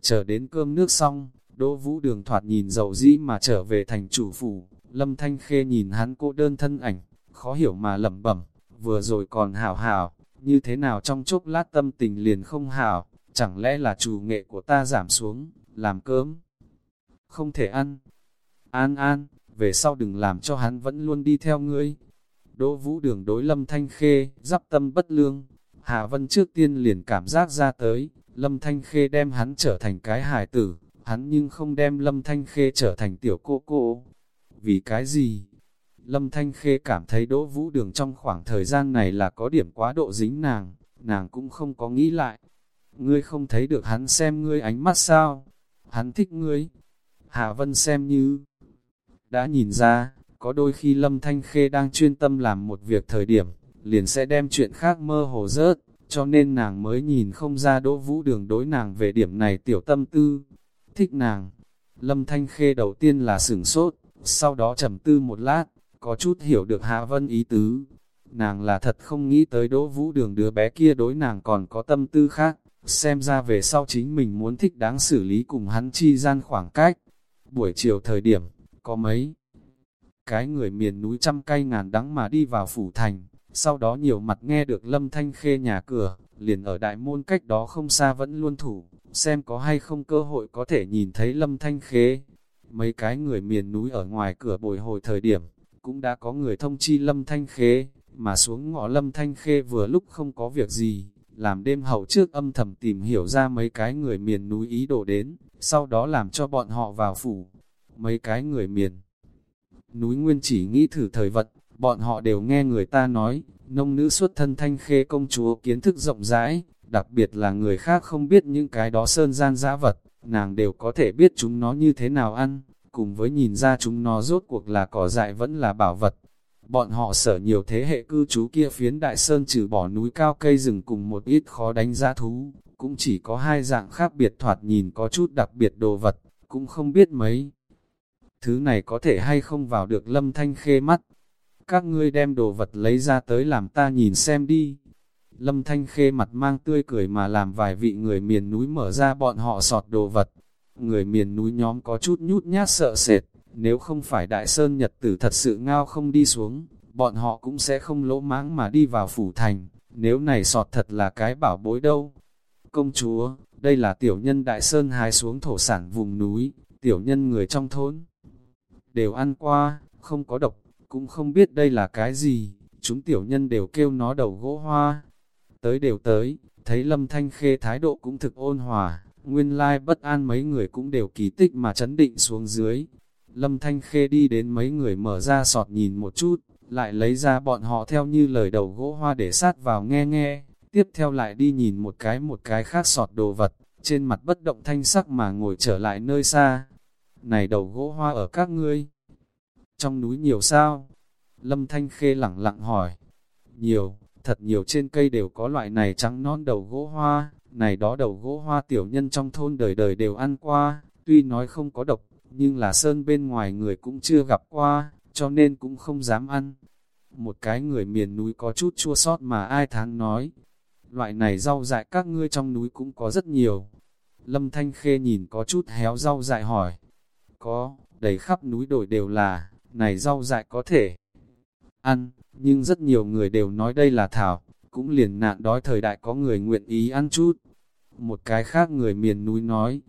Chờ đến cơm nước xong, Đỗ Vũ Đường thoạt nhìn dầu dĩ mà trở về thành chủ phủ, Lâm Thanh Khê nhìn hắn cô đơn thân ảnh, khó hiểu mà lẩm bẩm, vừa rồi còn hảo hảo, như thế nào trong chốc lát tâm tình liền không hảo, chẳng lẽ là chủ nghệ của ta giảm xuống, làm cơm, không thể ăn. An an, về sau đừng làm cho hắn vẫn luôn đi theo ngươi. Đỗ vũ đường đối lâm thanh khê, giáp tâm bất lương. Hà Vân trước tiên liền cảm giác ra tới, lâm thanh khê đem hắn trở thành cái hài tử, hắn nhưng không đem lâm thanh khê trở thành tiểu cô cô. Vì cái gì? Lâm Thanh Khê cảm thấy Đỗ Vũ Đường trong khoảng thời gian này là có điểm quá độ dính nàng, nàng cũng không có nghĩ lại. Ngươi không thấy được hắn xem ngươi ánh mắt sao? Hắn thích ngươi. Hạ Vân xem như đã nhìn ra, có đôi khi Lâm Thanh Khê đang chuyên tâm làm một việc thời điểm, liền sẽ đem chuyện khác mơ hồ rớt, cho nên nàng mới nhìn không ra Đỗ Vũ Đường đối nàng về điểm này tiểu tâm tư. Thích nàng. Lâm Thanh Khê đầu tiên là sửng sốt, sau đó trầm tư một lát, có chút hiểu được Hạ Vân ý tứ. Nàng là thật không nghĩ tới đỗ vũ đường đứa bé kia đối nàng còn có tâm tư khác, xem ra về sau chính mình muốn thích đáng xử lý cùng hắn chi gian khoảng cách. Buổi chiều thời điểm, có mấy cái người miền núi trăm cây ngàn đắng mà đi vào phủ thành, sau đó nhiều mặt nghe được lâm thanh khê nhà cửa, liền ở đại môn cách đó không xa vẫn luôn thủ, xem có hay không cơ hội có thể nhìn thấy lâm thanh khê. Mấy cái người miền núi ở ngoài cửa bồi hồi thời điểm, cũng đã có người thông chi lâm thanh khê mà xuống ngõ lâm thanh khê vừa lúc không có việc gì, làm đêm hậu trước âm thầm tìm hiểu ra mấy cái người miền núi ý đồ đến, sau đó làm cho bọn họ vào phủ. Mấy cái người miền núi nguyên chỉ nghĩ thử thời vật, bọn họ đều nghe người ta nói, nông nữ xuất thân thanh khê công chúa kiến thức rộng rãi, đặc biệt là người khác không biết những cái đó sơn gian giá vật, nàng đều có thể biết chúng nó như thế nào ăn, cùng với nhìn ra chúng nó rốt cuộc là cỏ dại vẫn là bảo vật. Bọn họ sở nhiều thế hệ cư trú kia phiến đại sơn trừ bỏ núi cao cây rừng cùng một ít khó đánh giá thú, cũng chỉ có hai dạng khác biệt thoạt nhìn có chút đặc biệt đồ vật, cũng không biết mấy. Thứ này có thể hay không vào được lâm thanh khê mắt. Các ngươi đem đồ vật lấy ra tới làm ta nhìn xem đi. Lâm thanh khê mặt mang tươi cười mà làm vài vị người miền núi mở ra bọn họ sọt đồ vật. Người miền núi nhóm có chút nhút nhát sợ sệt, nếu không phải đại sơn nhật tử thật sự ngao không đi xuống, bọn họ cũng sẽ không lỗ mãng mà đi vào phủ thành, nếu này sọt thật là cái bảo bối đâu. Công chúa, đây là tiểu nhân đại sơn hái xuống thổ sản vùng núi, tiểu nhân người trong thôn. Đều ăn qua, không có độc, cũng không biết đây là cái gì, chúng tiểu nhân đều kêu nó đầu gỗ hoa. Tới đều tới, thấy lâm thanh khê thái độ cũng thực ôn hòa, nguyên lai bất an mấy người cũng đều kỳ tích mà chấn định xuống dưới. Lâm thanh khê đi đến mấy người mở ra sọt nhìn một chút, lại lấy ra bọn họ theo như lời đầu gỗ hoa để sát vào nghe nghe, tiếp theo lại đi nhìn một cái một cái khác sọt đồ vật, trên mặt bất động thanh sắc mà ngồi trở lại nơi xa. Này đầu gỗ hoa ở các ngươi, trong núi nhiều sao? Lâm Thanh Khê lẳng lặng hỏi. Nhiều, thật nhiều trên cây đều có loại này trắng non đầu gỗ hoa, này đó đầu gỗ hoa tiểu nhân trong thôn đời đời đều ăn qua, tuy nói không có độc, nhưng là sơn bên ngoài người cũng chưa gặp qua, cho nên cũng không dám ăn. Một cái người miền núi có chút chua sót mà ai tháng nói, loại này rau dại các ngươi trong núi cũng có rất nhiều. Lâm Thanh Khê nhìn có chút héo rau dại hỏi, có, đầy khắp núi đồi đều là, này rau dại có thể ăn, nhưng rất nhiều người đều nói đây là thảo, cũng liền nạn đói thời đại có người nguyện ý ăn chút. Một cái khác người miền núi nói,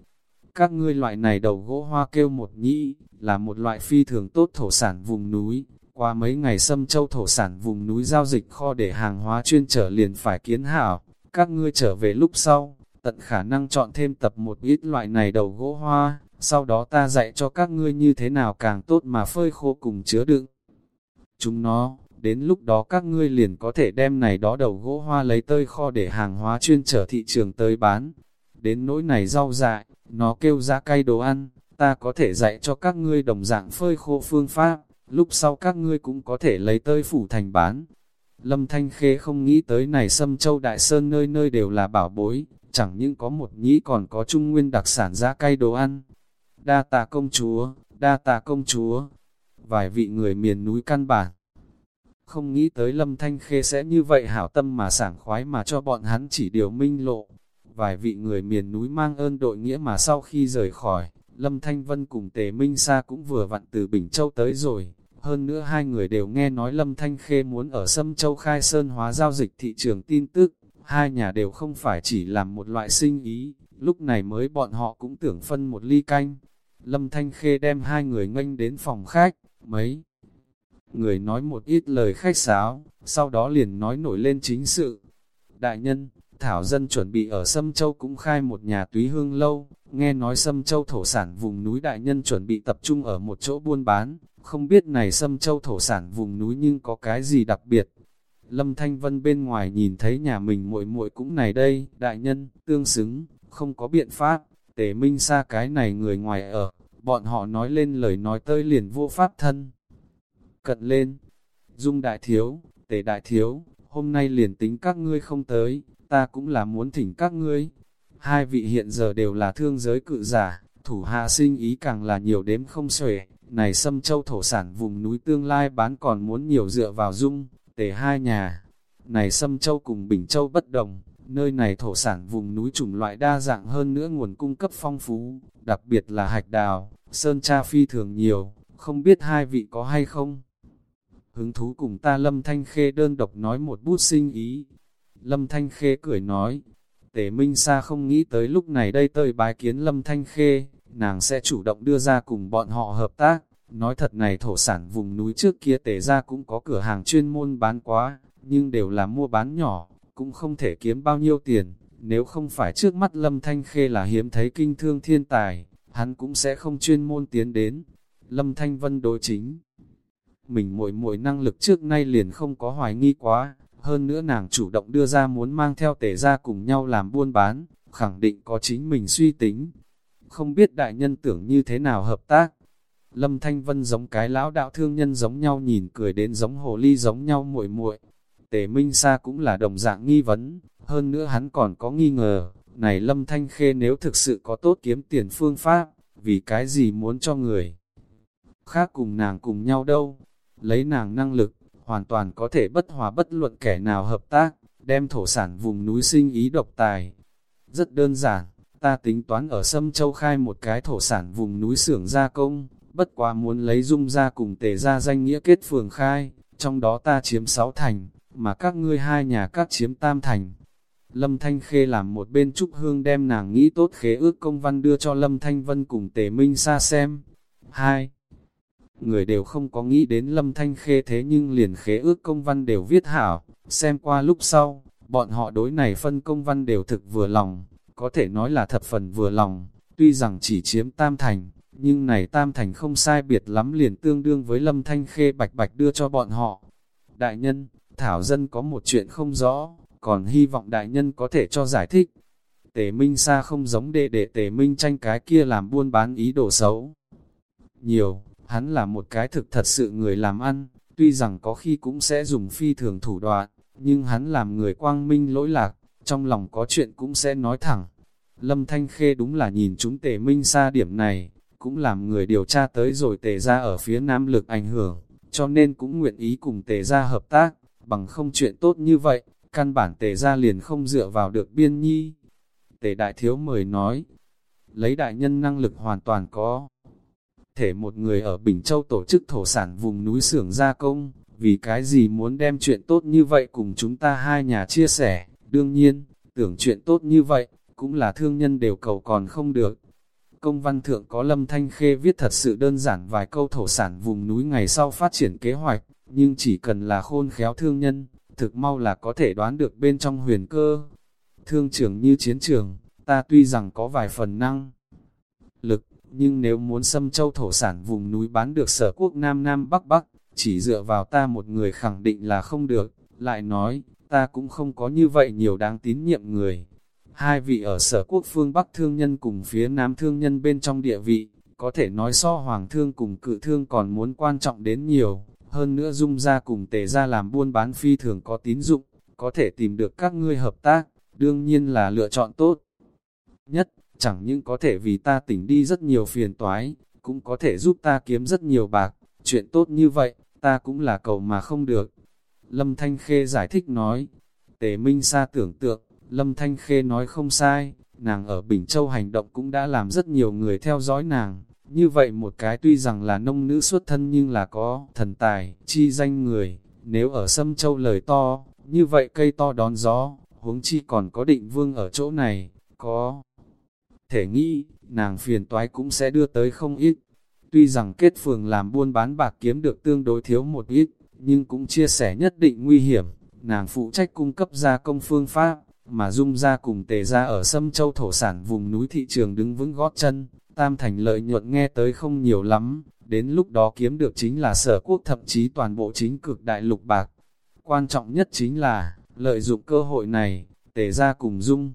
các ngươi loại này đầu gỗ hoa kêu một nhĩ, là một loại phi thường tốt thổ sản vùng núi. Qua mấy ngày xâm châu thổ sản vùng núi giao dịch kho để hàng hóa chuyên trở liền phải kiến hảo, các ngươi trở về lúc sau, tận khả năng chọn thêm tập một ít loại này đầu gỗ hoa, sau đó ta dạy cho các ngươi như thế nào càng tốt mà phơi khô cùng chứa đựng. Chúng nó, đến lúc đó các ngươi liền có thể đem này đó đầu gỗ hoa lấy tơi kho để hàng hóa chuyên trở thị trường tới bán. Đến nỗi này rau dại, nó kêu ra cay đồ ăn, ta có thể dạy cho các ngươi đồng dạng phơi khô phương pháp, lúc sau các ngươi cũng có thể lấy tơi phủ thành bán. Lâm Thanh Khê không nghĩ tới này sâm châu đại sơn nơi nơi đều là bảo bối, chẳng những có một nhĩ còn có trung nguyên đặc sản giá cay đồ ăn. Đa tạ công chúa, đa tạ công chúa, vài vị người miền núi căn bản. Không nghĩ tới Lâm Thanh Khê sẽ như vậy hảo tâm mà sảng khoái mà cho bọn hắn chỉ điều minh lộ. Vài vị người miền núi mang ơn đội nghĩa mà sau khi rời khỏi, Lâm Thanh Vân cùng Tề Minh Sa cũng vừa vặn từ Bình Châu tới rồi. Hơn nữa hai người đều nghe nói Lâm Thanh Khê muốn ở Sâm Châu khai sơn hóa giao dịch thị trường tin tức. Hai nhà đều không phải chỉ làm một loại sinh ý, lúc này mới bọn họ cũng tưởng phân một ly canh. Lâm Thanh Khê đem hai người nganh đến phòng khách, mấy người nói một ít lời khách sáo, sau đó liền nói nổi lên chính sự. Đại nhân, Thảo Dân chuẩn bị ở Sâm Châu cũng khai một nhà túy hương lâu, nghe nói Sâm Châu thổ sản vùng núi đại nhân chuẩn bị tập trung ở một chỗ buôn bán, không biết này Sâm Châu thổ sản vùng núi nhưng có cái gì đặc biệt. Lâm Thanh Vân bên ngoài nhìn thấy nhà mình muội muội cũng này đây, đại nhân, tương xứng, không có biện pháp, tề minh xa cái này người ngoài ở, bọn họ nói lên lời nói tơi liền vô pháp thân cận lên. Dung đại thiếu, tề đại thiếu, hôm nay liền tính các ngươi không tới, ta cũng là muốn thỉnh các ngươi. Hai vị hiện giờ đều là thương giới cự giả, thủ hạ sinh ý càng là nhiều đếm không xuể. Này xâm châu thổ sản vùng núi tương lai bán còn muốn nhiều dựa vào dung, tề hai nhà. Này xâm châu cùng bình châu bất đồng, nơi này thổ sản vùng núi chủng loại đa dạng hơn nữa nguồn cung cấp phong phú, đặc biệt là hạch đào, sơn cha phi thường nhiều, không biết hai vị có hay không? Hứng thú cùng ta Lâm Thanh Khê đơn độc nói một bút sinh ý. Lâm Thanh Khê cười nói, Tề Minh Sa không nghĩ tới lúc này đây tơi bái kiến Lâm Thanh Khê, nàng sẽ chủ động đưa ra cùng bọn họ hợp tác, Nói thật này thổ sản vùng núi trước kia tề ra cũng có cửa hàng chuyên môn bán quá, nhưng đều là mua bán nhỏ, cũng không thể kiếm bao nhiêu tiền. Nếu không phải trước mắt Lâm Thanh Khê là hiếm thấy kinh thương thiên tài, hắn cũng sẽ không chuyên môn tiến đến. Lâm Thanh Vân đối chính. Mình muội muội năng lực trước nay liền không có hoài nghi quá, hơn nữa nàng chủ động đưa ra muốn mang theo tể ra cùng nhau làm buôn bán, khẳng định có chính mình suy tính. Không biết đại nhân tưởng như thế nào hợp tác. Lâm Thanh Vân giống cái lão đạo thương nhân giống nhau nhìn cười đến giống hồ ly giống nhau muội muội. Tề Minh Sa cũng là đồng dạng nghi vấn, hơn nữa hắn còn có nghi ngờ, này Lâm Thanh Khê nếu thực sự có tốt kiếm tiền phương pháp, vì cái gì muốn cho người khác cùng nàng cùng nhau đâu, lấy nàng năng lực, hoàn toàn có thể bất hòa bất luận kẻ nào hợp tác, đem thổ sản vùng núi sinh ý độc tài. Rất đơn giản, ta tính toán ở Sâm Châu khai một cái thổ sản vùng núi xưởng gia công, bất quá muốn lấy dung ra cùng tề ra danh nghĩa kết phường khai, trong đó ta chiếm sáu thành, mà các ngươi hai nhà các chiếm tam thành. Lâm Thanh Khê làm một bên trúc hương đem nàng nghĩ tốt khế ước công văn đưa cho Lâm Thanh Vân cùng Tề Minh xa xem. Hai, người đều không có nghĩ đến Lâm Thanh Khê thế nhưng liền khế ước công văn đều viết hảo, xem qua lúc sau, bọn họ đối này phân công văn đều thực vừa lòng, có thể nói là thập phần vừa lòng, tuy rằng chỉ chiếm tam thành, nhưng này tam thành không sai biệt lắm liền tương đương với Lâm Thanh Khê bạch bạch đưa cho bọn họ. Đại nhân, Thảo Dân có một chuyện không rõ, còn hy vọng đại nhân có thể cho giải thích. Tề Minh Sa không giống đệ đệ Tề Minh tranh cái kia làm buôn bán ý đồ xấu. Nhiều, hắn là một cái thực thật sự người làm ăn, tuy rằng có khi cũng sẽ dùng phi thường thủ đoạn, nhưng hắn làm người quang minh lỗi lạc, trong lòng có chuyện cũng sẽ nói thẳng. Lâm Thanh Khê đúng là nhìn chúng Tề Minh xa điểm này, cũng làm người điều tra tới rồi Tề ra ở phía Nam lực ảnh hưởng, cho nên cũng nguyện ý cùng Tề ra hợp tác, bằng không chuyện tốt như vậy, căn bản tề ra liền không dựa vào được biên nhi. Tề đại thiếu mời nói, lấy đại nhân năng lực hoàn toàn có. Thể một người ở Bình Châu tổ chức thổ sản vùng núi xưởng gia công, vì cái gì muốn đem chuyện tốt như vậy cùng chúng ta hai nhà chia sẻ, đương nhiên, tưởng chuyện tốt như vậy, cũng là thương nhân đều cầu còn không được. Công văn thượng có lâm thanh khê viết thật sự đơn giản vài câu thổ sản vùng núi ngày sau phát triển kế hoạch, nhưng chỉ cần là khôn khéo thương nhân, thực mau là có thể đoán được bên trong huyền cơ. Thương trường như chiến trường, ta tuy rằng có vài phần năng lực, nhưng nếu muốn xâm châu thổ sản vùng núi bán được sở quốc Nam Nam Bắc Bắc, chỉ dựa vào ta một người khẳng định là không được, lại nói, ta cũng không có như vậy nhiều đáng tín nhiệm người. Hai vị ở sở quốc phương Bắc thương nhân cùng phía Nam thương nhân bên trong địa vị, có thể nói so hoàng thương cùng cự thương còn muốn quan trọng đến nhiều. Hơn nữa dung ra cùng tề ra làm buôn bán phi thường có tín dụng, có thể tìm được các ngươi hợp tác, đương nhiên là lựa chọn tốt. Nhất, chẳng những có thể vì ta tỉnh đi rất nhiều phiền toái, cũng có thể giúp ta kiếm rất nhiều bạc, chuyện tốt như vậy, ta cũng là cầu mà không được. Lâm Thanh Khê giải thích nói, Tề Minh Sa tưởng tượng, Lâm Thanh Khê nói không sai, nàng ở Bình Châu hành động cũng đã làm rất nhiều người theo dõi nàng, như vậy một cái tuy rằng là nông nữ xuất thân nhưng là có thần tài, chi danh người, nếu ở Sâm Châu lời to, như vậy cây to đón gió, huống chi còn có định vương ở chỗ này, có thể nghĩ, nàng phiền toái cũng sẽ đưa tới không ít. Tuy rằng kết phường làm buôn bán bạc kiếm được tương đối thiếu một ít, nhưng cũng chia sẻ nhất định nguy hiểm, nàng phụ trách cung cấp gia công phương pháp, mà dung ra cùng tề ra ở Sâm Châu thổ sản vùng núi thị trường đứng vững gót chân, Tam thành lợi nhuận nghe tới không nhiều lắm, đến lúc đó kiếm được chính là sở quốc thậm chí toàn bộ chính cực đại lục bạc. Quan trọng nhất chính là, lợi dụng cơ hội này, tề ra cùng dung.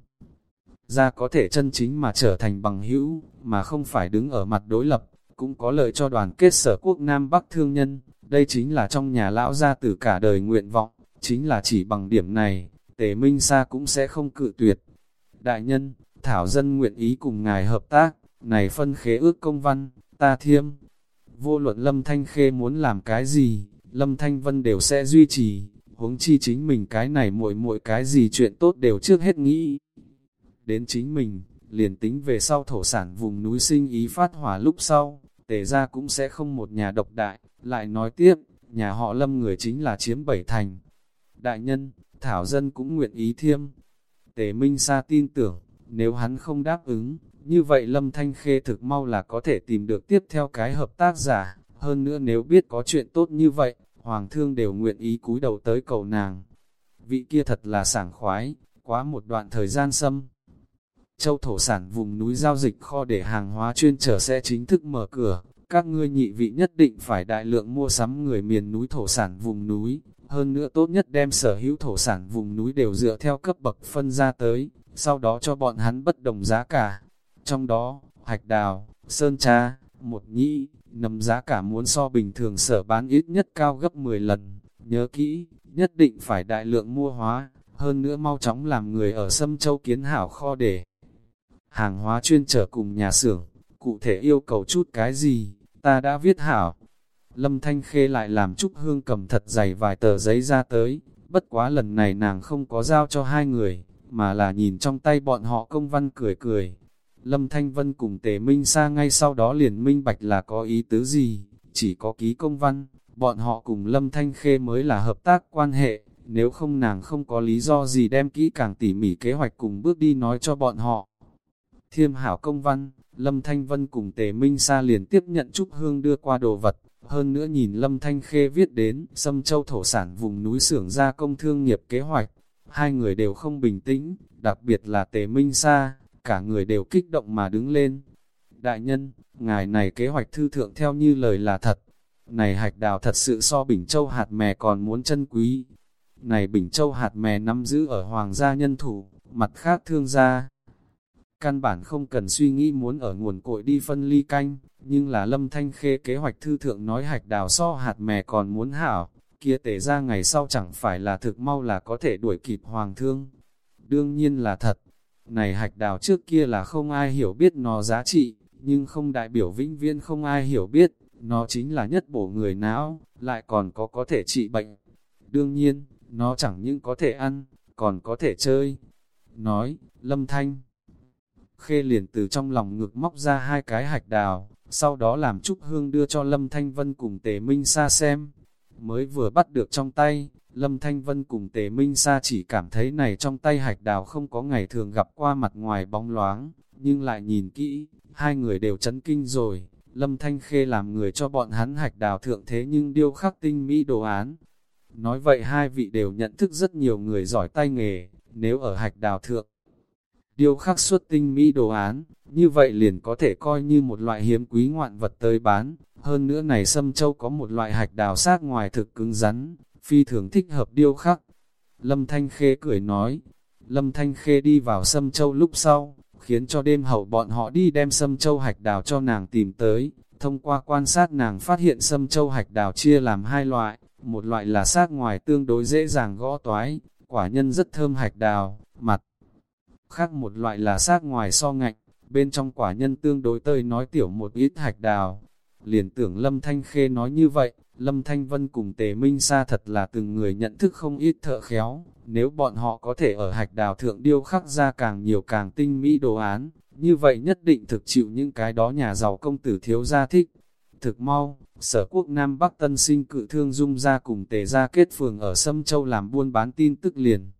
Ra có thể chân chính mà trở thành bằng hữu, mà không phải đứng ở mặt đối lập, cũng có lợi cho đoàn kết sở quốc Nam Bắc thương nhân. Đây chính là trong nhà lão gia tử cả đời nguyện vọng, chính là chỉ bằng điểm này, tề minh sa cũng sẽ không cự tuyệt. Đại nhân, Thảo dân nguyện ý cùng ngài hợp tác, này phân khế ước công văn, ta thiêm. Vô luận Lâm Thanh Khê muốn làm cái gì, Lâm Thanh Vân đều sẽ duy trì, huống chi chính mình cái này muội muội cái gì chuyện tốt đều trước hết nghĩ. Đến chính mình, liền tính về sau thổ sản vùng núi sinh ý phát hỏa lúc sau, tề ra cũng sẽ không một nhà độc đại, lại nói tiếp, nhà họ Lâm người chính là chiếm bảy thành. Đại nhân, Thảo Dân cũng nguyện ý thiêm. Tề Minh Sa tin tưởng, nếu hắn không đáp ứng, như vậy Lâm Thanh Khê thực mau là có thể tìm được tiếp theo cái hợp tác giả, hơn nữa nếu biết có chuyện tốt như vậy, Hoàng thương đều nguyện ý cúi đầu tới cầu nàng. Vị kia thật là sảng khoái, quá một đoạn thời gian xâm. Châu thổ sản vùng núi giao dịch kho để hàng hóa chuyên trở sẽ chính thức mở cửa, các ngươi nhị vị nhất định phải đại lượng mua sắm người miền núi thổ sản vùng núi, hơn nữa tốt nhất đem sở hữu thổ sản vùng núi đều dựa theo cấp bậc phân ra tới, sau đó cho bọn hắn bất đồng giá cả. Trong đó, hạch đào, sơn cha, một nhĩ, nằm giá cả muốn so bình thường sở bán ít nhất cao gấp 10 lần. Nhớ kỹ, nhất định phải đại lượng mua hóa, hơn nữa mau chóng làm người ở Sâm Châu kiến hảo kho để hàng hóa chuyên trở cùng nhà xưởng, cụ thể yêu cầu chút cái gì, ta đã viết hảo. Lâm Thanh Khê lại làm Trúc Hương cầm thật dày vài tờ giấy ra tới, bất quá lần này nàng không có giao cho hai người, mà là nhìn trong tay bọn họ công văn cười cười. Lâm Thanh Vân cùng Tề Minh Sa ngay sau đó liền minh bạch là có ý tứ gì, chỉ có ký công văn, bọn họ cùng Lâm Thanh Khê mới là hợp tác quan hệ, nếu không nàng không có lý do gì đem kỹ càng tỉ mỉ kế hoạch cùng bước đi nói cho bọn họ. Thiêm hảo công văn, Lâm Thanh Vân cùng Tề Minh Sa liền tiếp nhận Trúc Hương đưa qua đồ vật, hơn nữa nhìn Lâm Thanh Khê viết đến, Sâm Châu thổ sản vùng núi xưởng gia công thương nghiệp kế hoạch, hai người đều không bình tĩnh, đặc biệt là Tề Minh Sa, cả người đều kích động mà đứng lên. Đại nhân, ngài này kế hoạch thư thượng theo như lời là thật, này hạch đào thật sự so Bình Châu hạt mè còn muốn chân quý. Này Bình Châu hạt mè nắm giữ ở hoàng gia nhân thủ, mặt khác thương gia. Căn bản không cần suy nghĩ muốn ở nguồn cội đi phân ly canh, nhưng là lâm thanh khê kế hoạch thư thượng nói hạch đào so hạt mè còn muốn hảo, kia tể ra ngày sau chẳng phải là thực mau là có thể đuổi kịp hoàng thương. Đương nhiên là thật, này hạch đào trước kia là không ai hiểu biết nó giá trị, nhưng không đại biểu vĩnh viên không ai hiểu biết, nó chính là nhất bổ người não, lại còn có có thể trị bệnh. Đương nhiên, nó chẳng những có thể ăn, còn có thể chơi. Nói, lâm thanh. Khê liền từ trong lòng ngực móc ra hai cái hạch đào, sau đó làm Trúc Hương đưa cho Lâm Thanh Vân cùng Tề Minh Sa xem. Mới vừa bắt được trong tay, Lâm Thanh Vân cùng Tề Minh Sa chỉ cảm thấy này trong tay hạch đào không có ngày thường gặp qua mặt ngoài bóng loáng, nhưng lại nhìn kỹ, hai người đều chấn kinh rồi. Lâm Thanh Khê làm người cho bọn hắn hạch đào thượng thế nhưng điêu khắc tinh mỹ đồ án. Nói vậy hai vị đều nhận thức rất nhiều người giỏi tay nghề, nếu ở hạch đào thượng, điêu khắc xuất tinh mỹ đồ án, như vậy liền có thể coi như một loại hiếm quý ngoạn vật tới bán. Hơn nữa này sâm châu có một loại hạch đào sát ngoài thực cứng rắn, phi thường thích hợp điêu khắc. Lâm Thanh Khê cười nói, Lâm Thanh Khê đi vào sâm châu lúc sau, khiến cho đêm hậu bọn họ đi đem sâm châu hạch đào cho nàng tìm tới. Thông qua quan sát nàng phát hiện sâm châu hạch đào chia làm hai loại, một loại là sát ngoài tương đối dễ dàng gõ toái, quả nhân rất thơm hạch đào, mặt khác một loại là sát ngoài so ngạnh, bên trong quả nhân tương đối tơi nói tiểu một ít hạch đào. Liền tưởng Lâm Thanh Khê nói như vậy, Lâm Thanh Vân cùng Tề Minh Sa thật là từng người nhận thức không ít thợ khéo, nếu bọn họ có thể ở hạch đào thượng điêu khắc ra càng nhiều càng tinh mỹ đồ án, như vậy nhất định thực chịu những cái đó nhà giàu công tử thiếu gia thích. Thực mau, sở quốc Nam Bắc Tân sinh cự thương dung ra cùng tề ra kết phường ở Sâm Châu làm buôn bán tin tức liền.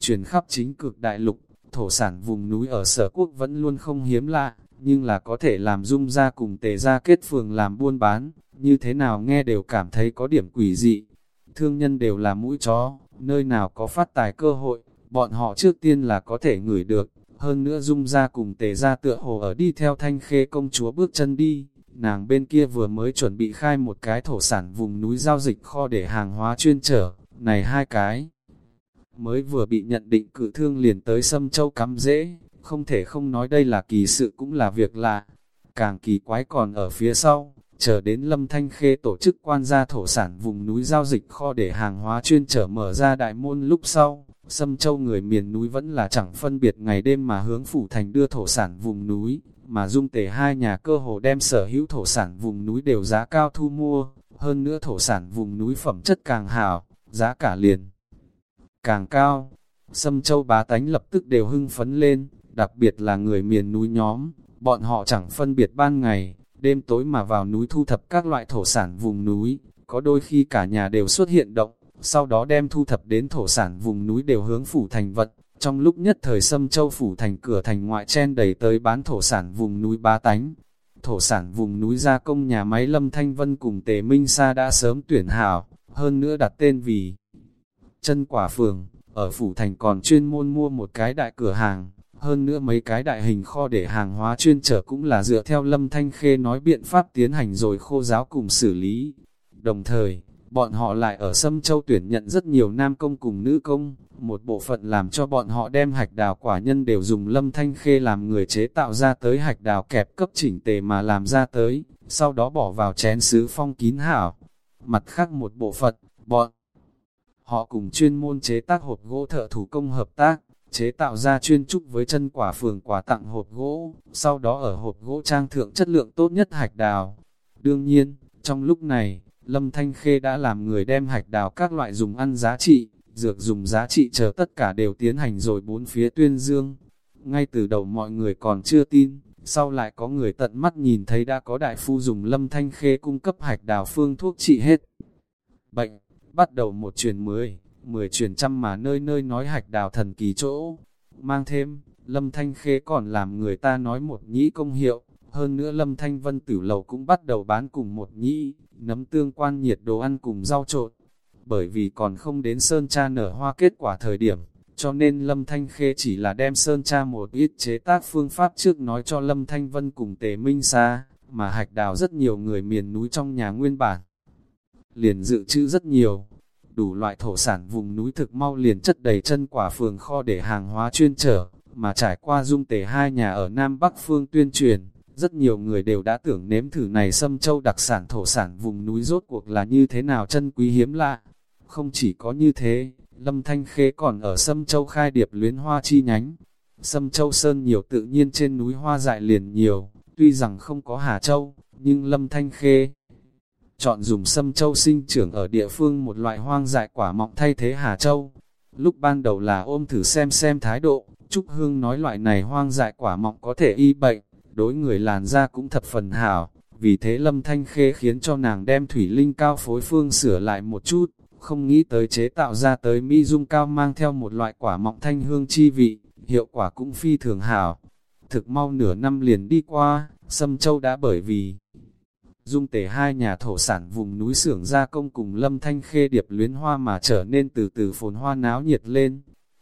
Chuyển khắp chính cực đại lục, thổ sản vùng núi ở sở quốc vẫn luôn không hiếm lạ, nhưng là có thể làm dung ra cùng tề ra kết phường làm buôn bán, như thế nào nghe đều cảm thấy có điểm quỷ dị. Thương nhân đều là mũi chó, nơi nào có phát tài cơ hội, bọn họ trước tiên là có thể ngửi được, hơn nữa dung ra cùng tề ra tựa hồ ở đi theo thanh khê công chúa bước chân đi. Nàng bên kia vừa mới chuẩn bị khai một cái thổ sản vùng núi giao dịch kho để hàng hóa chuyên trở, này hai cái mới vừa bị nhận định cự thương liền tới Sâm Châu cắm dễ, không thể không nói đây là kỳ sự cũng là việc lạ. Càng kỳ quái còn ở phía sau, chờ đến Lâm Thanh Khê tổ chức quan gia thổ sản vùng núi giao dịch kho để hàng hóa chuyên trở mở ra đại môn lúc sau. Sâm Châu người miền núi vẫn là chẳng phân biệt ngày đêm mà hướng phủ thành đưa thổ sản vùng núi, mà dung tề hai nhà cơ hồ đem sở hữu thổ sản vùng núi đều giá cao thu mua, hơn nữa thổ sản vùng núi phẩm chất càng hảo, giá cả liền càng cao. Sâm châu bá tánh lập tức đều hưng phấn lên, đặc biệt là người miền núi nhóm, bọn họ chẳng phân biệt ban ngày, đêm tối mà vào núi thu thập các loại thổ sản vùng núi, có đôi khi cả nhà đều xuất hiện động, sau đó đem thu thập đến thổ sản vùng núi đều hướng phủ thành vật, Trong lúc nhất thời Sâm Châu phủ thành cửa thành ngoại chen đầy tới bán thổ sản vùng núi bá tánh, thổ sản vùng núi gia công nhà máy Lâm Thanh Vân cùng Tề Minh Sa đã sớm tuyển hảo, hơn nữa đặt tên vì chân quả phường, ở Phủ Thành còn chuyên môn mua một cái đại cửa hàng, hơn nữa mấy cái đại hình kho để hàng hóa chuyên trở cũng là dựa theo Lâm Thanh Khê nói biện pháp tiến hành rồi khô giáo cùng xử lý. Đồng thời, bọn họ lại ở Sâm Châu tuyển nhận rất nhiều nam công cùng nữ công, một bộ phận làm cho bọn họ đem hạch đào quả nhân đều dùng Lâm Thanh Khê làm người chế tạo ra tới hạch đào kẹp cấp chỉnh tề mà làm ra tới, sau đó bỏ vào chén sứ phong kín hảo. Mặt khác một bộ phận, bọn họ cùng chuyên môn chế tác hộp gỗ thợ thủ công hợp tác, chế tạo ra chuyên trúc với chân quả phường quà tặng hộp gỗ, sau đó ở hộp gỗ trang thượng chất lượng tốt nhất hạch đào. Đương nhiên, trong lúc này, Lâm Thanh Khê đã làm người đem hạch đào các loại dùng ăn giá trị, dược dùng giá trị chờ tất cả đều tiến hành rồi bốn phía tuyên dương. Ngay từ đầu mọi người còn chưa tin, sau lại có người tận mắt nhìn thấy đã có đại phu dùng Lâm Thanh Khê cung cấp hạch đào phương thuốc trị hết. Bệnh, bắt đầu một truyền mười, mười truyền trăm mà nơi nơi nói hạch đào thần kỳ chỗ. Mang thêm, Lâm Thanh Khê còn làm người ta nói một nhĩ công hiệu, hơn nữa Lâm Thanh Vân tử lầu cũng bắt đầu bán cùng một nhĩ, nấm tương quan nhiệt đồ ăn cùng rau trộn. Bởi vì còn không đến Sơn Cha nở hoa kết quả thời điểm, cho nên Lâm Thanh Khê chỉ là đem Sơn Cha một ít chế tác phương pháp trước nói cho Lâm Thanh Vân cùng Tề Minh Sa, mà hạch đào rất nhiều người miền núi trong nhà nguyên bản. Liền dự trữ rất nhiều, đủ loại thổ sản vùng núi thực mau liền chất đầy chân quả phường kho để hàng hóa chuyên trở, mà trải qua dung tề hai nhà ở Nam Bắc phương tuyên truyền, rất nhiều người đều đã tưởng nếm thử này sâm châu đặc sản thổ sản vùng núi rốt cuộc là như thế nào chân quý hiếm lạ. Không chỉ có như thế, Lâm Thanh Khê còn ở sâm châu khai điệp luyến hoa chi nhánh. Sâm châu sơn nhiều tự nhiên trên núi hoa dại liền nhiều, tuy rằng không có Hà Châu, nhưng Lâm Thanh Khê chọn dùng sâm châu sinh trưởng ở địa phương một loại hoang dại quả mọng thay thế Hà Châu. Lúc ban đầu là ôm thử xem xem thái độ, Trúc Hương nói loại này hoang dại quả mọng có thể y bệnh, đối người làn da cũng thập phần hảo, vì thế Lâm Thanh Khê khiến cho nàng đem thủy linh cao phối phương sửa lại một chút, không nghĩ tới chế tạo ra tới mi dung cao mang theo một loại quả mọng thanh hương chi vị, hiệu quả cũng phi thường hảo. Thực mau nửa năm liền đi qua, Sâm Châu đã bởi vì dung tể hai nhà thổ sản vùng núi xưởng gia công cùng Lâm Thanh Khê điệp luyến hoa mà trở nên từ từ phồn hoa náo nhiệt lên,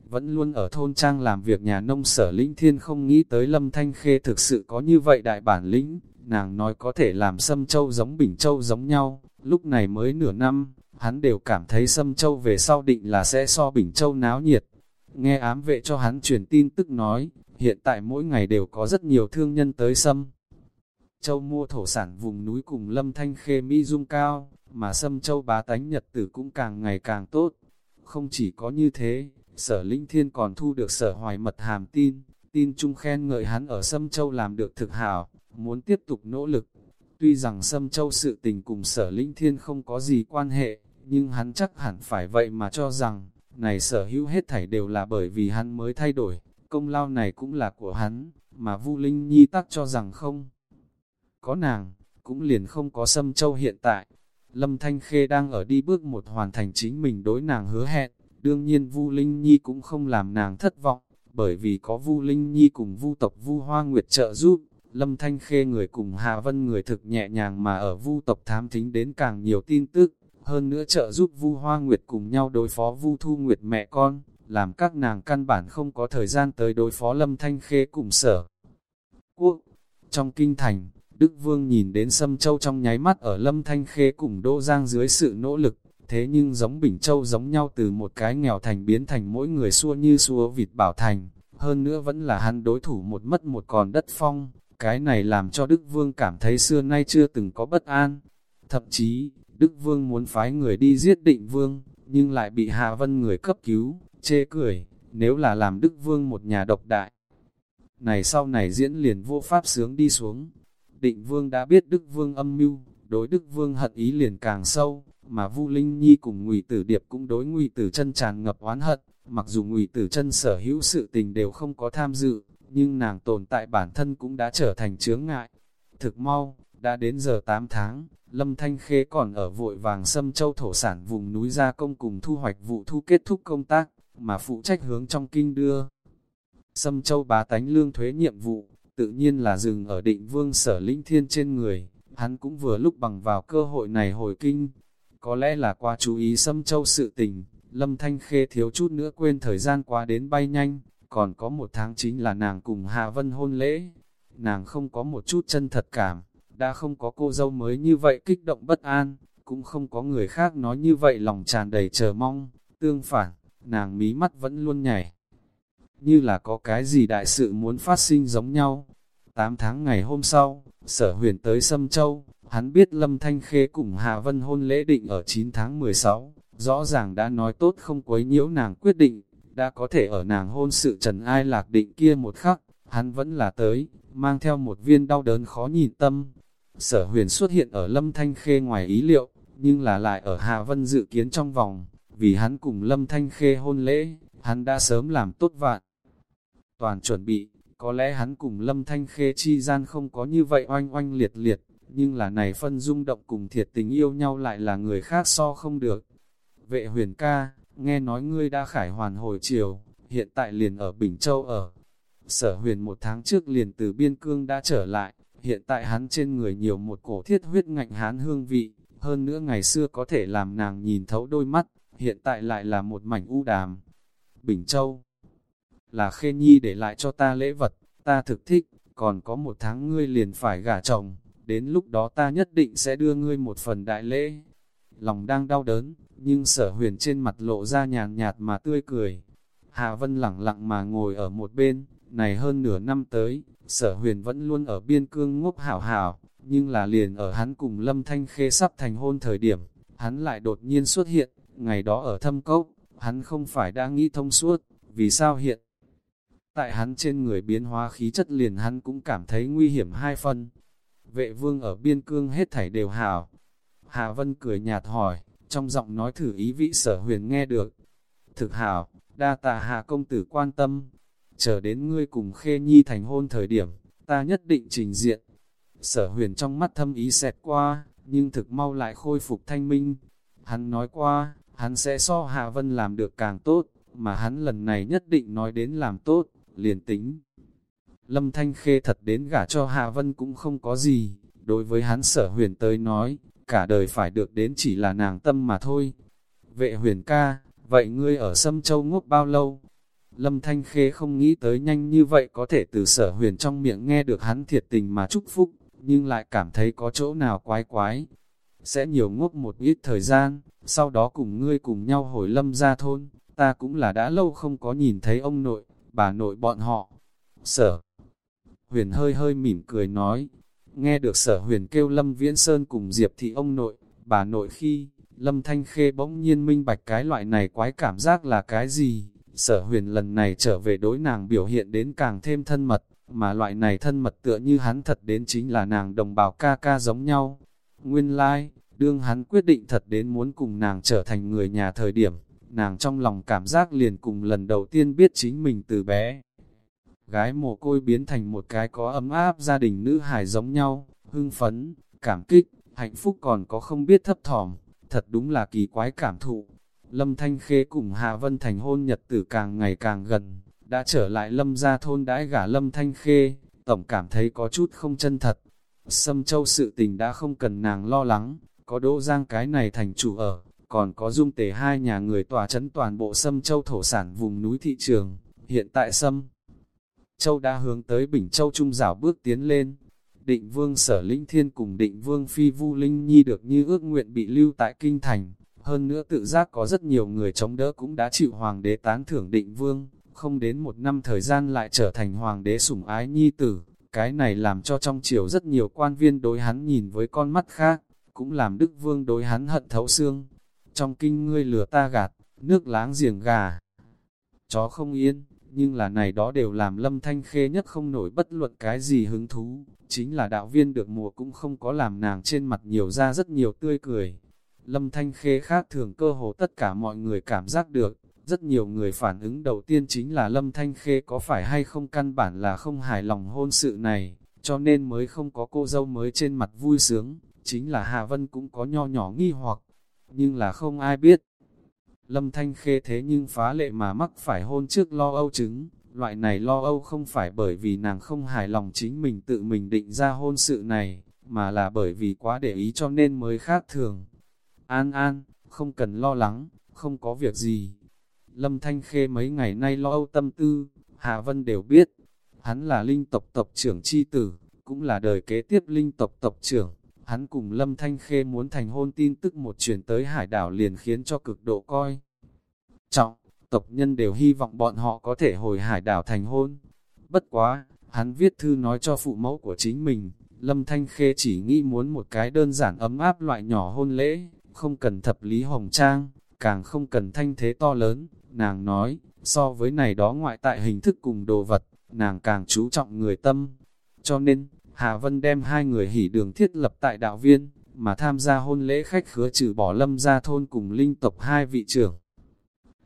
vẫn luôn ở thôn trang làm việc nhà nông sở lĩnh thiên không nghĩ tới lâm thanh khê thực sự có như vậy đại bản lĩnh, nàng nói có thể làm sâm châu giống bình châu giống nhau, lúc này mới nửa năm, hắn đều cảm thấy sâm châu về sau định là sẽ so bình châu náo nhiệt. Nghe ám vệ cho hắn truyền tin tức nói, hiện tại mỗi ngày đều có rất nhiều thương nhân tới sâm. Châu mua thổ sản vùng núi cùng lâm thanh khê Mỹ dung cao, mà sâm châu bá tánh nhật tử cũng càng ngày càng tốt. Không chỉ có như thế, Sở Linh Thiên còn thu được sở hoài mật hàm tin, tin chung khen ngợi hắn ở Sâm Châu làm được thực hảo, muốn tiếp tục nỗ lực. Tuy rằng Sâm Châu sự tình cùng sở Linh Thiên không có gì quan hệ, nhưng hắn chắc hẳn phải vậy mà cho rằng, này sở hữu hết thảy đều là bởi vì hắn mới thay đổi, công lao này cũng là của hắn, mà Vu Linh Nhi tắc cho rằng không. Có nàng, cũng liền không có Sâm Châu hiện tại. Lâm Thanh Khê đang ở đi bước một hoàn thành chính mình đối nàng hứa hẹn, Đương nhiên Vu Linh Nhi cũng không làm nàng thất vọng, bởi vì có Vu Linh Nhi cùng Vu tộc Vu Hoa Nguyệt trợ giúp, Lâm Thanh Khê người cùng Hà Vân người thực nhẹ nhàng mà ở Vu tộc thám thính đến càng nhiều tin tức, hơn nữa trợ giúp Vu Hoa Nguyệt cùng nhau đối phó Vu Thu Nguyệt mẹ con, làm các nàng căn bản không có thời gian tới đối phó Lâm Thanh Khê cùng sở. Quốc, trong kinh thành, Đức Vương nhìn đến Sâm Châu trong nháy mắt ở Lâm Thanh Khê cùng đỗ Giang dưới sự nỗ lực, Thế nhưng giống Bình Châu giống nhau từ một cái nghèo thành biến thành mỗi người xua như xua vịt bảo thành, hơn nữa vẫn là hắn đối thủ một mất một còn đất phong, cái này làm cho Đức Vương cảm thấy xưa nay chưa từng có bất an. Thậm chí, Đức Vương muốn phái người đi giết định Vương, nhưng lại bị Hạ Vân người cấp cứu, chê cười, nếu là làm Đức Vương một nhà độc đại. Này sau này diễn liền vô pháp sướng đi xuống. Định Vương đã biết Đức Vương âm mưu, đối Đức Vương hận ý liền càng sâu, mà Vu Linh Nhi cùng Ngụy Tử Điệp cũng đối Ngụy Tử Chân tràn ngập oán hận, mặc dù Ngụy Tử Chân sở hữu sự tình đều không có tham dự, nhưng nàng tồn tại bản thân cũng đã trở thành chướng ngại. Thực mau, đã đến giờ 8 tháng, Lâm Thanh Khê còn ở vội vàng xâm châu thổ sản vùng núi gia công cùng thu hoạch vụ thu kết thúc công tác, mà phụ trách hướng trong kinh đưa. xâm châu bá tánh lương thuế nhiệm vụ, tự nhiên là dừng ở định vương sở linh thiên trên người, hắn cũng vừa lúc bằng vào cơ hội này hồi kinh. Có lẽ là qua chú ý xâm châu sự tình, Lâm Thanh Khê thiếu chút nữa quên thời gian qua đến bay nhanh, còn có một tháng chính là nàng cùng Hạ Vân hôn lễ. Nàng không có một chút chân thật cảm, đã không có cô dâu mới như vậy kích động bất an, cũng không có người khác nói như vậy lòng tràn đầy chờ mong, tương phản, nàng mí mắt vẫn luôn nhảy. Như là có cái gì đại sự muốn phát sinh giống nhau. 8 tháng ngày hôm sau, sở huyền tới Sâm Châu, hắn biết Lâm Thanh Khê cùng hà Vân hôn lễ định ở 9 tháng 16, rõ ràng đã nói tốt không quấy nhiễu nàng quyết định, đã có thể ở nàng hôn sự trần ai lạc định kia một khắc, hắn vẫn là tới, mang theo một viên đau đớn khó nhìn tâm. Sở huyền xuất hiện ở Lâm Thanh Khê ngoài ý liệu, nhưng là lại ở hà Vân dự kiến trong vòng, vì hắn cùng Lâm Thanh Khê hôn lễ, hắn đã sớm làm tốt vạn. Toàn chuẩn bị, có lẽ hắn cùng Lâm Thanh Khê chi gian không có như vậy oanh oanh liệt liệt, nhưng là này phân rung động cùng thiệt tình yêu nhau lại là người khác so không được. Vệ huyền ca, nghe nói ngươi đã khải hoàn hồi chiều, hiện tại liền ở Bình Châu ở. Sở huyền một tháng trước liền từ biên cương đã trở lại, hiện tại hắn trên người nhiều một cổ thiết huyết ngạnh hán hương vị, hơn nữa ngày xưa có thể làm nàng nhìn thấu đôi mắt, hiện tại lại là một mảnh u đàm. Bình Châu là khê nhi để lại cho ta lễ vật, ta thực thích, còn có một tháng ngươi liền phải gả chồng, đến lúc đó ta nhất định sẽ đưa ngươi một phần đại lễ. Lòng đang đau đớn, nhưng sở huyền trên mặt lộ ra nhàn nhạt mà tươi cười. Hạ Vân lặng lặng mà ngồi ở một bên, này hơn nửa năm tới, sở huyền vẫn luôn ở biên cương ngốc hảo hảo, nhưng là liền ở hắn cùng Lâm Thanh Khê sắp thành hôn thời điểm, hắn lại đột nhiên xuất hiện, ngày đó ở thâm cốc, hắn không phải đã nghĩ thông suốt, vì sao hiện tại hắn trên người biến hóa khí chất liền hắn cũng cảm thấy nguy hiểm hai phân. Vệ vương ở biên cương hết thảy đều hảo. Hà Vân cười nhạt hỏi, trong giọng nói thử ý vị sở huyền nghe được. Thực hảo, đa tạ hạ công tử quan tâm. Chờ đến ngươi cùng khê nhi thành hôn thời điểm, ta nhất định trình diện. Sở huyền trong mắt thâm ý xẹt qua, nhưng thực mau lại khôi phục thanh minh. Hắn nói qua, hắn sẽ so hà Vân làm được càng tốt, mà hắn lần này nhất định nói đến làm tốt, liền tính. Lâm Thanh Khê thật đến gả cho Hạ Vân cũng không có gì, đối với hắn sở huyền tới nói, cả đời phải được đến chỉ là nàng tâm mà thôi. Vệ huyền ca, vậy ngươi ở Sâm Châu ngốc bao lâu? Lâm Thanh Khê không nghĩ tới nhanh như vậy có thể từ sở huyền trong miệng nghe được hắn thiệt tình mà chúc phúc, nhưng lại cảm thấy có chỗ nào quái quái. Sẽ nhiều ngốc một ít thời gian, sau đó cùng ngươi cùng nhau hồi lâm ra thôn, ta cũng là đã lâu không có nhìn thấy ông nội, bà nội bọn họ. Sở huyền hơi hơi mỉm cười nói, nghe được sở huyền kêu Lâm Viễn Sơn cùng Diệp thị ông nội, bà nội khi, Lâm Thanh Khê bỗng nhiên minh bạch cái loại này quái cảm giác là cái gì, sở huyền lần này trở về đối nàng biểu hiện đến càng thêm thân mật, mà loại này thân mật tựa như hắn thật đến chính là nàng đồng bào ca ca giống nhau. Nguyên lai, like, đương hắn quyết định thật đến muốn cùng nàng trở thành người nhà thời điểm, nàng trong lòng cảm giác liền cùng lần đầu tiên biết chính mình từ bé. Gái mồ côi biến thành một cái có ấm áp gia đình nữ hài giống nhau, hưng phấn, cảm kích, hạnh phúc còn có không biết thấp thỏm, thật đúng là kỳ quái cảm thụ. Lâm Thanh Khê cùng Hạ Vân Thành hôn nhật tử càng ngày càng gần, đã trở lại Lâm gia thôn đãi gả Lâm Thanh Khê, tổng cảm thấy có chút không chân thật. Sâm Châu sự tình đã không cần nàng lo lắng, có Đỗ Giang cái này thành chủ ở, còn có dung tề hai nhà người tòa chấn toàn bộ Sâm Châu thổ sản vùng núi thị trường. Hiện tại Sâm Châu đã hướng tới Bình Châu Trung rảo bước tiến lên. Định vương sở linh thiên cùng định vương phi vu linh nhi được như ước nguyện bị lưu tại kinh thành. Hơn nữa tự giác có rất nhiều người chống đỡ cũng đã chịu hoàng đế tán thưởng định vương, không đến một năm thời gian lại trở thành hoàng đế sủng ái nhi tử. Cái này làm cho trong triều rất nhiều quan viên đối hắn nhìn với con mắt khác, cũng làm đức vương đối hắn hận thấu xương. Trong kinh ngươi lừa ta gạt, nước láng giềng gà, chó không yên, nhưng là này đó đều làm lâm thanh khê nhất không nổi bất luận cái gì hứng thú, chính là đạo viên được mùa cũng không có làm nàng trên mặt nhiều ra rất nhiều tươi cười. Lâm thanh khê khác thường cơ hồ tất cả mọi người cảm giác được, rất nhiều người phản ứng đầu tiên chính là Lâm Thanh Khê có phải hay không căn bản là không hài lòng hôn sự này, cho nên mới không có cô dâu mới trên mặt vui sướng, chính là Hà Vân cũng có nho nhỏ nghi hoặc, nhưng là không ai biết. Lâm Thanh Khê thế nhưng phá lệ mà mắc phải hôn trước lo âu chứng, Loại này lo âu không phải bởi vì nàng không hài lòng chính mình tự mình định ra hôn sự này, mà là bởi vì quá để ý cho nên mới khác thường. An an, không cần lo lắng, không có việc gì. Lâm Thanh Khê mấy ngày nay lo âu tâm tư, Hà Vân đều biết. Hắn là linh tộc tộc trưởng chi tử, cũng là đời kế tiếp linh tộc tộc trưởng. Hắn cùng Lâm Thanh Khê muốn thành hôn tin tức một chuyển tới hải đảo liền khiến cho cực độ coi. Trọng, tộc nhân đều hy vọng bọn họ có thể hồi hải đảo thành hôn. Bất quá, hắn viết thư nói cho phụ mẫu của chính mình, Lâm Thanh Khê chỉ nghĩ muốn một cái đơn giản ấm áp loại nhỏ hôn lễ, không cần thập lý hồng trang, càng không cần thanh thế to lớn. Nàng nói, so với này đó ngoại tại hình thức cùng đồ vật, nàng càng chú trọng người tâm. Cho nên, Hà Vân đem hai người hỉ đường thiết lập tại đạo viên, mà tham gia hôn lễ khách khứa trừ bỏ lâm ra thôn cùng linh tộc hai vị trưởng.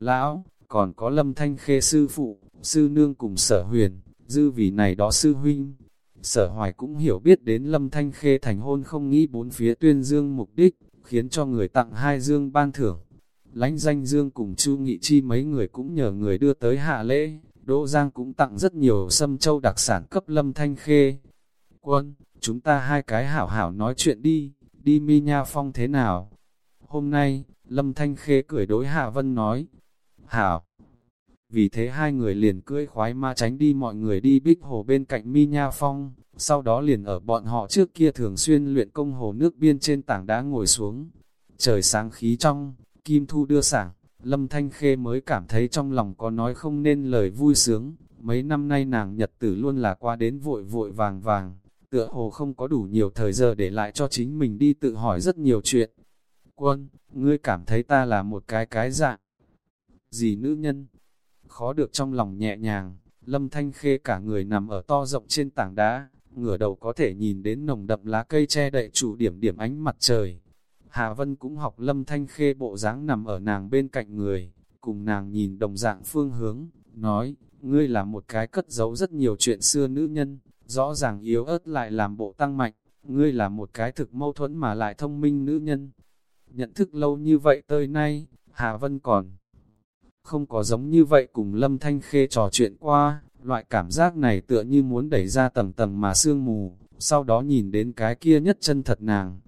Lão, còn có lâm thanh khê sư phụ, sư nương cùng sở huyền, dư vì này đó sư huynh. Sở hoài cũng hiểu biết đến lâm thanh khê thành hôn không nghĩ bốn phía tuyên dương mục đích, khiến cho người tặng hai dương ban thưởng. Lánh danh dương cùng chu nghị chi mấy người cũng nhờ người đưa tới hạ lễ, Đỗ Giang cũng tặng rất nhiều sâm châu đặc sản cấp lâm thanh khê. Quân, chúng ta hai cái hảo hảo nói chuyện đi, đi mi nha phong thế nào? Hôm nay, lâm thanh khê cười đối Hạ Vân nói, hảo. Vì thế hai người liền cưỡi khoái ma tránh đi mọi người đi bích hồ bên cạnh mi nha phong, sau đó liền ở bọn họ trước kia thường xuyên luyện công hồ nước biên trên tảng đá ngồi xuống. Trời sáng khí trong, kim thu đưa sảng, lâm thanh khê mới cảm thấy trong lòng có nói không nên lời vui sướng. Mấy năm nay nàng nhật tử luôn là qua đến vội vội vàng vàng, tựa hồ không có đủ nhiều thời giờ để lại cho chính mình đi tự hỏi rất nhiều chuyện. Quân, ngươi cảm thấy ta là một cái cái dạng gì nữ nhân? Khó được trong lòng nhẹ nhàng, lâm thanh khê cả người nằm ở to rộng trên tảng đá, ngửa đầu có thể nhìn đến nồng đậm lá cây che đậy chủ điểm điểm ánh mặt trời. Hà Vân cũng học lâm thanh khê bộ dáng nằm ở nàng bên cạnh người, cùng nàng nhìn đồng dạng phương hướng, nói, ngươi là một cái cất giấu rất nhiều chuyện xưa nữ nhân, rõ ràng yếu ớt lại làm bộ tăng mạnh, ngươi là một cái thực mâu thuẫn mà lại thông minh nữ nhân. Nhận thức lâu như vậy tới nay, Hà Vân còn không có giống như vậy cùng Lâm Thanh Khê trò chuyện qua, loại cảm giác này tựa như muốn đẩy ra tầng tầng mà sương mù, sau đó nhìn đến cái kia nhất chân thật nàng.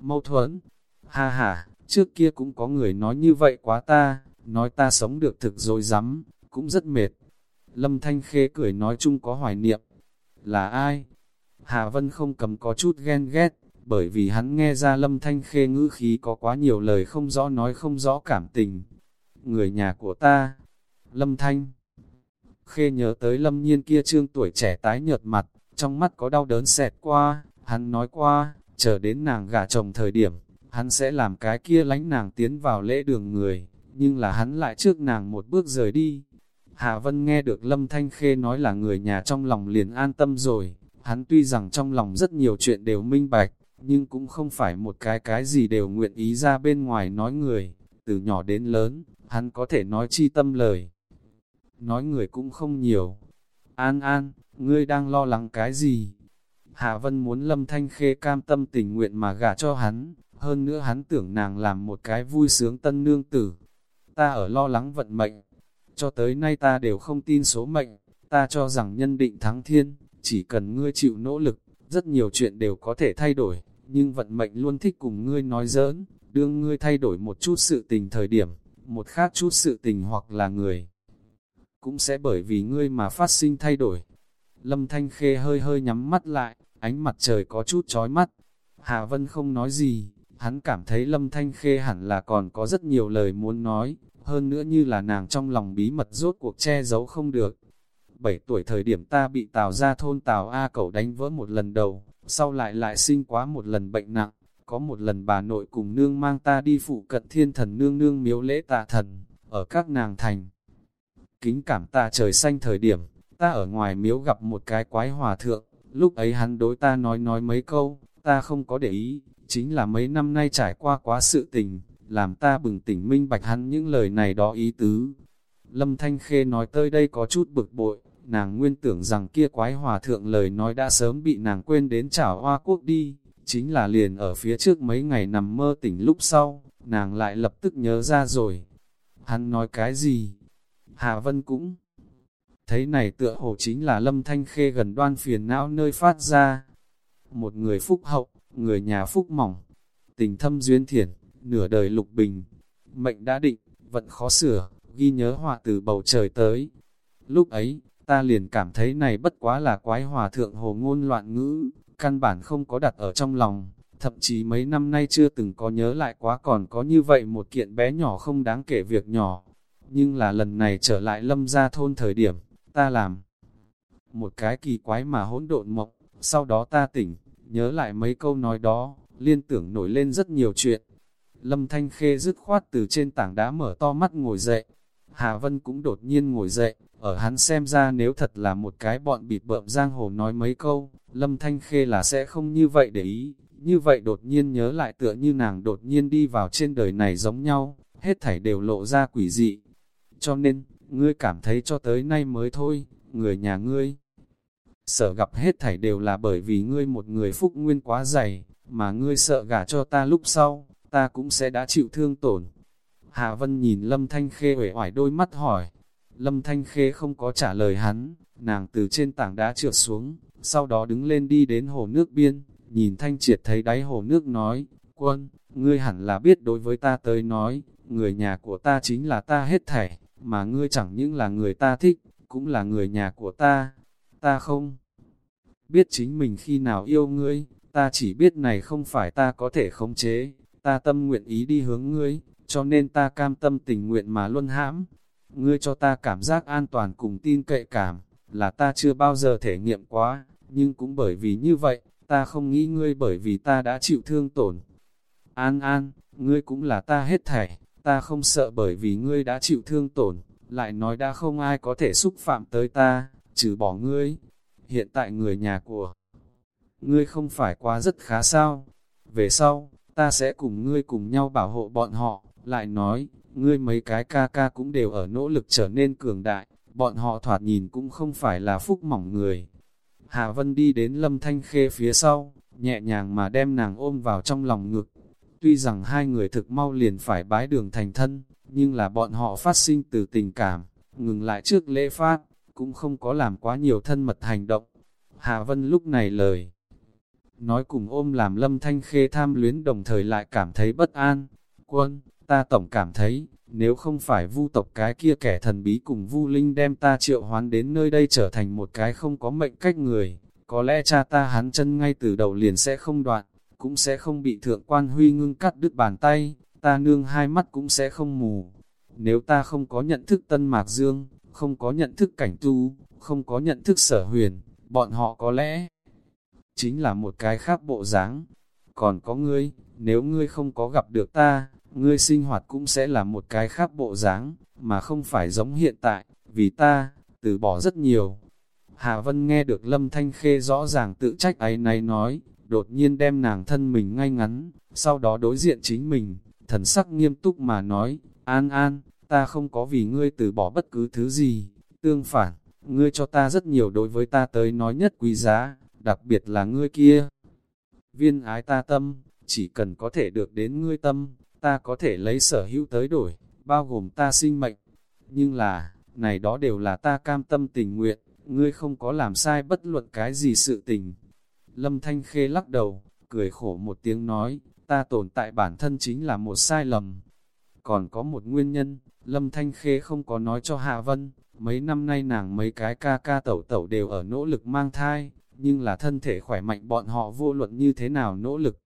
Mâu thuẫn, ha ha, trước kia cũng có người nói như vậy quá ta, nói ta sống được thực rồi rắm cũng rất mệt. Lâm Thanh Khê cười nói chung có hoài niệm, là ai? Hà Vân không cầm có chút ghen ghét, bởi vì hắn nghe ra Lâm Thanh Khê ngữ khí có quá nhiều lời không rõ nói không rõ cảm tình. Người nhà của ta, Lâm Thanh. Khê nhớ tới Lâm Nhiên kia trương tuổi trẻ tái nhợt mặt, trong mắt có đau đớn xẹt qua, hắn nói qua, chờ đến nàng gả chồng thời điểm, hắn sẽ làm cái kia lánh nàng tiến vào lễ đường người, nhưng là hắn lại trước nàng một bước rời đi. Hà Vân nghe được Lâm Thanh Khê nói là người nhà trong lòng liền an tâm rồi, hắn tuy rằng trong lòng rất nhiều chuyện đều minh bạch, nhưng cũng không phải một cái cái gì đều nguyện ý ra bên ngoài nói người, từ nhỏ đến lớn, hắn có thể nói chi tâm lời. Nói người cũng không nhiều. An An, ngươi đang lo lắng cái gì? Hà Vân muốn Lâm Thanh Khê cam tâm tình nguyện mà gả cho hắn, hơn nữa hắn tưởng nàng làm một cái vui sướng tân nương tử. Ta ở lo lắng vận mệnh, cho tới nay ta đều không tin số mệnh, ta cho rằng nhân định thắng thiên, chỉ cần ngươi chịu nỗ lực, rất nhiều chuyện đều có thể thay đổi, nhưng vận mệnh luôn thích cùng ngươi nói giỡn, đương ngươi thay đổi một chút sự tình thời điểm, một khác chút sự tình hoặc là người, cũng sẽ bởi vì ngươi mà phát sinh thay đổi. Lâm Thanh Khê hơi hơi nhắm mắt lại, ánh mặt trời có chút chói mắt. Hà Vân không nói gì, hắn cảm thấy Lâm Thanh Khê hẳn là còn có rất nhiều lời muốn nói, hơn nữa như là nàng trong lòng bí mật rốt cuộc che giấu không được. 7 tuổi thời điểm ta bị Tào ra thôn Tào A cẩu đánh vỡ một lần đầu, sau lại lại sinh quá một lần bệnh nặng, có một lần bà nội cùng nương mang ta đi phụ cận thiên thần nương nương miếu lễ tạ thần, ở các nàng thành. Kính cảm ta trời xanh thời điểm, ta ở ngoài miếu gặp một cái quái hòa thượng, lúc ấy hắn đối ta nói nói mấy câu, ta không có để ý, chính là mấy năm nay trải qua quá sự tình, làm ta bừng tỉnh minh bạch hắn những lời này đó ý tứ. Lâm Thanh Khê nói tới đây có chút bực bội, nàng nguyên tưởng rằng kia quái hòa thượng lời nói đã sớm bị nàng quên đến chảo hoa quốc đi, chính là liền ở phía trước mấy ngày nằm mơ tỉnh lúc sau, nàng lại lập tức nhớ ra rồi. Hắn nói cái gì? Hà Vân cũng thấy này tựa hồ chính là lâm thanh khê gần đoan phiền não nơi phát ra. Một người phúc hậu, người nhà phúc mỏng, tình thâm duyên thiển, nửa đời lục bình, mệnh đã định, vận khó sửa, ghi nhớ họa từ bầu trời tới. Lúc ấy, ta liền cảm thấy này bất quá là quái hòa thượng hồ ngôn loạn ngữ, căn bản không có đặt ở trong lòng, thậm chí mấy năm nay chưa từng có nhớ lại quá còn có như vậy một kiện bé nhỏ không đáng kể việc nhỏ. Nhưng là lần này trở lại lâm ra thôn thời điểm, ta làm một cái kỳ quái mà hỗn độn mộng, sau đó ta tỉnh, nhớ lại mấy câu nói đó, liên tưởng nổi lên rất nhiều chuyện. Lâm Thanh Khê dứt khoát từ trên tảng đá mở to mắt ngồi dậy. Hà Vân cũng đột nhiên ngồi dậy, ở hắn xem ra nếu thật là một cái bọn bịt bợm giang hồ nói mấy câu, Lâm Thanh Khê là sẽ không như vậy để ý, như vậy đột nhiên nhớ lại tựa như nàng đột nhiên đi vào trên đời này giống nhau, hết thảy đều lộ ra quỷ dị. Cho nên, ngươi cảm thấy cho tới nay mới thôi, người nhà ngươi. Sợ gặp hết thảy đều là bởi vì ngươi một người phúc nguyên quá dày, mà ngươi sợ gả cho ta lúc sau, ta cũng sẽ đã chịu thương tổn. Hà Vân nhìn Lâm Thanh Khê uể oải đôi mắt hỏi. Lâm Thanh Khê không có trả lời hắn, nàng từ trên tảng đá trượt xuống, sau đó đứng lên đi đến hồ nước biên, nhìn Thanh Triệt thấy đáy hồ nước nói, quân, ngươi hẳn là biết đối với ta tới nói, người nhà của ta chính là ta hết thảy, mà ngươi chẳng những là người ta thích, cũng là người nhà của ta, ta không biết chính mình khi nào yêu ngươi, ta chỉ biết này không phải ta có thể khống chế, ta tâm nguyện ý đi hướng ngươi, cho nên ta cam tâm tình nguyện mà luân hãm. Ngươi cho ta cảm giác an toàn cùng tin cậy cảm, là ta chưa bao giờ thể nghiệm quá, nhưng cũng bởi vì như vậy, ta không nghĩ ngươi bởi vì ta đã chịu thương tổn. An an, ngươi cũng là ta hết thảy, ta không sợ bởi vì ngươi đã chịu thương tổn, lại nói đã không ai có thể xúc phạm tới ta, trừ bỏ ngươi. Hiện tại người nhà của ngươi không phải quá rất khá sao. Về sau, ta sẽ cùng ngươi cùng nhau bảo hộ bọn họ, lại nói, ngươi mấy cái ca ca cũng đều ở nỗ lực trở nên cường đại, bọn họ thoạt nhìn cũng không phải là phúc mỏng người. Hạ Vân đi đến Lâm Thanh Khê phía sau, nhẹ nhàng mà đem nàng ôm vào trong lòng ngực. Tuy rằng hai người thực mau liền phải bái đường thành thân, nhưng là bọn họ phát sinh từ tình cảm, ngừng lại trước lễ phát, cũng không có làm quá nhiều thân mật hành động. Hạ Vân lúc này lời nói cùng ôm làm lâm thanh khê tham luyến đồng thời lại cảm thấy bất an. Quân, ta tổng cảm thấy, nếu không phải vu tộc cái kia kẻ thần bí cùng vu linh đem ta triệu hoán đến nơi đây trở thành một cái không có mệnh cách người, có lẽ cha ta hắn chân ngay từ đầu liền sẽ không đoạn, cũng sẽ không bị thượng quan huy ngưng cắt đứt bàn tay, ta nương hai mắt cũng sẽ không mù. Nếu ta không có nhận thức tân mạc dương, không có nhận thức cảnh tu, không có nhận thức sở huyền, bọn họ có lẽ chính là một cái khác bộ dáng. Còn có ngươi, nếu ngươi không có gặp được ta, ngươi sinh hoạt cũng sẽ là một cái khác bộ dáng, mà không phải giống hiện tại, vì ta, từ bỏ rất nhiều. Hà Vân nghe được Lâm Thanh Khê rõ ràng tự trách ấy này nói, đột nhiên đem nàng thân mình ngay ngắn, sau đó đối diện chính mình, thần sắc nghiêm túc mà nói, An An, ta không có vì ngươi từ bỏ bất cứ thứ gì, tương phản, ngươi cho ta rất nhiều đối với ta tới nói nhất quý giá, đặc biệt là ngươi kia. Viên ái ta tâm, chỉ cần có thể được đến ngươi tâm, ta có thể lấy sở hữu tới đổi, bao gồm ta sinh mệnh. Nhưng là, này đó đều là ta cam tâm tình nguyện, ngươi không có làm sai bất luận cái gì sự tình. Lâm Thanh Khê lắc đầu, cười khổ một tiếng nói, ta tồn tại bản thân chính là một sai lầm. Còn có một nguyên nhân, Lâm Thanh Khê không có nói cho Hạ Vân, mấy năm nay nàng mấy cái ca ca tẩu tẩu đều ở nỗ lực mang thai, nhưng là thân thể khỏe mạnh bọn họ vô luận như thế nào nỗ lực,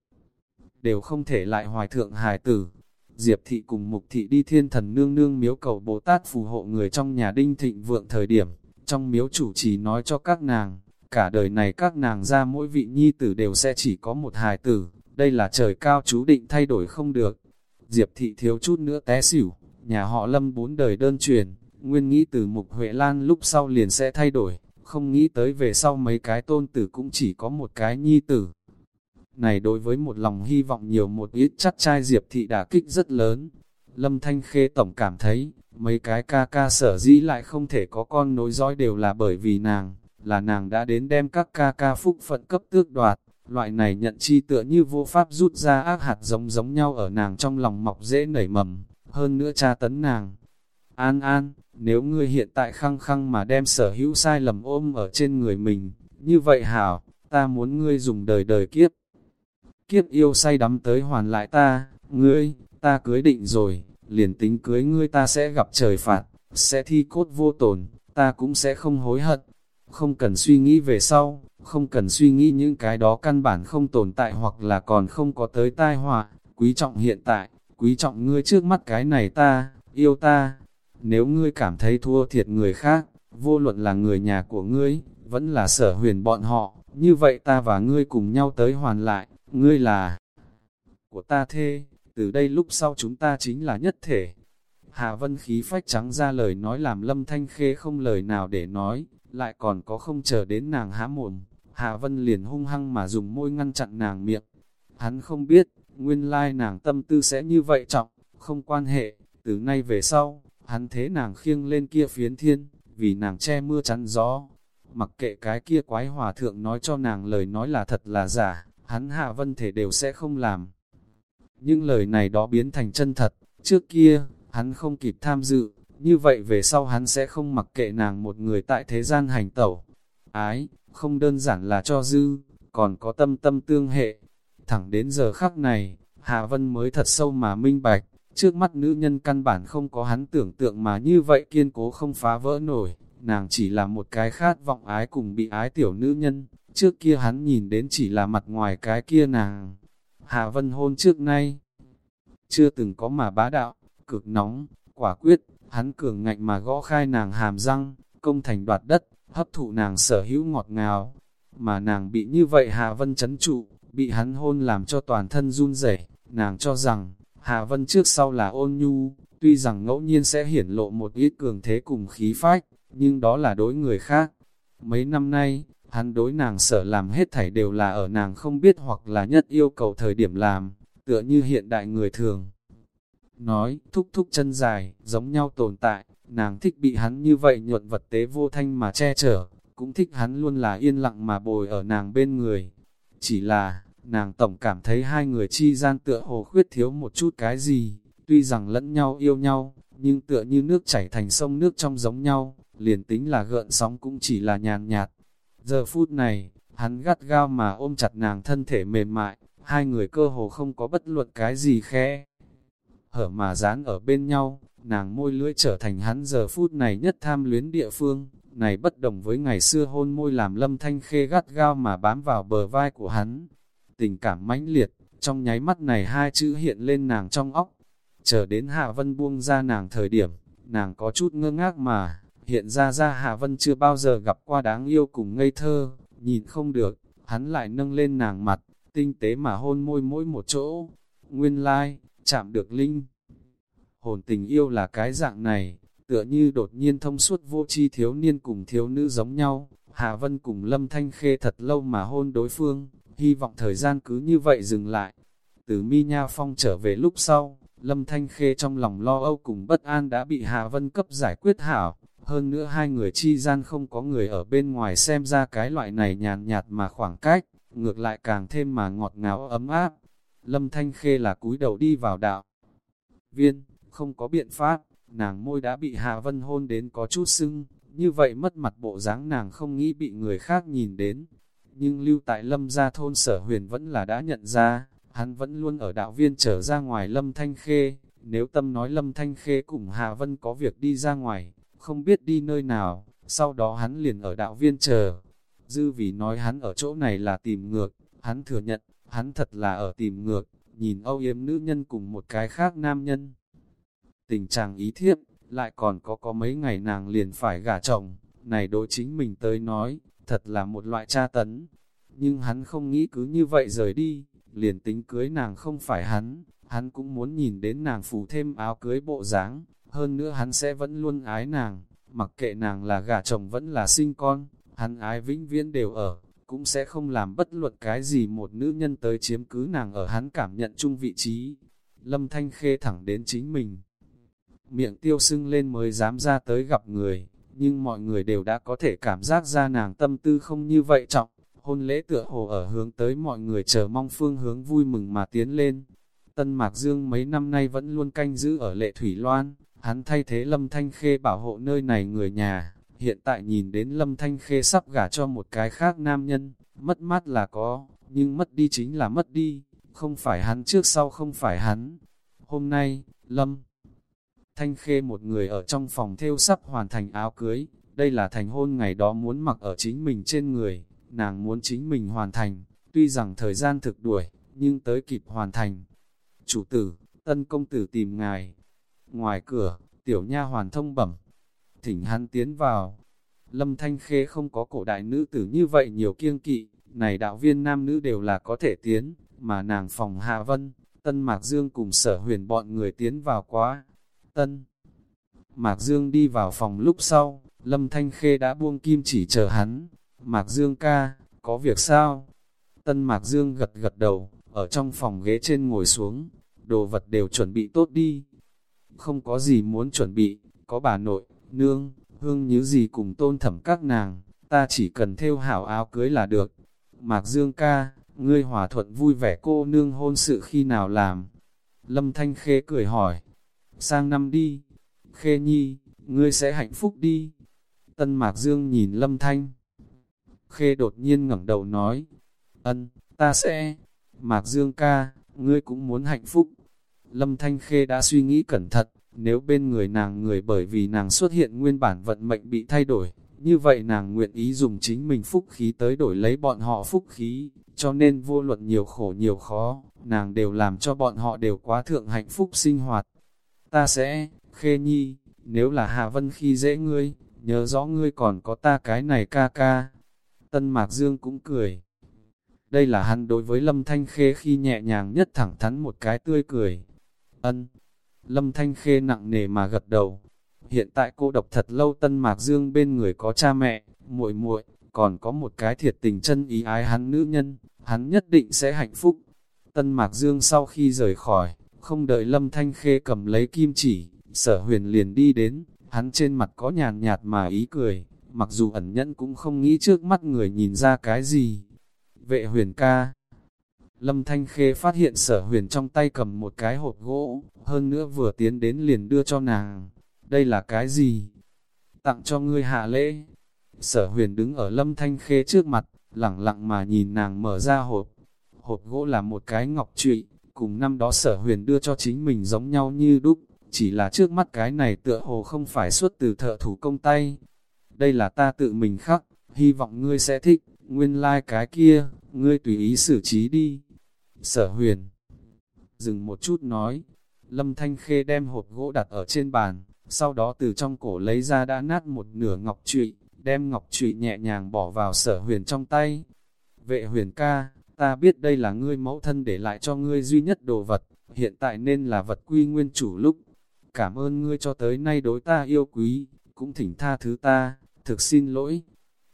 đều không thể lại hoài thượng hài tử. Diệp thị cùng mục thị đi thiên thần nương nương miếu cầu Bồ Tát phù hộ người trong nhà đinh thịnh vượng thời điểm, trong miếu chủ trì nói cho các nàng, cả đời này các nàng ra mỗi vị nhi tử đều sẽ chỉ có một hài tử, đây là trời cao chú định thay đổi không được. Diệp thị thiếu chút nữa té xỉu, nhà họ lâm bốn đời đơn truyền, nguyên nghĩ từ mục Huệ Lan lúc sau liền sẽ thay đổi, không nghĩ tới về sau mấy cái tôn tử cũng chỉ có một cái nhi tử. Này đối với một lòng hy vọng nhiều một ít chắc trai diệp thị đả kích rất lớn. Lâm Thanh Khê tổng cảm thấy, mấy cái ca ca sở dĩ lại không thể có con nối dõi đều là bởi vì nàng, là nàng đã đến đem các ca ca phúc phận cấp tước đoạt. Loại này nhận chi tựa như vô pháp rút ra ác hạt giống giống nhau ở nàng trong lòng mọc dễ nảy mầm, hơn nữa cha tấn nàng. An an, nếu ngươi hiện tại khăng khăng mà đem sở hữu sai lầm ôm ở trên người mình, như vậy hảo, ta muốn ngươi dùng đời đời kiếp. Kiếp yêu say đắm tới hoàn lại ta, ngươi, ta cưới định rồi, liền tính cưới ngươi ta sẽ gặp trời phạt, sẽ thi cốt vô tổn, ta cũng sẽ không hối hận. Không cần suy nghĩ về sau, không cần suy nghĩ những cái đó căn bản không tồn tại hoặc là còn không có tới tai họa, quý trọng hiện tại, quý trọng ngươi trước mắt cái này ta, yêu ta. Nếu ngươi cảm thấy thua thiệt người khác, vô luận là người nhà của ngươi, vẫn là sở huyền bọn họ, như vậy ta và ngươi cùng nhau tới hoàn lại, ngươi là của ta thê, từ đây lúc sau chúng ta chính là nhất thể. Hạ Vân khí phách trắng ra lời nói làm Lâm Thanh Khê không lời nào để nói, lại còn có không chờ đến nàng há mồm. Hạ Vân liền hung hăng mà dùng môi ngăn chặn nàng miệng. Hắn không biết, nguyên lai nàng tâm tư sẽ như vậy trọng, không quan hệ, từ nay về sau, hắn thế nàng khiêng lên kia phiến thiên, vì nàng che mưa chắn gió. Mặc kệ cái kia quái hòa thượng nói cho nàng lời nói là thật là giả, hắn Hạ Vân thể đều sẽ không làm. nhưng lời này đó biến thành chân thật, trước kia, hắn không kịp tham dự, như vậy về sau hắn sẽ không mặc kệ nàng một người tại thế gian hành tẩu. Ái, không đơn giản là cho dư, còn có tâm tâm tương hệ. Thẳng đến giờ khắc này, Hạ Vân mới thật sâu mà minh bạch, trước mắt nữ nhân căn bản không có hắn tưởng tượng mà như vậy kiên cố không phá vỡ nổi, nàng chỉ là một cái khát vọng ái cùng bị ái tiểu nữ nhân, trước kia hắn nhìn đến chỉ là mặt ngoài cái kia nàng. Hạ Vân hôn trước nay, chưa từng có mà bá đạo, cực nóng, quả quyết, hắn cường ngạnh mà gõ khai nàng hàm răng, công thành đoạt đất, hấp thụ nàng sở hữu ngọt ngào, mà nàng bị như vậy Hạ Vân chấn trụ, bị hắn hôn làm cho toàn thân run rẩy. nàng cho rằng, Hạ Vân trước sau là ôn nhu, tuy rằng ngẫu nhiên sẽ hiển lộ một ít cường thế cùng khí phách, nhưng đó là đối người khác. Mấy năm nay, hắn đối nàng sợ làm hết thảy đều là ở nàng không biết hoặc là nhất yêu cầu thời điểm làm, tựa như hiện đại người thường. Nói, thúc thúc chân dài, giống nhau tồn tại, nàng thích bị hắn như vậy nhuận vật tế vô thanh mà che chở, cũng thích hắn luôn là yên lặng mà bồi ở nàng bên người. Chỉ là, nàng tổng cảm thấy hai người chi gian tựa hồ khuyết thiếu một chút cái gì, tuy rằng lẫn nhau yêu nhau, nhưng tựa như nước chảy thành sông nước trong giống nhau, liền tính là gợn sóng cũng chỉ là nhàn nhạt. Giờ phút này, hắn gắt gao mà ôm chặt nàng thân thể mềm mại, hai người cơ hồ không có bất luận cái gì khe. Hở mà dán ở bên nhau, nàng môi lưỡi trở thành hắn giờ phút này nhất tham luyến địa phương, này bất đồng với ngày xưa hôn môi làm lâm thanh khê gắt gao mà bám vào bờ vai của hắn. Tình cảm mãnh liệt, trong nháy mắt này hai chữ hiện lên nàng trong óc. Chờ đến Hạ Vân buông ra nàng thời điểm, nàng có chút ngơ ngác mà, hiện ra ra Hạ Vân chưa bao giờ gặp qua đáng yêu cùng ngây thơ, nhìn không được, hắn lại nâng lên nàng mặt, tinh tế mà hôn môi mỗi một chỗ. Nguyên lai, like, chạm được linh. Hồn tình yêu là cái dạng này, tựa như đột nhiên thông suốt vô chi thiếu niên cùng thiếu nữ giống nhau. Hạ Vân cùng Lâm Thanh Khê thật lâu mà hôn đối phương, hy vọng thời gian cứ như vậy dừng lại. Từ Mi Nha Phong trở về lúc sau, Lâm Thanh Khê trong lòng lo âu cùng bất an đã bị Hà Vân cấp giải quyết hảo. Hơn nữa hai người chi gian không có người ở bên ngoài xem ra cái loại này nhàn nhạt mà khoảng cách, ngược lại càng thêm mà ngọt ngào ấm áp. Lâm Thanh Khê là cúi đầu đi vào đạo. Viên, không có biện pháp, nàng môi đã bị Hà Vân hôn đến có chút sưng, như vậy mất mặt bộ dáng nàng không nghĩ bị người khác nhìn đến. Nhưng lưu tại Lâm gia thôn sở huyền vẫn là đã nhận ra, hắn vẫn luôn ở đạo viên trở ra ngoài Lâm Thanh Khê. Nếu tâm nói Lâm Thanh Khê cùng hà Vân có việc đi ra ngoài, không biết đi nơi nào, sau đó hắn liền ở đạo viên chờ. Dư vì nói hắn ở chỗ này là tìm ngược, hắn thừa nhận, hắn thật là ở tìm ngược, nhìn âu yếm nữ nhân cùng một cái khác nam nhân. Tình trạng ý thiếp, lại còn có có mấy ngày nàng liền phải gả chồng, này đối chính mình tới nói, thật là một loại tra tấn. Nhưng hắn không nghĩ cứ như vậy rời đi, liền tính cưới nàng không phải hắn, hắn cũng muốn nhìn đến nàng phủ thêm áo cưới bộ dáng hơn nữa hắn sẽ vẫn luôn ái nàng, mặc kệ nàng là gả chồng vẫn là sinh con, hắn ái vĩnh viễn đều ở, cũng sẽ không làm bất luật cái gì một nữ nhân tới chiếm cứ nàng ở hắn cảm nhận chung vị trí. Lâm Thanh Khê thẳng đến chính mình. Miệng tiêu sưng lên mới dám ra tới gặp người, nhưng mọi người đều đã có thể cảm giác ra nàng tâm tư không như vậy trọng. Hôn lễ tựa hồ ở hướng tới mọi người chờ mong phương hướng vui mừng mà tiến lên. Tân Mạc Dương mấy năm nay vẫn luôn canh giữ ở lệ Thủy Loan, hắn thay thế Lâm Thanh Khê bảo hộ nơi này người nhà, hiện tại nhìn đến Lâm Thanh Khê sắp gả cho một cái khác nam nhân, mất mát là có, nhưng mất đi chính là mất đi, không phải hắn trước sau không phải hắn. Hôm nay, Lâm Thanh Khê một người ở trong phòng theo sắp hoàn thành áo cưới, đây là thành hôn ngày đó muốn mặc ở chính mình trên người, nàng muốn chính mình hoàn thành, tuy rằng thời gian thực đuổi, nhưng tới kịp hoàn thành. Chủ tử, tân công tử tìm ngài. Ngoài cửa, tiểu nha hoàn thông bẩm, thỉnh hắn tiến vào. Lâm Thanh Khê không có cổ đại nữ tử như vậy nhiều kiêng kỵ, này đạo viên nam nữ đều là có thể tiến, mà nàng phòng Hạ Vân, Tân Mạc Dương cùng sở huyền bọn người tiến vào quá. Tân Mạc Dương đi vào phòng lúc sau, Lâm Thanh Khê đã buông kim chỉ chờ hắn. Mạc Dương ca, có việc sao? Tân Mạc Dương gật gật đầu, ở trong phòng ghế trên ngồi xuống, đồ vật đều chuẩn bị tốt đi. Không có gì muốn chuẩn bị, có bà nội, nương, hương như gì cùng tôn thẩm các nàng, ta chỉ cần theo hảo áo cưới là được. Mạc Dương ca, ngươi hòa thuận vui vẻ cô nương hôn sự khi nào làm? Lâm Thanh Khê cười hỏi, sang năm đi, Khê Nhi, ngươi sẽ hạnh phúc đi. Tân Mạc Dương nhìn Lâm Thanh. Khê đột nhiên ngẩng đầu nói, ân, ta sẽ, Mạc Dương ca, ngươi cũng muốn hạnh phúc. Lâm Thanh Khê đã suy nghĩ cẩn thận, nếu bên người nàng người bởi vì nàng xuất hiện nguyên bản vận mệnh bị thay đổi, như vậy nàng nguyện ý dùng chính mình phúc khí tới đổi lấy bọn họ phúc khí, cho nên vô luận nhiều khổ nhiều khó, nàng đều làm cho bọn họ đều quá thượng hạnh phúc sinh hoạt. Ta sẽ, Khê Nhi, nếu là Hà Vân khi dễ ngươi, nhớ rõ ngươi còn có ta cái này ca ca. Tân Mạc Dương cũng cười. Đây là hắn đối với Lâm Thanh Khê khi nhẹ nhàng nhất thẳng thắn một cái tươi cười. Ân. Lâm Thanh Khê nặng nề mà gật đầu. Hiện tại cô độc thật lâu Tân Mạc Dương bên người có cha mẹ, muội muội, còn có một cái thiệt tình chân ý ái hắn nữ nhân, hắn nhất định sẽ hạnh phúc. Tân Mạc Dương sau khi rời khỏi, không đợi Lâm Thanh Khê cầm lấy kim chỉ, sở huyền liền đi đến, hắn trên mặt có nhàn nhạt mà ý cười, mặc dù ẩn nhẫn cũng không nghĩ trước mắt người nhìn ra cái gì. Vệ huyền ca Lâm Thanh Khê phát hiện sở huyền trong tay cầm một cái hộp gỗ, hơn nữa vừa tiến đến liền đưa cho nàng. Đây là cái gì? Tặng cho ngươi hạ lễ. Sở huyền đứng ở Lâm Thanh Khê trước mặt, lặng lặng mà nhìn nàng mở ra hộp. Hộp gỗ là một cái ngọc trụy, cùng năm đó sở huyền đưa cho chính mình giống nhau như đúc, chỉ là trước mắt cái này tựa hồ không phải xuất từ thợ thủ công tay. Đây là ta tự mình khắc, hy vọng ngươi sẽ thích, nguyên lai like cái kia, ngươi tùy ý xử trí đi. Sở huyền dừng một chút nói, Lâm Thanh Khê đem hộp gỗ đặt ở trên bàn, sau đó từ trong cổ lấy ra đã nát một nửa ngọc trụy, đem ngọc trụy nhẹ nhàng bỏ vào sở huyền trong tay. Vệ huyền ca, ta biết đây là ngươi mẫu thân để lại cho ngươi duy nhất đồ vật, hiện tại nên là vật quy nguyên chủ lúc. Cảm ơn ngươi cho tới nay đối ta yêu quý, cũng thỉnh tha thứ ta, thực xin lỗi.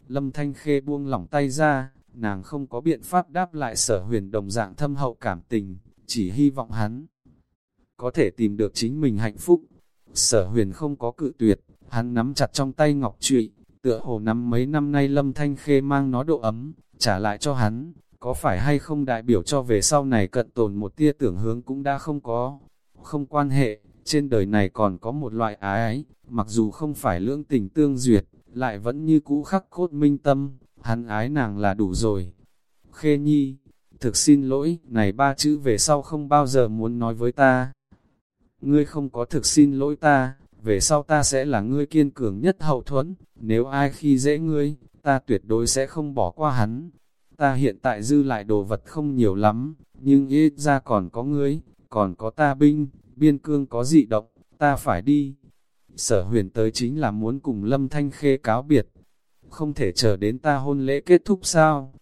Lâm Thanh Khê buông lỏng tay ra, nàng không có biện pháp đáp lại sở huyền đồng dạng thâm hậu cảm tình, chỉ hy vọng hắn có thể tìm được chính mình hạnh phúc. Sở huyền không có cự tuyệt, hắn nắm chặt trong tay ngọc trụy, tựa hồ nắm mấy năm nay lâm thanh khê mang nó độ ấm, trả lại cho hắn, có phải hay không đại biểu cho về sau này cận tồn một tia tưởng hướng cũng đã không có. Không quan hệ, trên đời này còn có một loại ái ái, mặc dù không phải lưỡng tình tương duyệt, lại vẫn như cũ khắc cốt minh tâm, hắn ái nàng là đủ rồi. Khê nhi, thực xin lỗi, này ba chữ về sau không bao giờ muốn nói với ta. Ngươi không có thực xin lỗi ta, về sau ta sẽ là ngươi kiên cường nhất hậu thuẫn, nếu ai khi dễ ngươi, ta tuyệt đối sẽ không bỏ qua hắn. Ta hiện tại dư lại đồ vật không nhiều lắm, nhưng ít ra còn có ngươi, còn có ta binh, biên cương có dị động, ta phải đi. Sở huyền tới chính là muốn cùng Lâm Thanh Khê cáo biệt, không thể chờ đến ta hôn lễ kết thúc sao?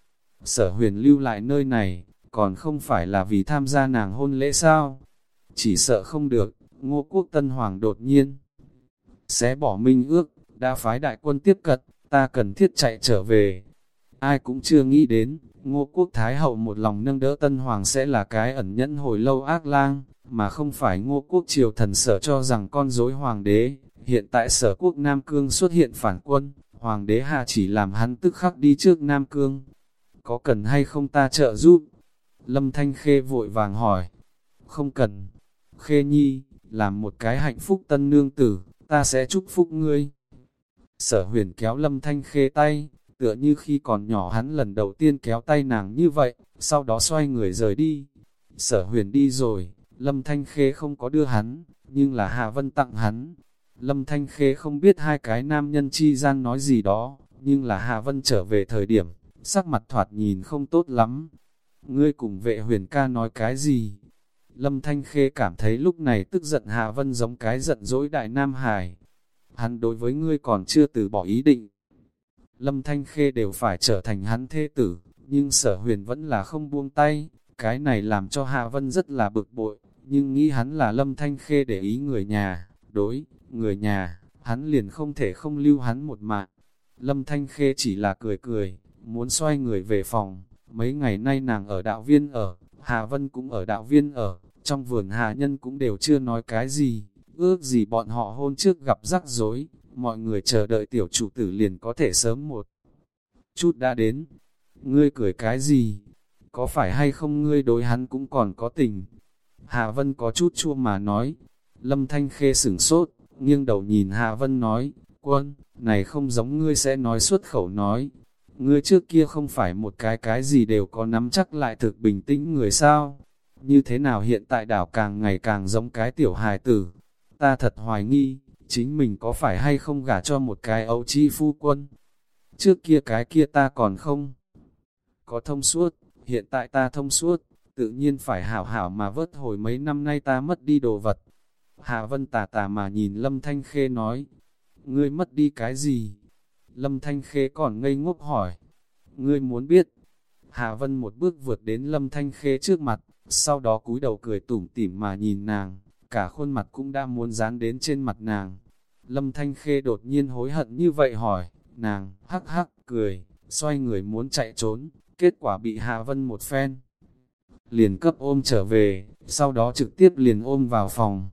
Sở huyền lưu lại nơi này, còn không phải là vì tham gia nàng hôn lễ sao? Chỉ sợ không được, ngô quốc tân hoàng đột nhiên. Xé bỏ minh ước, đã phái đại quân tiếp cận, ta cần thiết chạy trở về. Ai cũng chưa nghĩ đến, ngô quốc thái hậu một lòng nâng đỡ tân hoàng sẽ là cái ẩn nhẫn hồi lâu ác lang, mà không phải ngô quốc triều thần sở cho rằng con dối hoàng đế. Hiện tại sở quốc Nam Cương xuất hiện phản quân, Hoàng đế hạ chỉ làm hắn tức khắc đi trước Nam Cương. Có cần hay không ta trợ giúp? Lâm Thanh Khê vội vàng hỏi. Không cần. Khê Nhi, làm một cái hạnh phúc tân nương tử, ta sẽ chúc phúc ngươi. Sở huyền kéo lâm thanh khê tay, tựa như khi còn nhỏ hắn lần đầu tiên kéo tay nàng như vậy, sau đó xoay người rời đi. Sở huyền đi rồi, lâm thanh khê không có đưa hắn, nhưng là Hạ Vân tặng hắn. Lâm thanh khê không biết hai cái nam nhân chi gian nói gì đó, nhưng là Hạ Vân trở về thời điểm, sắc mặt thoạt nhìn không tốt lắm. Ngươi cùng vệ huyền ca nói cái gì? Lâm Thanh Khê cảm thấy lúc này tức giận Hạ Vân giống cái giận dỗi đại Nam Hải. Hắn đối với ngươi còn chưa từ bỏ ý định. Lâm Thanh Khê đều phải trở thành hắn thê tử, nhưng sở huyền vẫn là không buông tay. Cái này làm cho Hạ Vân rất là bực bội, nhưng nghĩ hắn là Lâm Thanh Khê để ý người nhà. Đối, người nhà, hắn liền không thể không lưu hắn một mạng. Lâm Thanh Khê chỉ là cười cười, muốn xoay người về phòng. Mấy ngày nay nàng ở đạo viên ở, Hà Vân cũng ở đạo viên ở, trong vườn Hà Nhân cũng đều chưa nói cái gì, ước gì bọn họ hôn trước gặp rắc rối, mọi người chờ đợi tiểu chủ tử liền có thể sớm một chút đã đến. Ngươi cười cái gì? Có phải hay không ngươi đối hắn cũng còn có tình? Hà Vân có chút chua mà nói. Lâm Thanh Khê sửng sốt, nghiêng đầu nhìn Hà Vân nói, quân, này không giống ngươi sẽ nói xuất khẩu nói. Ngươi trước kia không phải một cái cái gì đều có nắm chắc lại thực bình tĩnh người sao? Như thế nào hiện tại đảo càng ngày càng giống cái tiểu hài tử? Ta thật hoài nghi, chính mình có phải hay không gả cho một cái ấu chi phu quân? Trước kia cái kia ta còn không có thông suốt, hiện tại ta thông suốt, tự nhiên phải hảo hảo mà vớt hồi mấy năm nay ta mất đi đồ vật. Hạ Vân tà tà mà nhìn Lâm Thanh Khê nói, ngươi mất đi cái gì? Lâm Thanh Khê còn ngây ngốc hỏi, ngươi muốn biết? Hạ Vân một bước vượt đến Lâm Thanh Khê trước mặt, sau đó cúi đầu cười tủm tỉm mà nhìn nàng, cả khuôn mặt cũng đã muốn dán đến trên mặt nàng. Lâm Thanh Khê đột nhiên hối hận như vậy hỏi, nàng, hắc hắc, cười, xoay người muốn chạy trốn, kết quả bị hà Vân một phen. Liền cấp ôm trở về, sau đó trực tiếp liền ôm vào phòng.